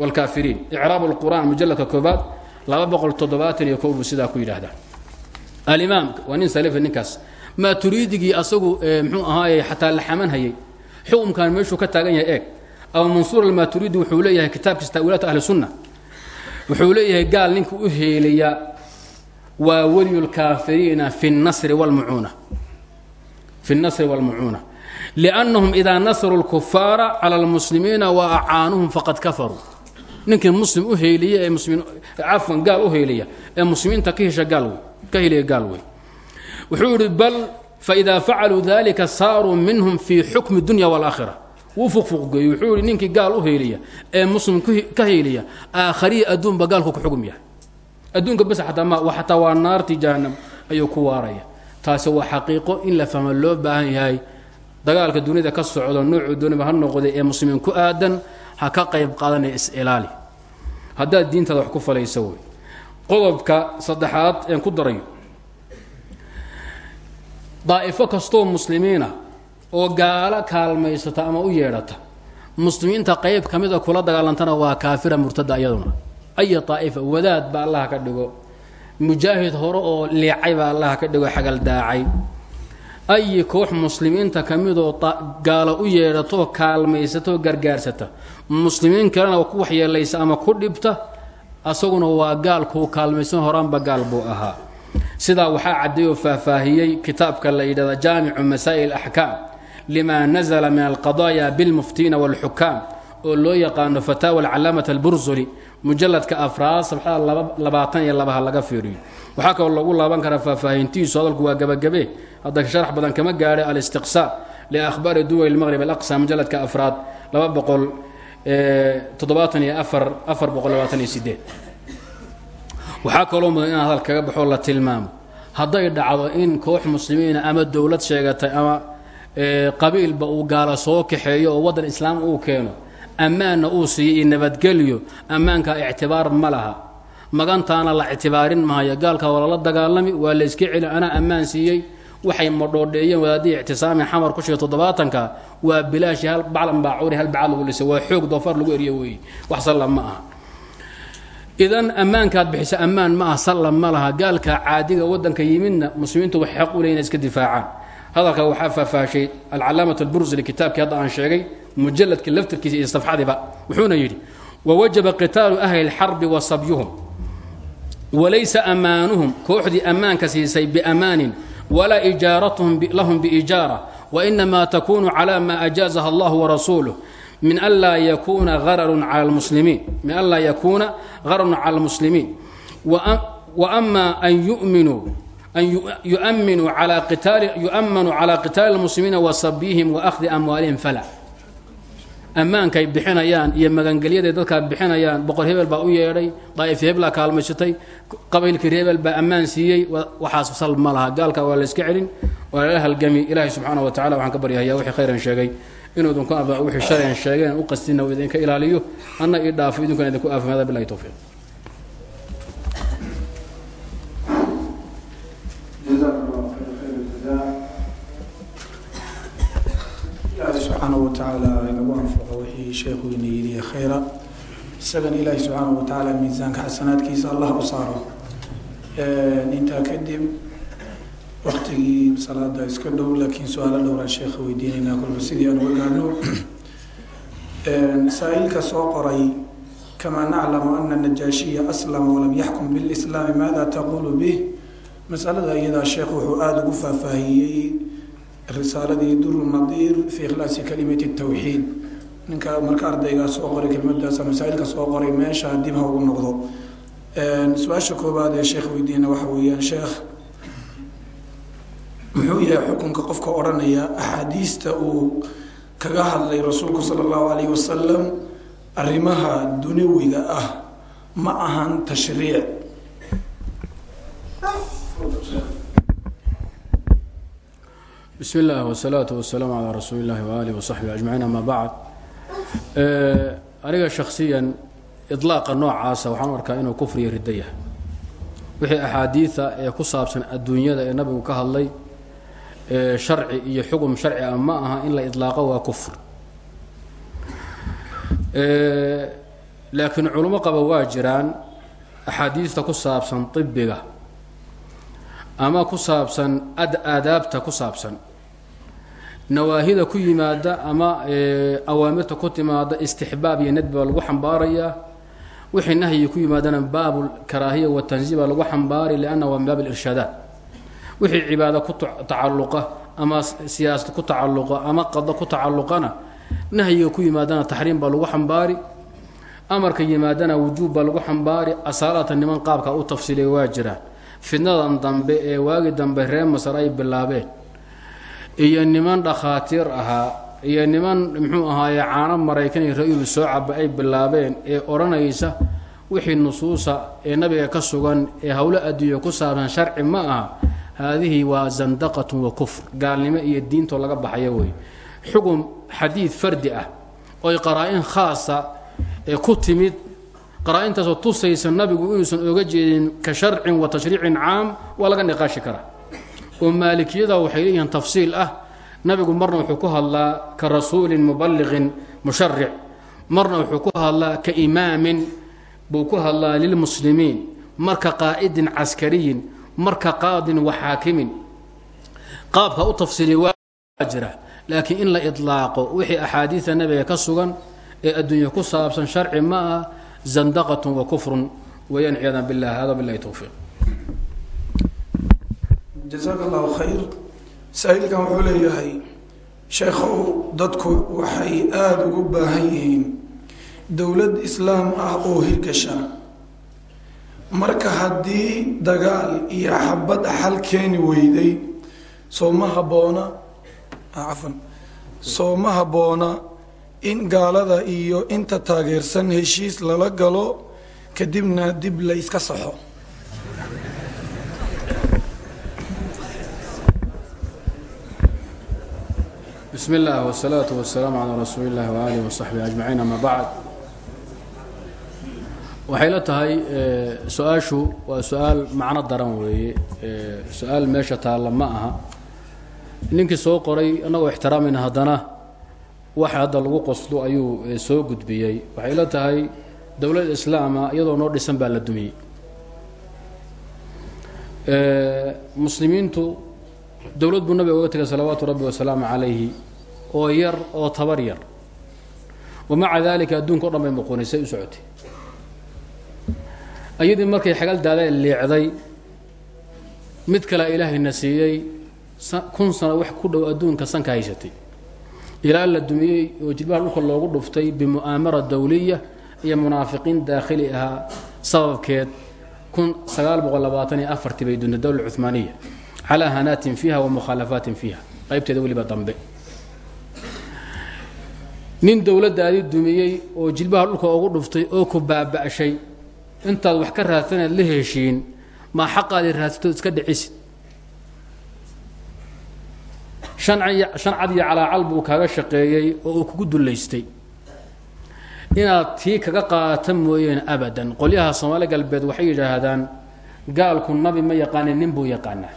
wاlkaafiriin icraab اlqur'an mujaladka koobaad laba boqol toddobaatan iyo kow buu sidaa ku yidhaahdaa alimaamka waa nin salifa ninkaas maaturiidigii asagu mxuu ahaaye xataa la xaman hayay xukumkan meeshuu ka taagan yahay eeg. Ama mansuur almaaturiidi wuxuu leeyahay kitaabkiisa taawiilaata ahli sunna wuxuu leeyahay gaal ninka u heelaya waa weliyu lkaafiriina fi nasri wlmucuuna fi اnasri wاlmucuuna liannahum idaa nasaruu lkufaara cala almuslimiina wa acaanuhum faqad kafaruu. Ninkii muslim u heeliya ee muslimiin cafan gaal u heeliya ee muslimiinta ka gaal wey ka heliya gaal wuxuu yidhi bal faidaa facaluu dalika saaruu minhum fii xukmi dunya wاlaakhira wuu fuqfuqgeeyey wuxuu yidhi ninkii gaal u heeliya ee muslim ka heeliya aakhariya adduunba gaalku ku xugum yahay adduunka bas ataa ma xataa waa naartii jahannam ayuu ku waaraya taasi waa xaqiiqo in la fahmo loo baahan yahay dagaalka dunida ka socdo noocuu dooniba ha noqday ee muslimiin ku aadan ha ka qayb qaadanaya is-ilaali haddaad diintaada wax ku falayso wey qodobka saddexaad een ku darayo daa'ifo kastoo muslimiina oo gaalo kaalmaysata ama u yeedhata muslimiinta qayb ka mida kula dagaalantana waa kaafira murtada iyaduna. Aya daa'ifa wadaad ba allaha ka dhigo. Mujaahid hore oo leecay baa allaha ka dhigo xagaldaacay ayi koox muslimiinta ka midoo gaalo u yeedhatoo kaalmaysataoo gargaarsata. Muslimiin kalena ku waxyeelaysa ama ku dhibta asaguna waa gaalkuu kaalmaysan horaanba gaal buu ahaa sidaa waxaa caddeeyoo faahfaahiyey kitaabka la yidhahda jaamicu masaa'il axkaam lima nazla min alqadaaya bilmuftiina wاlxukaam oo loo yaqaano fataawa alcalaamata albursuli mujaladka afraad sabxada labaatan iyo labaha laga fiiriyo. Waxaa kaloo lagu laaban karaa faahfaahintiisu hadalku waa gebagabe hadda sharax badan kama gaadhay alistiqsaa liahbaari duwal lmaqrib alaqsa mujaladka afraad laba boqol toddobaatan iyo afar afar boqol labaatan iyo sideed waxaa kaloo mudan in hadal kaga baxoo la tilmaamo. Hadday dhacdo in koox muslimiina ama dowlad sheegatay ama qabiilba uu gaala soo kaxeeyo oo waddan islaam uu keeno ammaanna uu siiyey iyo nabadgelyo ammaankaa ictibaar ma laha. Magantaana la ictibaarin maayo. Gaalka waa lala dagaalami waa la iska celi anaa ammaan siiyey. Waxay madhoodheeyeen wadaadii ictisaami xamar ku sheegay toddobaatanka waa bilaashi hal baclan baacuri hal bacad lagu dhisay. Waa xoog doofaar lagu eriyo weeye wax salla ma aha idan ammaankaad bixisa ammaan ma aha salla ma gaalka caadiga waddanka yimidna muslimiintu waxay xaq u leeyiin iska difaacaan. Hadalka waxaa faahfaashay alcalaamat albursili kitaabkii hadda aan sheegay mujaladka laftirkiisa iyo safxadiba wuxuuna yidhi wawajaba qitaalu ahli اlxarbi wa sabyuhum walaysa ammaanuhum kooxdii ammaanka siisay biamaanin walaa ijaaratuhum lahum biijaara wainama takunu cala ma ajaazaha allah warasuuluh min an laa yakuuna ararun cala lmuslimiin min an laa yakuuna gararun cala almuslimiin waama an yuminuu an yuminuu ala qitaali yu'manu calى qitaali اlmuslimiina wa sabyihim wa akhdi amwaalihim fala. Ammaankaay bixinayaan iyo magangelyaday dadkaa bixinayaan boqor hebel baa u yeedhay daa'if heblaa kaalmaysatay qabaylkii hebel baa ammaan siiyey waxaas sal ma laha gaalka waa layska celin waa lala halgami ilaahay subxaana wa tacala waxaan ka baryahaya wixii khayran sheegay inuu idinku wixii sharcigan sheegeen u qastina uu idinka ilaaliyo anna ii dhaafo idinkuna idinku aafimaada bilahi towfiiq ilaahay subxaana wa tacaala inagu anfaco wixii sheekhu ina yidhi khayra. Isagana ilaahay subxaana wa tacaala miisaanka xasanaadkiisa allah u saaro. Intaa kadib waktigii salaada iska dhow laakiin su'aalo dhowraan sheekha weydiinaynaa kolba sidii aan uga gaadhno saa-iilka soo qoray kamaa naclamu ana najaashiya aslama walam yaxkum bilislaami maada taqulu bih? Masalada iyadaa sheekh wuxuu aada ugu faahfaahiyey risaaladii duru nadiir fi ikhlaasi kalimati tawxiid. Ninka marka ardaygaa soo qoray kelimadaas masaailka soo qoray meesha dib ha ugu noqdo. Su'aasha koobaad ee sheekh weydiina waxa weeyaan sheekh muxuu yahay xukunka qofka odhanaya axaadiista uu kaga hadlay rasuulku sala allahu alayh wasalam arrimaha duniwiga ah ma ahan tashriic. Bismi illah wasalaatu wasalaamu calaa rasuuli illahi waaalih wasaxbi ajmaciin ama bacd eh, aniga shaksiyan ilaaqa noocaasa waxaan u arkaa inuu kufriya ridda wixii axaadiida ee ku saabsan adduunyada ee nabigu ka hadlay sharci iyo xugum sharci ah aha in la iطlaaqo waa kufr. Laakiin culimo qaba waa jiraan axaadiista ku saabsan ibiga ama ku saabsan ad aadaabta ku saabsan. Nawaahida ku yimaada ama awaamirta ku timaada istixbaab iyo nadbi lagu xambaarayaa. Wixii nahyi ku yimaadana baabu karaahiya watanzih baa lagu xambaari lianna waa min baab wixii cibaado ku tacalluqa ama siyaasad ku tacalluqa ama qado ku tacalluqana nahyiga ku yimaadana taxriim baa lagu xambaari amarka yimaadana wujuub baa lagu xambaari asaalata niman qaabka u tafsiiliya waa jiraan fidnadan dambe ee waagi dambe reer masar ay bilaabeen. Iyo niman dhakhaatiir ahaa iyo niman muxuu ahaaye caano maraykan iyo ra'iilu soo caba ay bilaabeen ee odhanaysa wixii nusuusa ee nabiga ka sugan ee howlo adduunya ku saabsan sharci ma aha haadihi waa zandaqatun wa kufr. Gaalnimo iyo diintoo laga baxaya wey xugum xadiid fardi ah oy qaraa-in khaasa ee ku timid qaraa-intaasoo tusaysa nabigu inuusan oga jeedin ka sharcin wa tashriicin caam waa laga niqaashi karaa. Oo maalikiyada waxay leeyihiin tafsiil ah. Nabigu marna wuxuu ku hadlaa ka rasuulin muballiqin musharic marna wuxuu ku hadlaa ka imaamin. Buu ku hadlaa lilmuslimiin. Marka qaa'idin caskariyin marka qaadin wa xaakimin. Qaabka u tafsiiliya waa laakiin in la idlaaqo wixii axaadiida nabiga ka sugan ee adduunya ku saabsan sharci ma ah zandaqatun wa kufrun wayaan ciyadan billah hada billahi towfiiq jasaaka allahu khayr. Saa-iilkan wuxuu leeyahay sheekhow dadku waxay aada ugu baahan yihiin dowlad islaam ah oo hirgasha marka haddii dagaal iyo xabad xal keeni weyday soo ma haboona ah, cafan soo ma habboona in gaalada iyo inta taageersan heshiis lala galo kadibna dib la yska saxo. Bismi اllah wsalaatu wasalaamu calaa rasuuli اllahi waaalihi wasaxbihi ajmaciin ama bacd waxay la tahay su'aashu waa su'aal macno daran weeye. Su'aal meesha taalla ma aha. Ninkii soo qoray annagoo ixtiraamayna haddana waxa hadda lagu qoslo ayuu soo gudbiyey. Waxay la tahay dowlad islaama iyadoo noo dhisan baa la dumiyey. Muslimiintu dowlad buu nabiga oga tegay salawaatu rabbi wasalaamu calayhi oo yar oo tabar yar. Wamaca daalika adduunka o dhan bay muquunisay u socotay ayadii markay xagal daada leecday mid kalea ilaahayna siiyey kun sano wax ku dhow adduunka sanka haysatay. Ilaa la dumiyey oo jilbaha dhulka loogu dhuftay bimu'aamara dawliya iyo munaafiqiin daakhili ahaa sababkeed kun sagaal boqol labaatan iyo afartii bay duntay dowla cumaaniya calaa hanaatin fiiha wa mukhaalafaatin fiiha. Qaybteeda weliba dambe. Nin dowladdaadii dumiyey oo jilbaha dhulka ugu dhuftay oo ku baaba'shay intaad wax ka raadsanaad la heshiin maa xaqaadii raadsatood iska dhicisid. Shan cad iyo calaacal buu kaaga shaqeeyey oo uu kugu dullaystay. Inaad tii kaga qaata mooyeen abadan. Qolyaha soomaali galbeed waxay yidhaahdaan gaalku nabi ma yaqaanin nin buu yaqaanaa.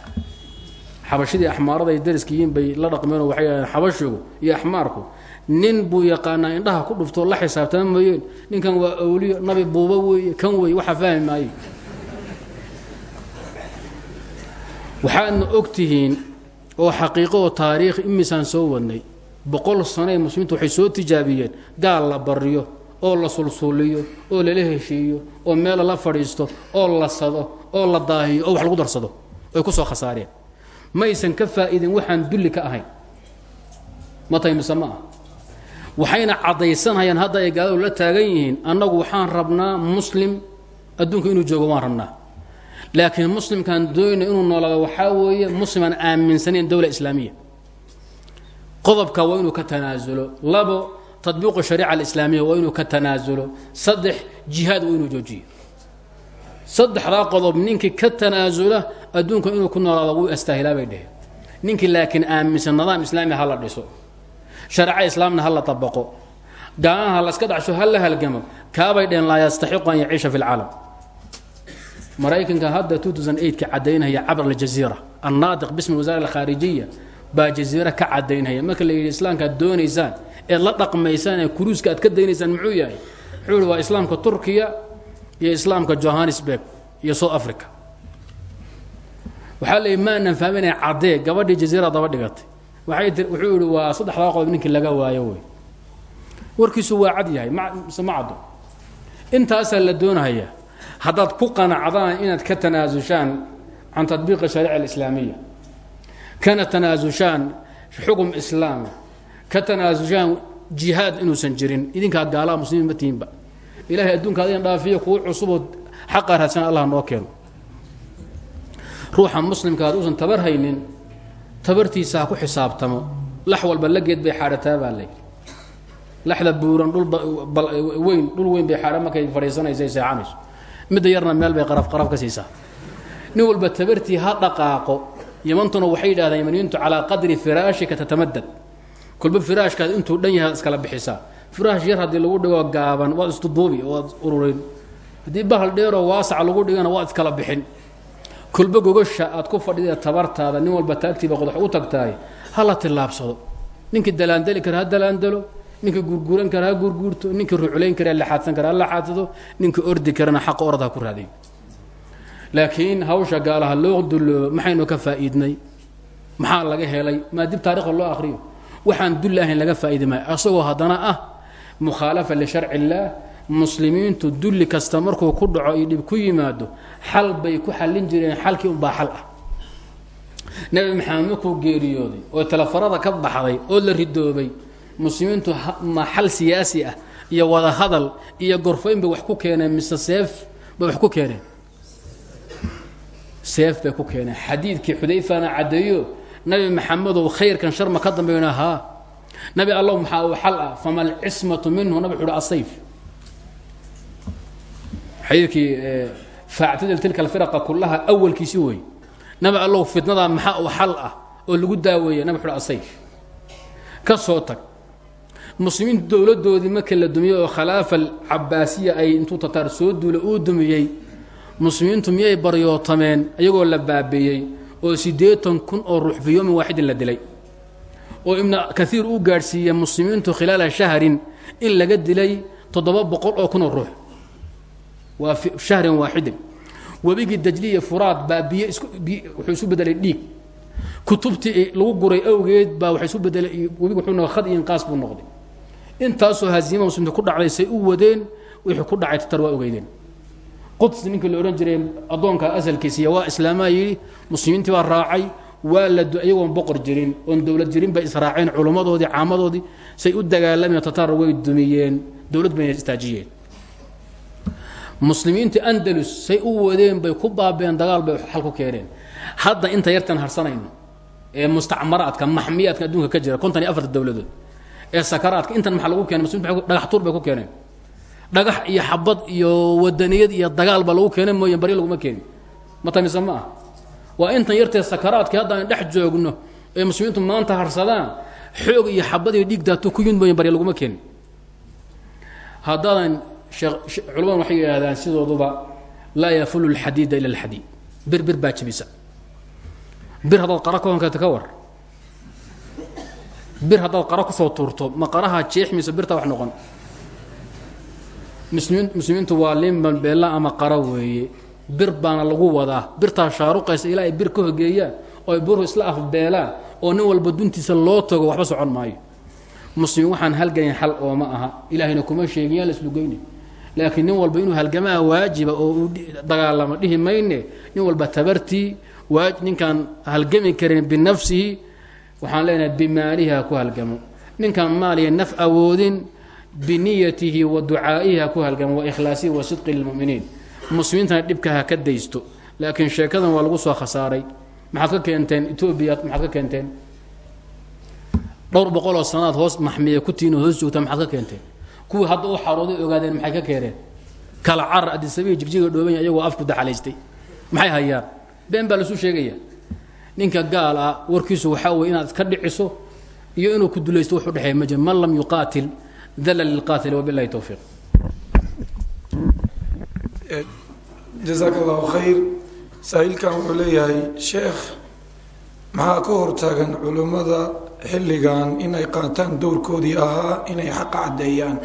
Xabashidii axmaarada ay dariskiyiin bay la dhaqmeen oo waxay yidhahdeen xabashigu iyo axmaarku nin buu yaqaanaa indhaha ku dhuftoo la xisaabtama mooyeen ninkan waa awliyo nabi buuba weeye kan weeye waxaa fahmi maaye. Waxaadna og tihiin oo xaqiiqo oo taariikh imisaan soo wadnay. Boqol sano ee muslimiintu waxay soo tijaabiyeen. Gaal la baryo oo la sulsuuliyo oo lala heshiiyo oo meel lala fadhiisto oo la sado oo la daahiyo oo wax lagu darsado ay ku soo khasaareen. Maysan ka faa'iidin waxaan dulli ka ahayn. Ma ma ah waxayna caddaysanayaan hadda ay gaaladu la taagan yihiin annagu waxaan rabnaa muslim adduunka inuu joogo waan rabnaa. Laakiin muslimkaan doonayna inuu noolaado waxaa weeye muslimaan aaminsanayn dowla islaamiya. Qodobka waa inuu ka tanaasulo labo tadbiiqu shariica alislaamiya waa inuu ka tanaasulo saddex jihaad waa inuu joojiyo. Saddexdaa qodob ninkii ka tanaasula adduunka inuu ku noolaado wuu astaahilaa bay dheheen ninkii laakiin aaminsan nidaam islaami ha la dhiso shareeco islaamna ha la tabaqo. Gaalana ha laska dhacsho ha la halgamo. Kaabay dheheen laa yastaxiqu an yaciisha fi lcaalam maraykanka hadda ka cadaynaya cabr aljaziira annaadiq bismi wasaara alkhaarijiya baa jaziira ka cadaynaya marka la yidhi islaamkaad doonaysaan eed la dhaqmaysaan ee kuruuska aad ka daynaysaan muxuu yahay? Yihi waa islaamka turkiya iyo islaamka johannesburg iyo south africa. Waxaa leeyihi maanan fahminay caddee gabadhii jaziira daba dhigatay wuxuu yihi waa saddexdaa qodob ninkii laga waayo wey. Warkiisu waa cad yahay mise ma la doonahayaa haddaad ku qanacdaan inaad ka tanaasushaan can tadbiiqi shariica alislaamiya kana tanaasushaan xukm islaami ka tanaasushaan jihaad inuusan jirin idinkaa gaalaha muslimiin ma tihinba. Ilahay adduunka adin dhaafiyo kuwa cusuboo xaqaa raadsan allah noo keeno. Ruuxa muslimka ad uusan tabar haynin tabartiisa ku xisaabtamo. Lax walba la geed bay xaadhataa baa layidhi laxda buuran dhulweyn dhul weyn bay xaadha markay fadhiisanaysa ay seexanayso. Midda yarna meel bay qaraf qaraf ka siisaa. Nin walba tabartii ha dhaqaaqo yamantuna waxay yidhahdeen yamaniyiintu calaa qadri firaashika tatamadad kolba firaashkaad intuu dhan yahay iskala bixisaa. Firaash yar haddii lagu dhigo gaaban waad isduduubi waad ururin. Haddii bahal dheeroo waasaca lagu dhigana waad iskala bixin kolba gogasha aad ku fadhida tabartaada nin walba taagtiiba qodax u tagtahay ha la tillaabsado. Ninkii dalaandali kara ha dalaandalo ninkii gurguuran kara ha gurguurto ninkii ruclayn kara laxaadsan kara ha laxaadsado ninkii ordi karana xaqa orad ha ku raadiyo laakiin hawsha gaalaha loo dulloobo maxaynu ka faa'iidnay? Maxaa laga helay? Maa dib taarikhda loo akhriyo? Waxaan dulli ahayn laga faa'iidi maayo. Asagoo haddana ah mukhaalafa lisharci muslimiintu dulli kasta markuu ku dhaco iyo dhib ku yimaado xal bay ku xallin jireen xalkii unbaa xal ah. Nebi maxamed markuu geeriyooday oo talafarada ka baxday oo la ridoobay muslimiintu ma xal siyaasi ah iyo wada hadal iyo gorfayn bay wax ku keeneen mise seef bay wax ku keeneen. Seef bay ku keeneen. Xadiidkii xudayfana caddeeyo nabi maxamedow khayrkan shar ma ka dambayna haa nabi allow maxaa uu xal ah? Fama alcismatu minhu nabi wuxuu uhi asayf xadiidkii faactadil tilka alfiraqa kullaha awalkiisi wey nabi allow fitnadaa maxaa uu xal ah oo lagu daaweeya nabi wuxuu asayf. Ka soo tag. Muslimiintu dowladoodii marka la dumiyey oo khilaafa alcabaasiya ay intuu tataar soo duulay uu dumiyey muslimiintu miyay baryootameen iyagoo la baabeeyey oo siddeetan kun oo ruux fi yoomin waaxidin la dilay? Oo ibnu kaiir uu gaadhsiiyey muslimiintu khilaala shahrin in laga dilay toddoba boqol oo kun oo ruux waa shahrin waaxidin webigii dajliya furaad baa biyo wuxuu isu bedelay dhiig. Kutubtii lagu guray awgeed baa waxay isu bedelay webigu wuxuu noqday khad iyo inqaas buu noqday. Intaasoo haziima muslimiinta ku dhacday u wadeen wixii ku dhacay tatar waa ogeydeen. Quds ninkii la odhan jiray addoonka asalkiisiiya waa islaamaa yidhi muslimiintii raacay waa la iyagoon boqor jirin oon dowlad jirin bay israaceen culummadoodii caamadoodii say u dagaalameen tatar way dumiyeen dowlad bayna istaajiyeen muslimiinta andalus say u wadeen bay ku baabeen dagaal bay xal ku hadda inta yartan harsanayno ee mustacmaraadka maxmiyaadka adduunka ka jira kontan iyo afarta dowladood ee sakaraadka intan maxaa lagu keenay muslimiintu dhagax tuur bay ku keeneen. Dhagax iyo xabad iyo wadaniyad iyo dagaal baa lagu keenay mooye baryo laguma keenin. Matamise ma ah waa intan yartee sakaraadkii haddaan dhex joogno ee muslimiintu maanta harsadaan xoog iyo xabad iyo dhiig daato ku yimid mooye baryo laguma keenin. Haddaadan culamadu waxay yidhahdaan sidooduba laa yafulu lxadiida ila alxadiid bir bir baa bir haddaad qara ka war. Bir haddaad qara ku soo tuurto ma qaraha jeexmaysa birtaa wax noqon. Muslimiin muslimiintu waa liman beella ama qara weeye. Bir baana lagu wadaa. Birtaa shaaruqaysa ilaa ay bir ka hogeeyaan oo ay buruhu isla afbeelaan oo nin walba duntiisa loo tago waxba socon maayo. Muslimiin waxaan halganayn xal ooma aha. Ilaahayna kuma sheegin yaa la islugeyni laakiin nin walba inuu halgamaa waajiba oo dagaalamo dhihi mayne nin walba tabartii ninkaan halgami karin binafsihi waxaan leenahay bimaalihi ha ku halgamo. Ninkaan maaliya naf awoodin biniyatihi wa ducaa'ihi ha ku halgamo wa ikhlaasihi wa sidqi lilmuminiin. Muslimiintana dhibka ha ka daysto. Laakiin sheekadan waa lagu soo khasaaray. Maxaad ka keenteen etoobiya maxaad ka keenteen? Dhowr boqoloo sanaad hoos maxmiya ku tiino hoos joogtaa maxaad ka keenteen kuwii hadda u xarooday ogaadeen maxay ka keeneen? Kala carar adisabiya jigjiga dhoobanya iyagoo afku daxalaystay. Maxay hayaan? Been baa lasu sheegaya. Ninka gaal ah warkiisu waxaa weye inaad iska dhiciso iyo inuu ku dulaysto wuxu dhexeeya ma jiro man lam yuqaatil dalla lilqaatil wabillahi towfiiq jazaaka allahu khayr. Saa-iilkan wuxuu leeyahay sheekh maxaa ka hortaagan culimmada xilligan inay qaataan dowrkoodii ahaa inay xaqa caddeeyaan.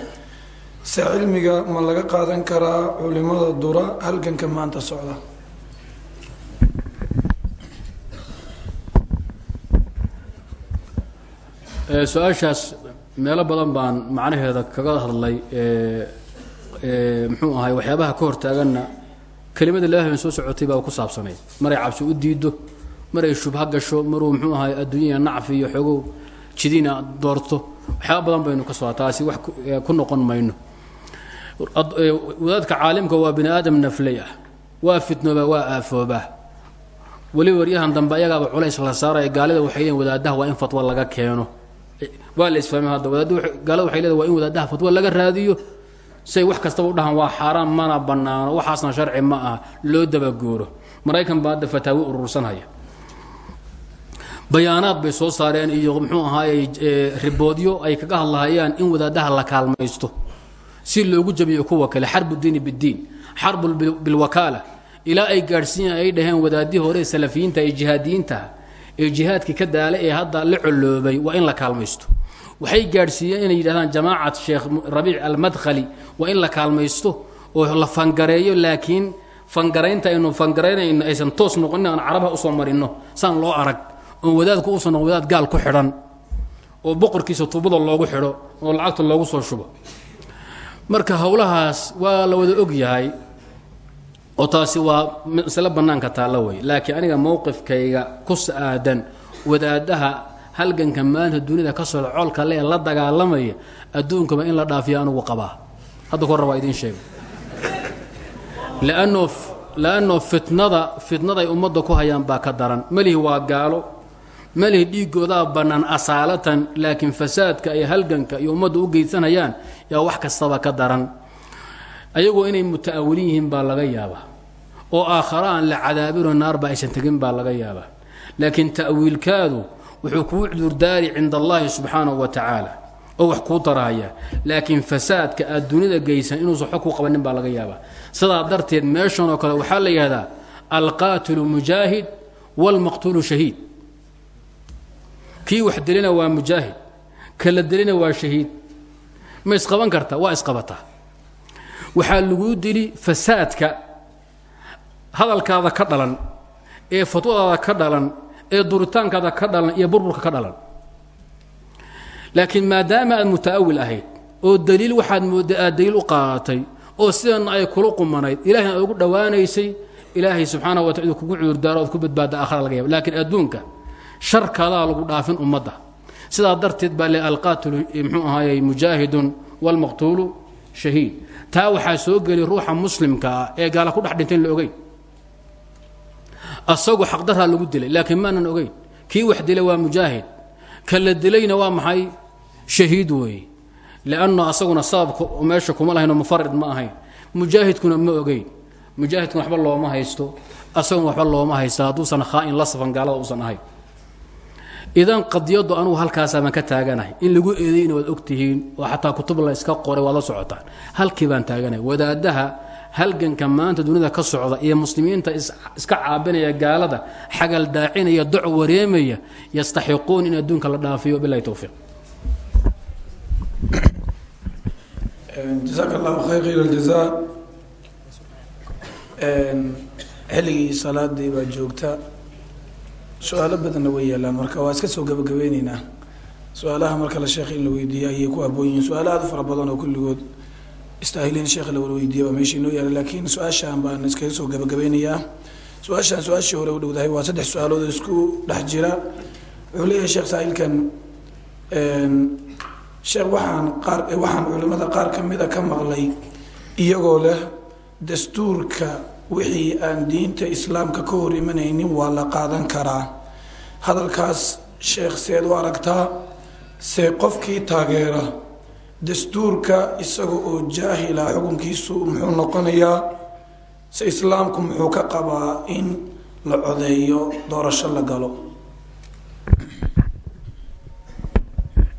Se cilmiga ma laga qaadan karaa culimmada dura halganka maanta socda. Su'aashaas meelo badan baan macnaheeda kaga hadlay muxuu ahay waxyaabaha ka hortaaganna kelimada ilaahn soo socotay baa ku saabsanayd maray cabsi u diido maray shubha gasho maruu muxuu ahay adduunyaya nacfi iyo xoogow jidina doorto. Waxyaaba badan baynu ka soo taasi wax ku noqon mayno. Wadaadka caalimka waa bini aadam nafley ah. Waa fitnooba waa aafoobaa weliba waryahan dambe ayagaaba culays la saaraya gaalida waxay leeyiin wadaadaha waa in fatwa laga keeno. Waa la isfahmay hadda gaalada waxay leedahay waa in wadaadaha fatwa laga raadiyo. Say wax kastaba u dhahaan waa xaaraan mana bannaano waxaasna sharci ma aha loo dabagooro maraykan baa hadda fataawi urursanhaya bayaanaad bay soo saareen iyo muxuu ahaayey riboodyo ay kaga hadlahayaan in wadaadaha la kaalmaysto. Si loogu jabiyo kuwa kale xarbu diini biddiin xarbu bilwakaala ilaa ay gaadhsiiyan ay dhaheen wadaadii hore salafiyiinta ee jihaadiyiintaha ee jihaadkii ka daala ee hadda la coloobay waa in la kaalmaysto. Waxay gaadhsiiyeen inay yidhahdaan jamaacat sheekh rabiic almadkhali waa in la kaalmaysto oo la fangareeyo laakiin fangaraynta aynu fangaraynayno aysan toos noqonin aan carabaha u soo marino saan loo arag oon wadaadku uusan noqon wadaad gaal ku xidhan oo boqorkiisa tuubada loogu xidho oo lacagta loogu soo shubo. Marka howlahaas waa la wada og yahay oo taasi waa masale bannaanka taalla wey laakiin aniga mowqifkayga ku sa'aadan wadaadaha halganka maanta dunida ka socda coolka le la dagaalamaya adduunkaba in la dhaafiyo anugu qabaa. Hadda kor rabaa idiin sheego lanno lanno fitnada fitnaday ummadda ku hayaan baa ka daran. Melihi waa gaalo melihi dhiigoodaa bannaan asaalatan laakiin fasaadka iyo halganka iyo ummadda u geysanayaan yaa wax kastaba ka daran. Ayagoo inay muta'awilin yihiin baa laga yaabaa. Oo aakhare aan la cadaabinoo naarba aysan tegin baa laga yaabaa. Laakiin ta'wiilkaadu wuxuu kuu cudurdaari cinda allahi subxaanahu wa tacaala oo wax kuu tarahaya laakiin fasaadka aad dunida geysan inuusan xog ku qabanin baa laga yaabaa. Sidaa darteed meeshan oo kale waxaa la yidhahdaa alqaatilu mujaahid waalmaqtuulu shahiid kii wax dilina waa mujaahid kala dilina waa shahiid. Ma isqaban karta? Waa isqabataa. Waxaa laguu dili fasaadka hadalkaada ka dhalan ee fatwadaada ka dhalan ee duritaankaada ka dhalan iyo burburka ka dhalan. Laakiin maadaama aad muta'awil ahayd oo daliil waxaad moodda aad daliil u qaadatay oo sidanna ay kula qumanayd ilahayna aad ugu dhowaanaysay ilaahay subxaanahu watacala inuu kugu cudurdaaro oad ku badbaadda aakhara laga yaba laakiin adduunka sharkaadaa lagu dhaafin ummadda. Sidaa darteed baa le alqaatilu muxuu ahaayey mujaahidun waalmaqtuulu shahiid. Taa waxaa soo geli ruuxa muslimka ah ee gaala ku dhex la ogeyn. Asagu xaqdaraa lagu dilay laakiin maanan ogeyn. Kii wax dilay waa mujaahid. Ka la dilayna waa maxay? Shahiid weeye. Lianno asaguna sababka meesha kuma lahaynoo mufarid ma ahayn. Mujaahidkuna ma ogeyn. Mujaahidkuna waxba looma haysto. Asaguna waxba looma haysta hadduusan khaa'in la safan gaalada uusan ahayn idan qadiyaddu anugu halkaasaaban ka taaganahay in lagu eedayna waad ogtihiin oo xataa kutub la iska qoray waad socotaan. Halkii baan taaganahay wadaadaha halganka maanta dunida ka socda iyo muslimiinta iska caabinaya gaalada xagal daacinaya doc wareemaya yastaxiquun in adduunka la dhaafiyo bilahi towfiiq jasaaka allahu khayr khayr aljazaa xilligii salaadii baa joogta su'aalo badanna way yaalaan. Marka waa iska soo gabagabeyneynaa su'aalaha marka la sheekh in la weydiiyo ayay ku haboon yihiin su'aalo aada u fara badan oo kulligood istaahiliin sheekha la wala weydiiya waa meeshii noo yaalla laakiin su'aashaan baan iskaga soo gabagabeynayaa. Su'aashaan su'aashii hore u dhowdahay waa saddex su'aalood oo isku dhex jira. Wuxuu leeyahay sheekh saa'ilkan sheekh waxaan qaar waxaan culimmada qaar ka mida ka maqlay iyagoo leh dastuurka wixii aan diinta islaamka ka hor imanaynin waa la qaadan karaa. Hadalkaas sheekh seed u aragtaa see qofkii taageera dastuurka isaga oo jaahila xukunkiisu muxuu noqonayaa se islaamku muxuu ka qabaa in la codeeyo doorasho la galo.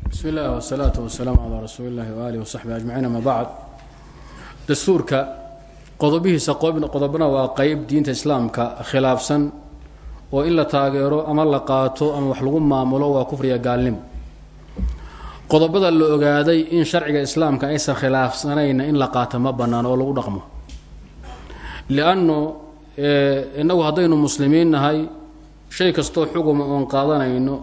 Bismi illahi wasalaatu wasalaamu calaa rasuuli illahi waaalih wasaxbi ajmaciin ama bacd. Dastuurka qodobihiisa qodobna waa qeyb diinta islaamka khilaafsan oo in la taageero ama la qaato ama wax lagu maamulo waa kufriga gaalnimo qodobada la ogaaday in sharciga islaamka aysan khilaafsanayna in la qaato ma bannaan oo lagu dhaqmo. Liannu innagu haddaynu muslimiin nahay shay kastoo xuguma oon qaadanayno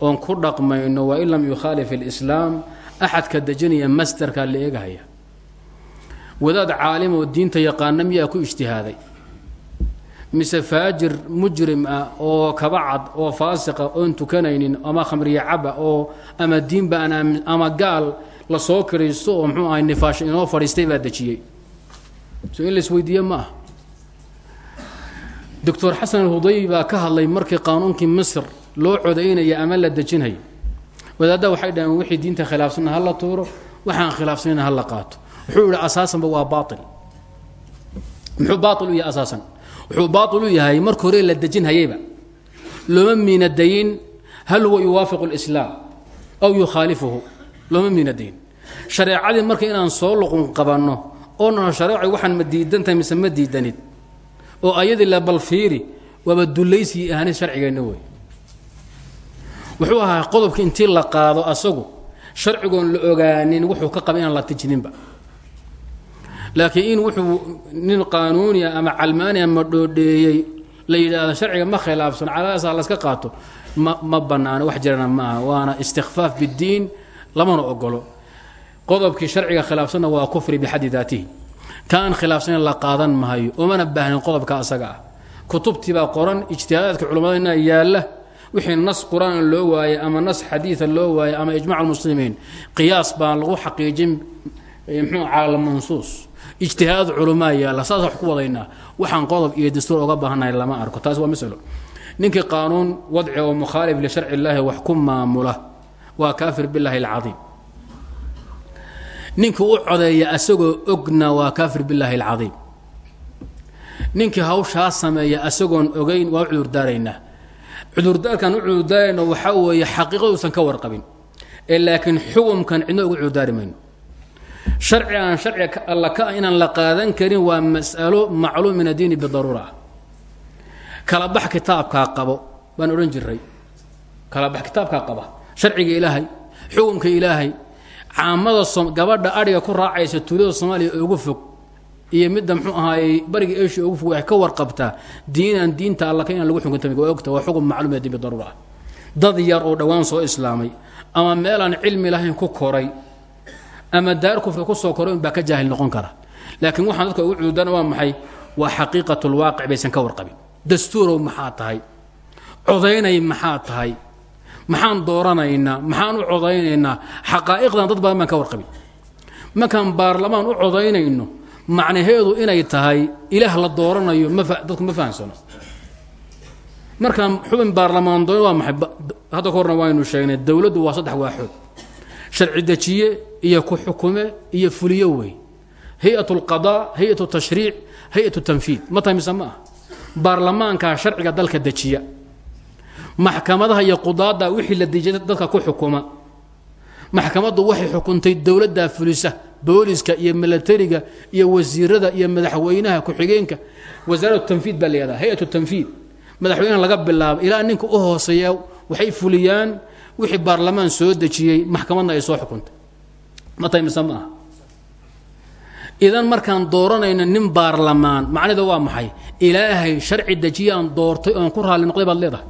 oon ku dhaqmayno waa in lam yukhaalif ilislaam axadka dejinaya masterka la eegahaya wadaad caalim oo diinta yaqaana miyaa ku ijtihaaday. Mise faajir mujrim ah oo kaba cad oo faasiqa oon tukanaynin ama khamriye caba oo ama diinba aan ama gaal la soo kiraysto oo muxuu ahay nifaasho inoo fadhiistay baa dejiyey. So in la isweydiiye ma ah doctor xasan alhuday baa ka hadlay markii qaanuunkii misr loo codaynaya ama la dejinaya wadaadda waxay dhaheen wixii diinta khilaafsanna ha la tuuro waxaan khilaafsanayna ha la qaato wuxuu yihi asaasanba waa baail muxuu u yahay asaasan? Wuxuu baail yahay marka hore la dejin hayayba. Looma miinadayin hal huwa yuwaafiqu lislaam aw yukhaalifuhu. Looma miinadayin. Shareecadii marka inaan soo luqun qabanno oona shareeca waxaan ma diidantahay mise ma diidanid? Oo ayadii la balfiiri waaba dullaysii ahaanid sharcigeenna wey wuxuu ahaa qodobka intii la qaado asagu sharcigoon la ogaanin wuxuu ka qaba inaan la tijninba laakiin in wuxuu nin qaanuuniya ama calmaaniya ma dhoodheeyey la yidhaahdo sharciga ma khilaafsan calaasa laska qaato ma ma bannaano wax jirana ma aha waana istikfaaf biddiin lamana ogolo qodobkii sharciga khilaafsanna waa kufri bixaddi daatihi kaan khilaafsanen la qaadan mahayo umana baahnin qodobka asaga ah. Kutubtii baa qoran ijtihaadaadka culammadana yaalla. Wixii nas qur'aan loo waayey ama nas xadiida loo waayey ama ijmac almuslimiin qiyaas baan lagu xaqiijin mxuu cala mansuus ijtihaad culamaa yaalla saas wax ku wadaynaa. Waxaan qodob iyo dastuur oga baahannahay lama arko. Taas waa masalo ninkii qaanuun wadci oo mukhaalif lisharci illaahi wax ku maamula waa kaafir billaahi alcadiim. Ninkii u codeeya asagoo ogna waa kaafir billaahi alcadiim. Ninkii hawshaa sameeya asagoon ogeyn waa cudurdaaraynaa cudurdaarkaan u cudurdaarayno waxaa weeye xaqiiqaduusan ka warqabin. Ee laakiin xukumkan cidno uga cudurdaari mayno sharci aan sharciga alla ka inaan la qaadan karin waa mas'alo macluum min addiini bidaruura ah kala bax kitaabkaa qabo baan odhan jiray kala bax kitaabkaa qaba sharciga ilaahay xukumka ilaahay caamada gabadha adhiga ku raacaysa tuulada soomaaliya ugu fog iyo midda mxuu ahaayey bariga eshiya ugu fog waxay ka warqabtaa diinaan diinta alla inaan lagu xukuntami waa ogta waa xukum macluum min bidaruura dad yar oo dhowaan soo islaamay ama meelaan cilmi lahayn ku koray ama daar kufri ku soo koray unbaa ka jaahil noqon kara. Laakiin waxaan dadka ugu cudurdana waa maxay? Waa xaqiiqat lwaaqic baysan ka warqabin. Dastuurow maxaa tahay? Codaynay maxaa tahay? Maxaan dooranaynaa? Maxaan u codaynaynaa xaqaa'iqdan dad badan baan ka warqabin. Markaan baarlamaan u codaynayno macnaheedu inay tahay ilaah la dooranayo dadku ma fahamsano markaan xubin baarlamaan doon waa maxay? Hadda ka horna waynu sheegnay dowladdu waa saddex waaxood sharci dejiye iyo ku xukume iyo fuliyo wey. Hay'at اlqadaa hay'at tashriic tanfiid. Ma tahay mise sharciga dalka dejiya. Maxkamadaha iyo qudaadda wixii la dejiya dadka ku xukuma. Maxkamaddu waxay xukuntay dowladdaa fulisa booliska iyo milatariga iyo wasiirada iyo madaxweynaha ku-xigeenka. Wasaaratu tanfiid baa la tanfiid. Madaxweynaha laga bilaabo ilaa ninka u hooseeya waxay fuliyaan wixii baarlamaan soo dejiyey maxkamadna ay soo xukuntay. Ma tahay mise ma aha idan markaan dooranayno nin baarlamaan macnaheeda waa maxay? Ilaahay sharci dejiyaan doortay oon ku raalli noqday baad leedahay.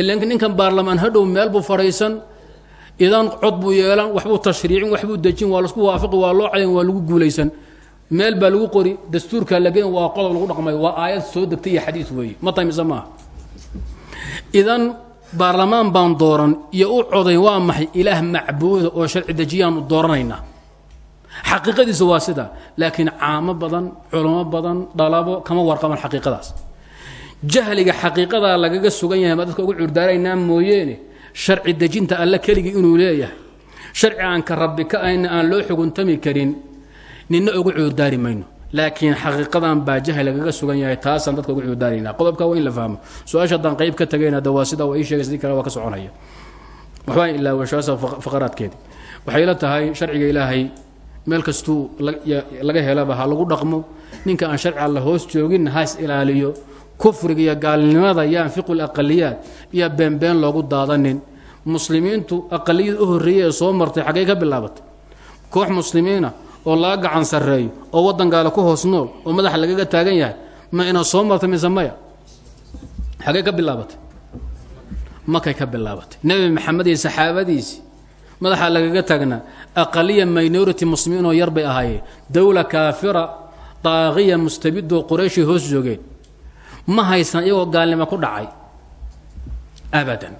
Ilanka ninkan baarlamaan hadhow meel buu fadhiisan idan cod buu yeelan waxbuu tashriicin waxbuu dejin waa lasku waafaqi waa loo cadayn waa lagu guulaysan. Meel baa lagu qori dastuurkaa la geen waa qodob lagu dhaqmay waa aayad soo degtay iyo xadiis weeye ma tahay mise maaha? Idan baarlamaan baan dooran iyo u coday waa maxay ilaah macbuuda oo sharci dejiyaanu dooranaynaa? Xaqiiqadiisa waa sida laakiin caamo badan culamo badan dhalabo kama warqaban xaqiiqadaas. Jahliga xaqiiqadaa lagaga sugan yahay ma dadka ugu curdaaraynaa mooyeene sharci dejinta alle keligii inuu leeyahay. Sharci aan ka rabbi ka ayna aan loo xuguntami karin nina ugu cuurdaari mayno laakiin xaqiiqadan baa jahli lagaga sugan yahay taasaan dadka ugu cuurdaaraynaa qodobka waa in la fahmo. Su'aasha haddaan qayb ka tagayna de waa sida waa ii sheegay sidii kale waa ka soconaya. Waxbaa ilaa washaasa faqaraadkeedi waxay la tahay sharciga ilaahay meel kastuu laga helaba ha lagu dhaqmo. Ninka aan sharci alla hoos joogin ha is ilaaliyo. Kufriga iyo gaalnimada iyo anfiqu laqaliyaat iyo beenbeen loogu daadanin. Muslimiintu aqaliyada u horreeyey ee soo martay xaggey ka bilaabatay. Koox muslimiina oo laga gacan sarreeyo oo waddan gaale ku hoos nool oo madaxa lagaga taagan yahay ma ina soo martay mise maya? Xaggey ka bilaabatay? Makay ka bilaabatay? Nebi maxamed iyo saxaabadiisii madaxa lagaga taagnaa aqaliya minority muslimiin oo yar bay ahaayeen. Dowla kaafira daaqiya mustabidoo qurayshay hoos joogeen. Ma haysan iyagoo gaalnimo ku dhacay? Abadan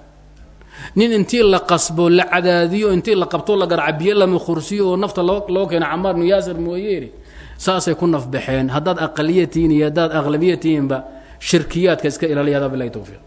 nin intii la qasbo la cadaadiyo intii la qabto la garca biyo lama khursiyo oo nafta loo keeno camaar bnu yaasir mooyeene saasay ku nafbaxeen haddaad aqaliya tihiin iyo haddaad aqlabiya tihiinba shirkiyaadka iska ilaaliya hada bilahi towfiiq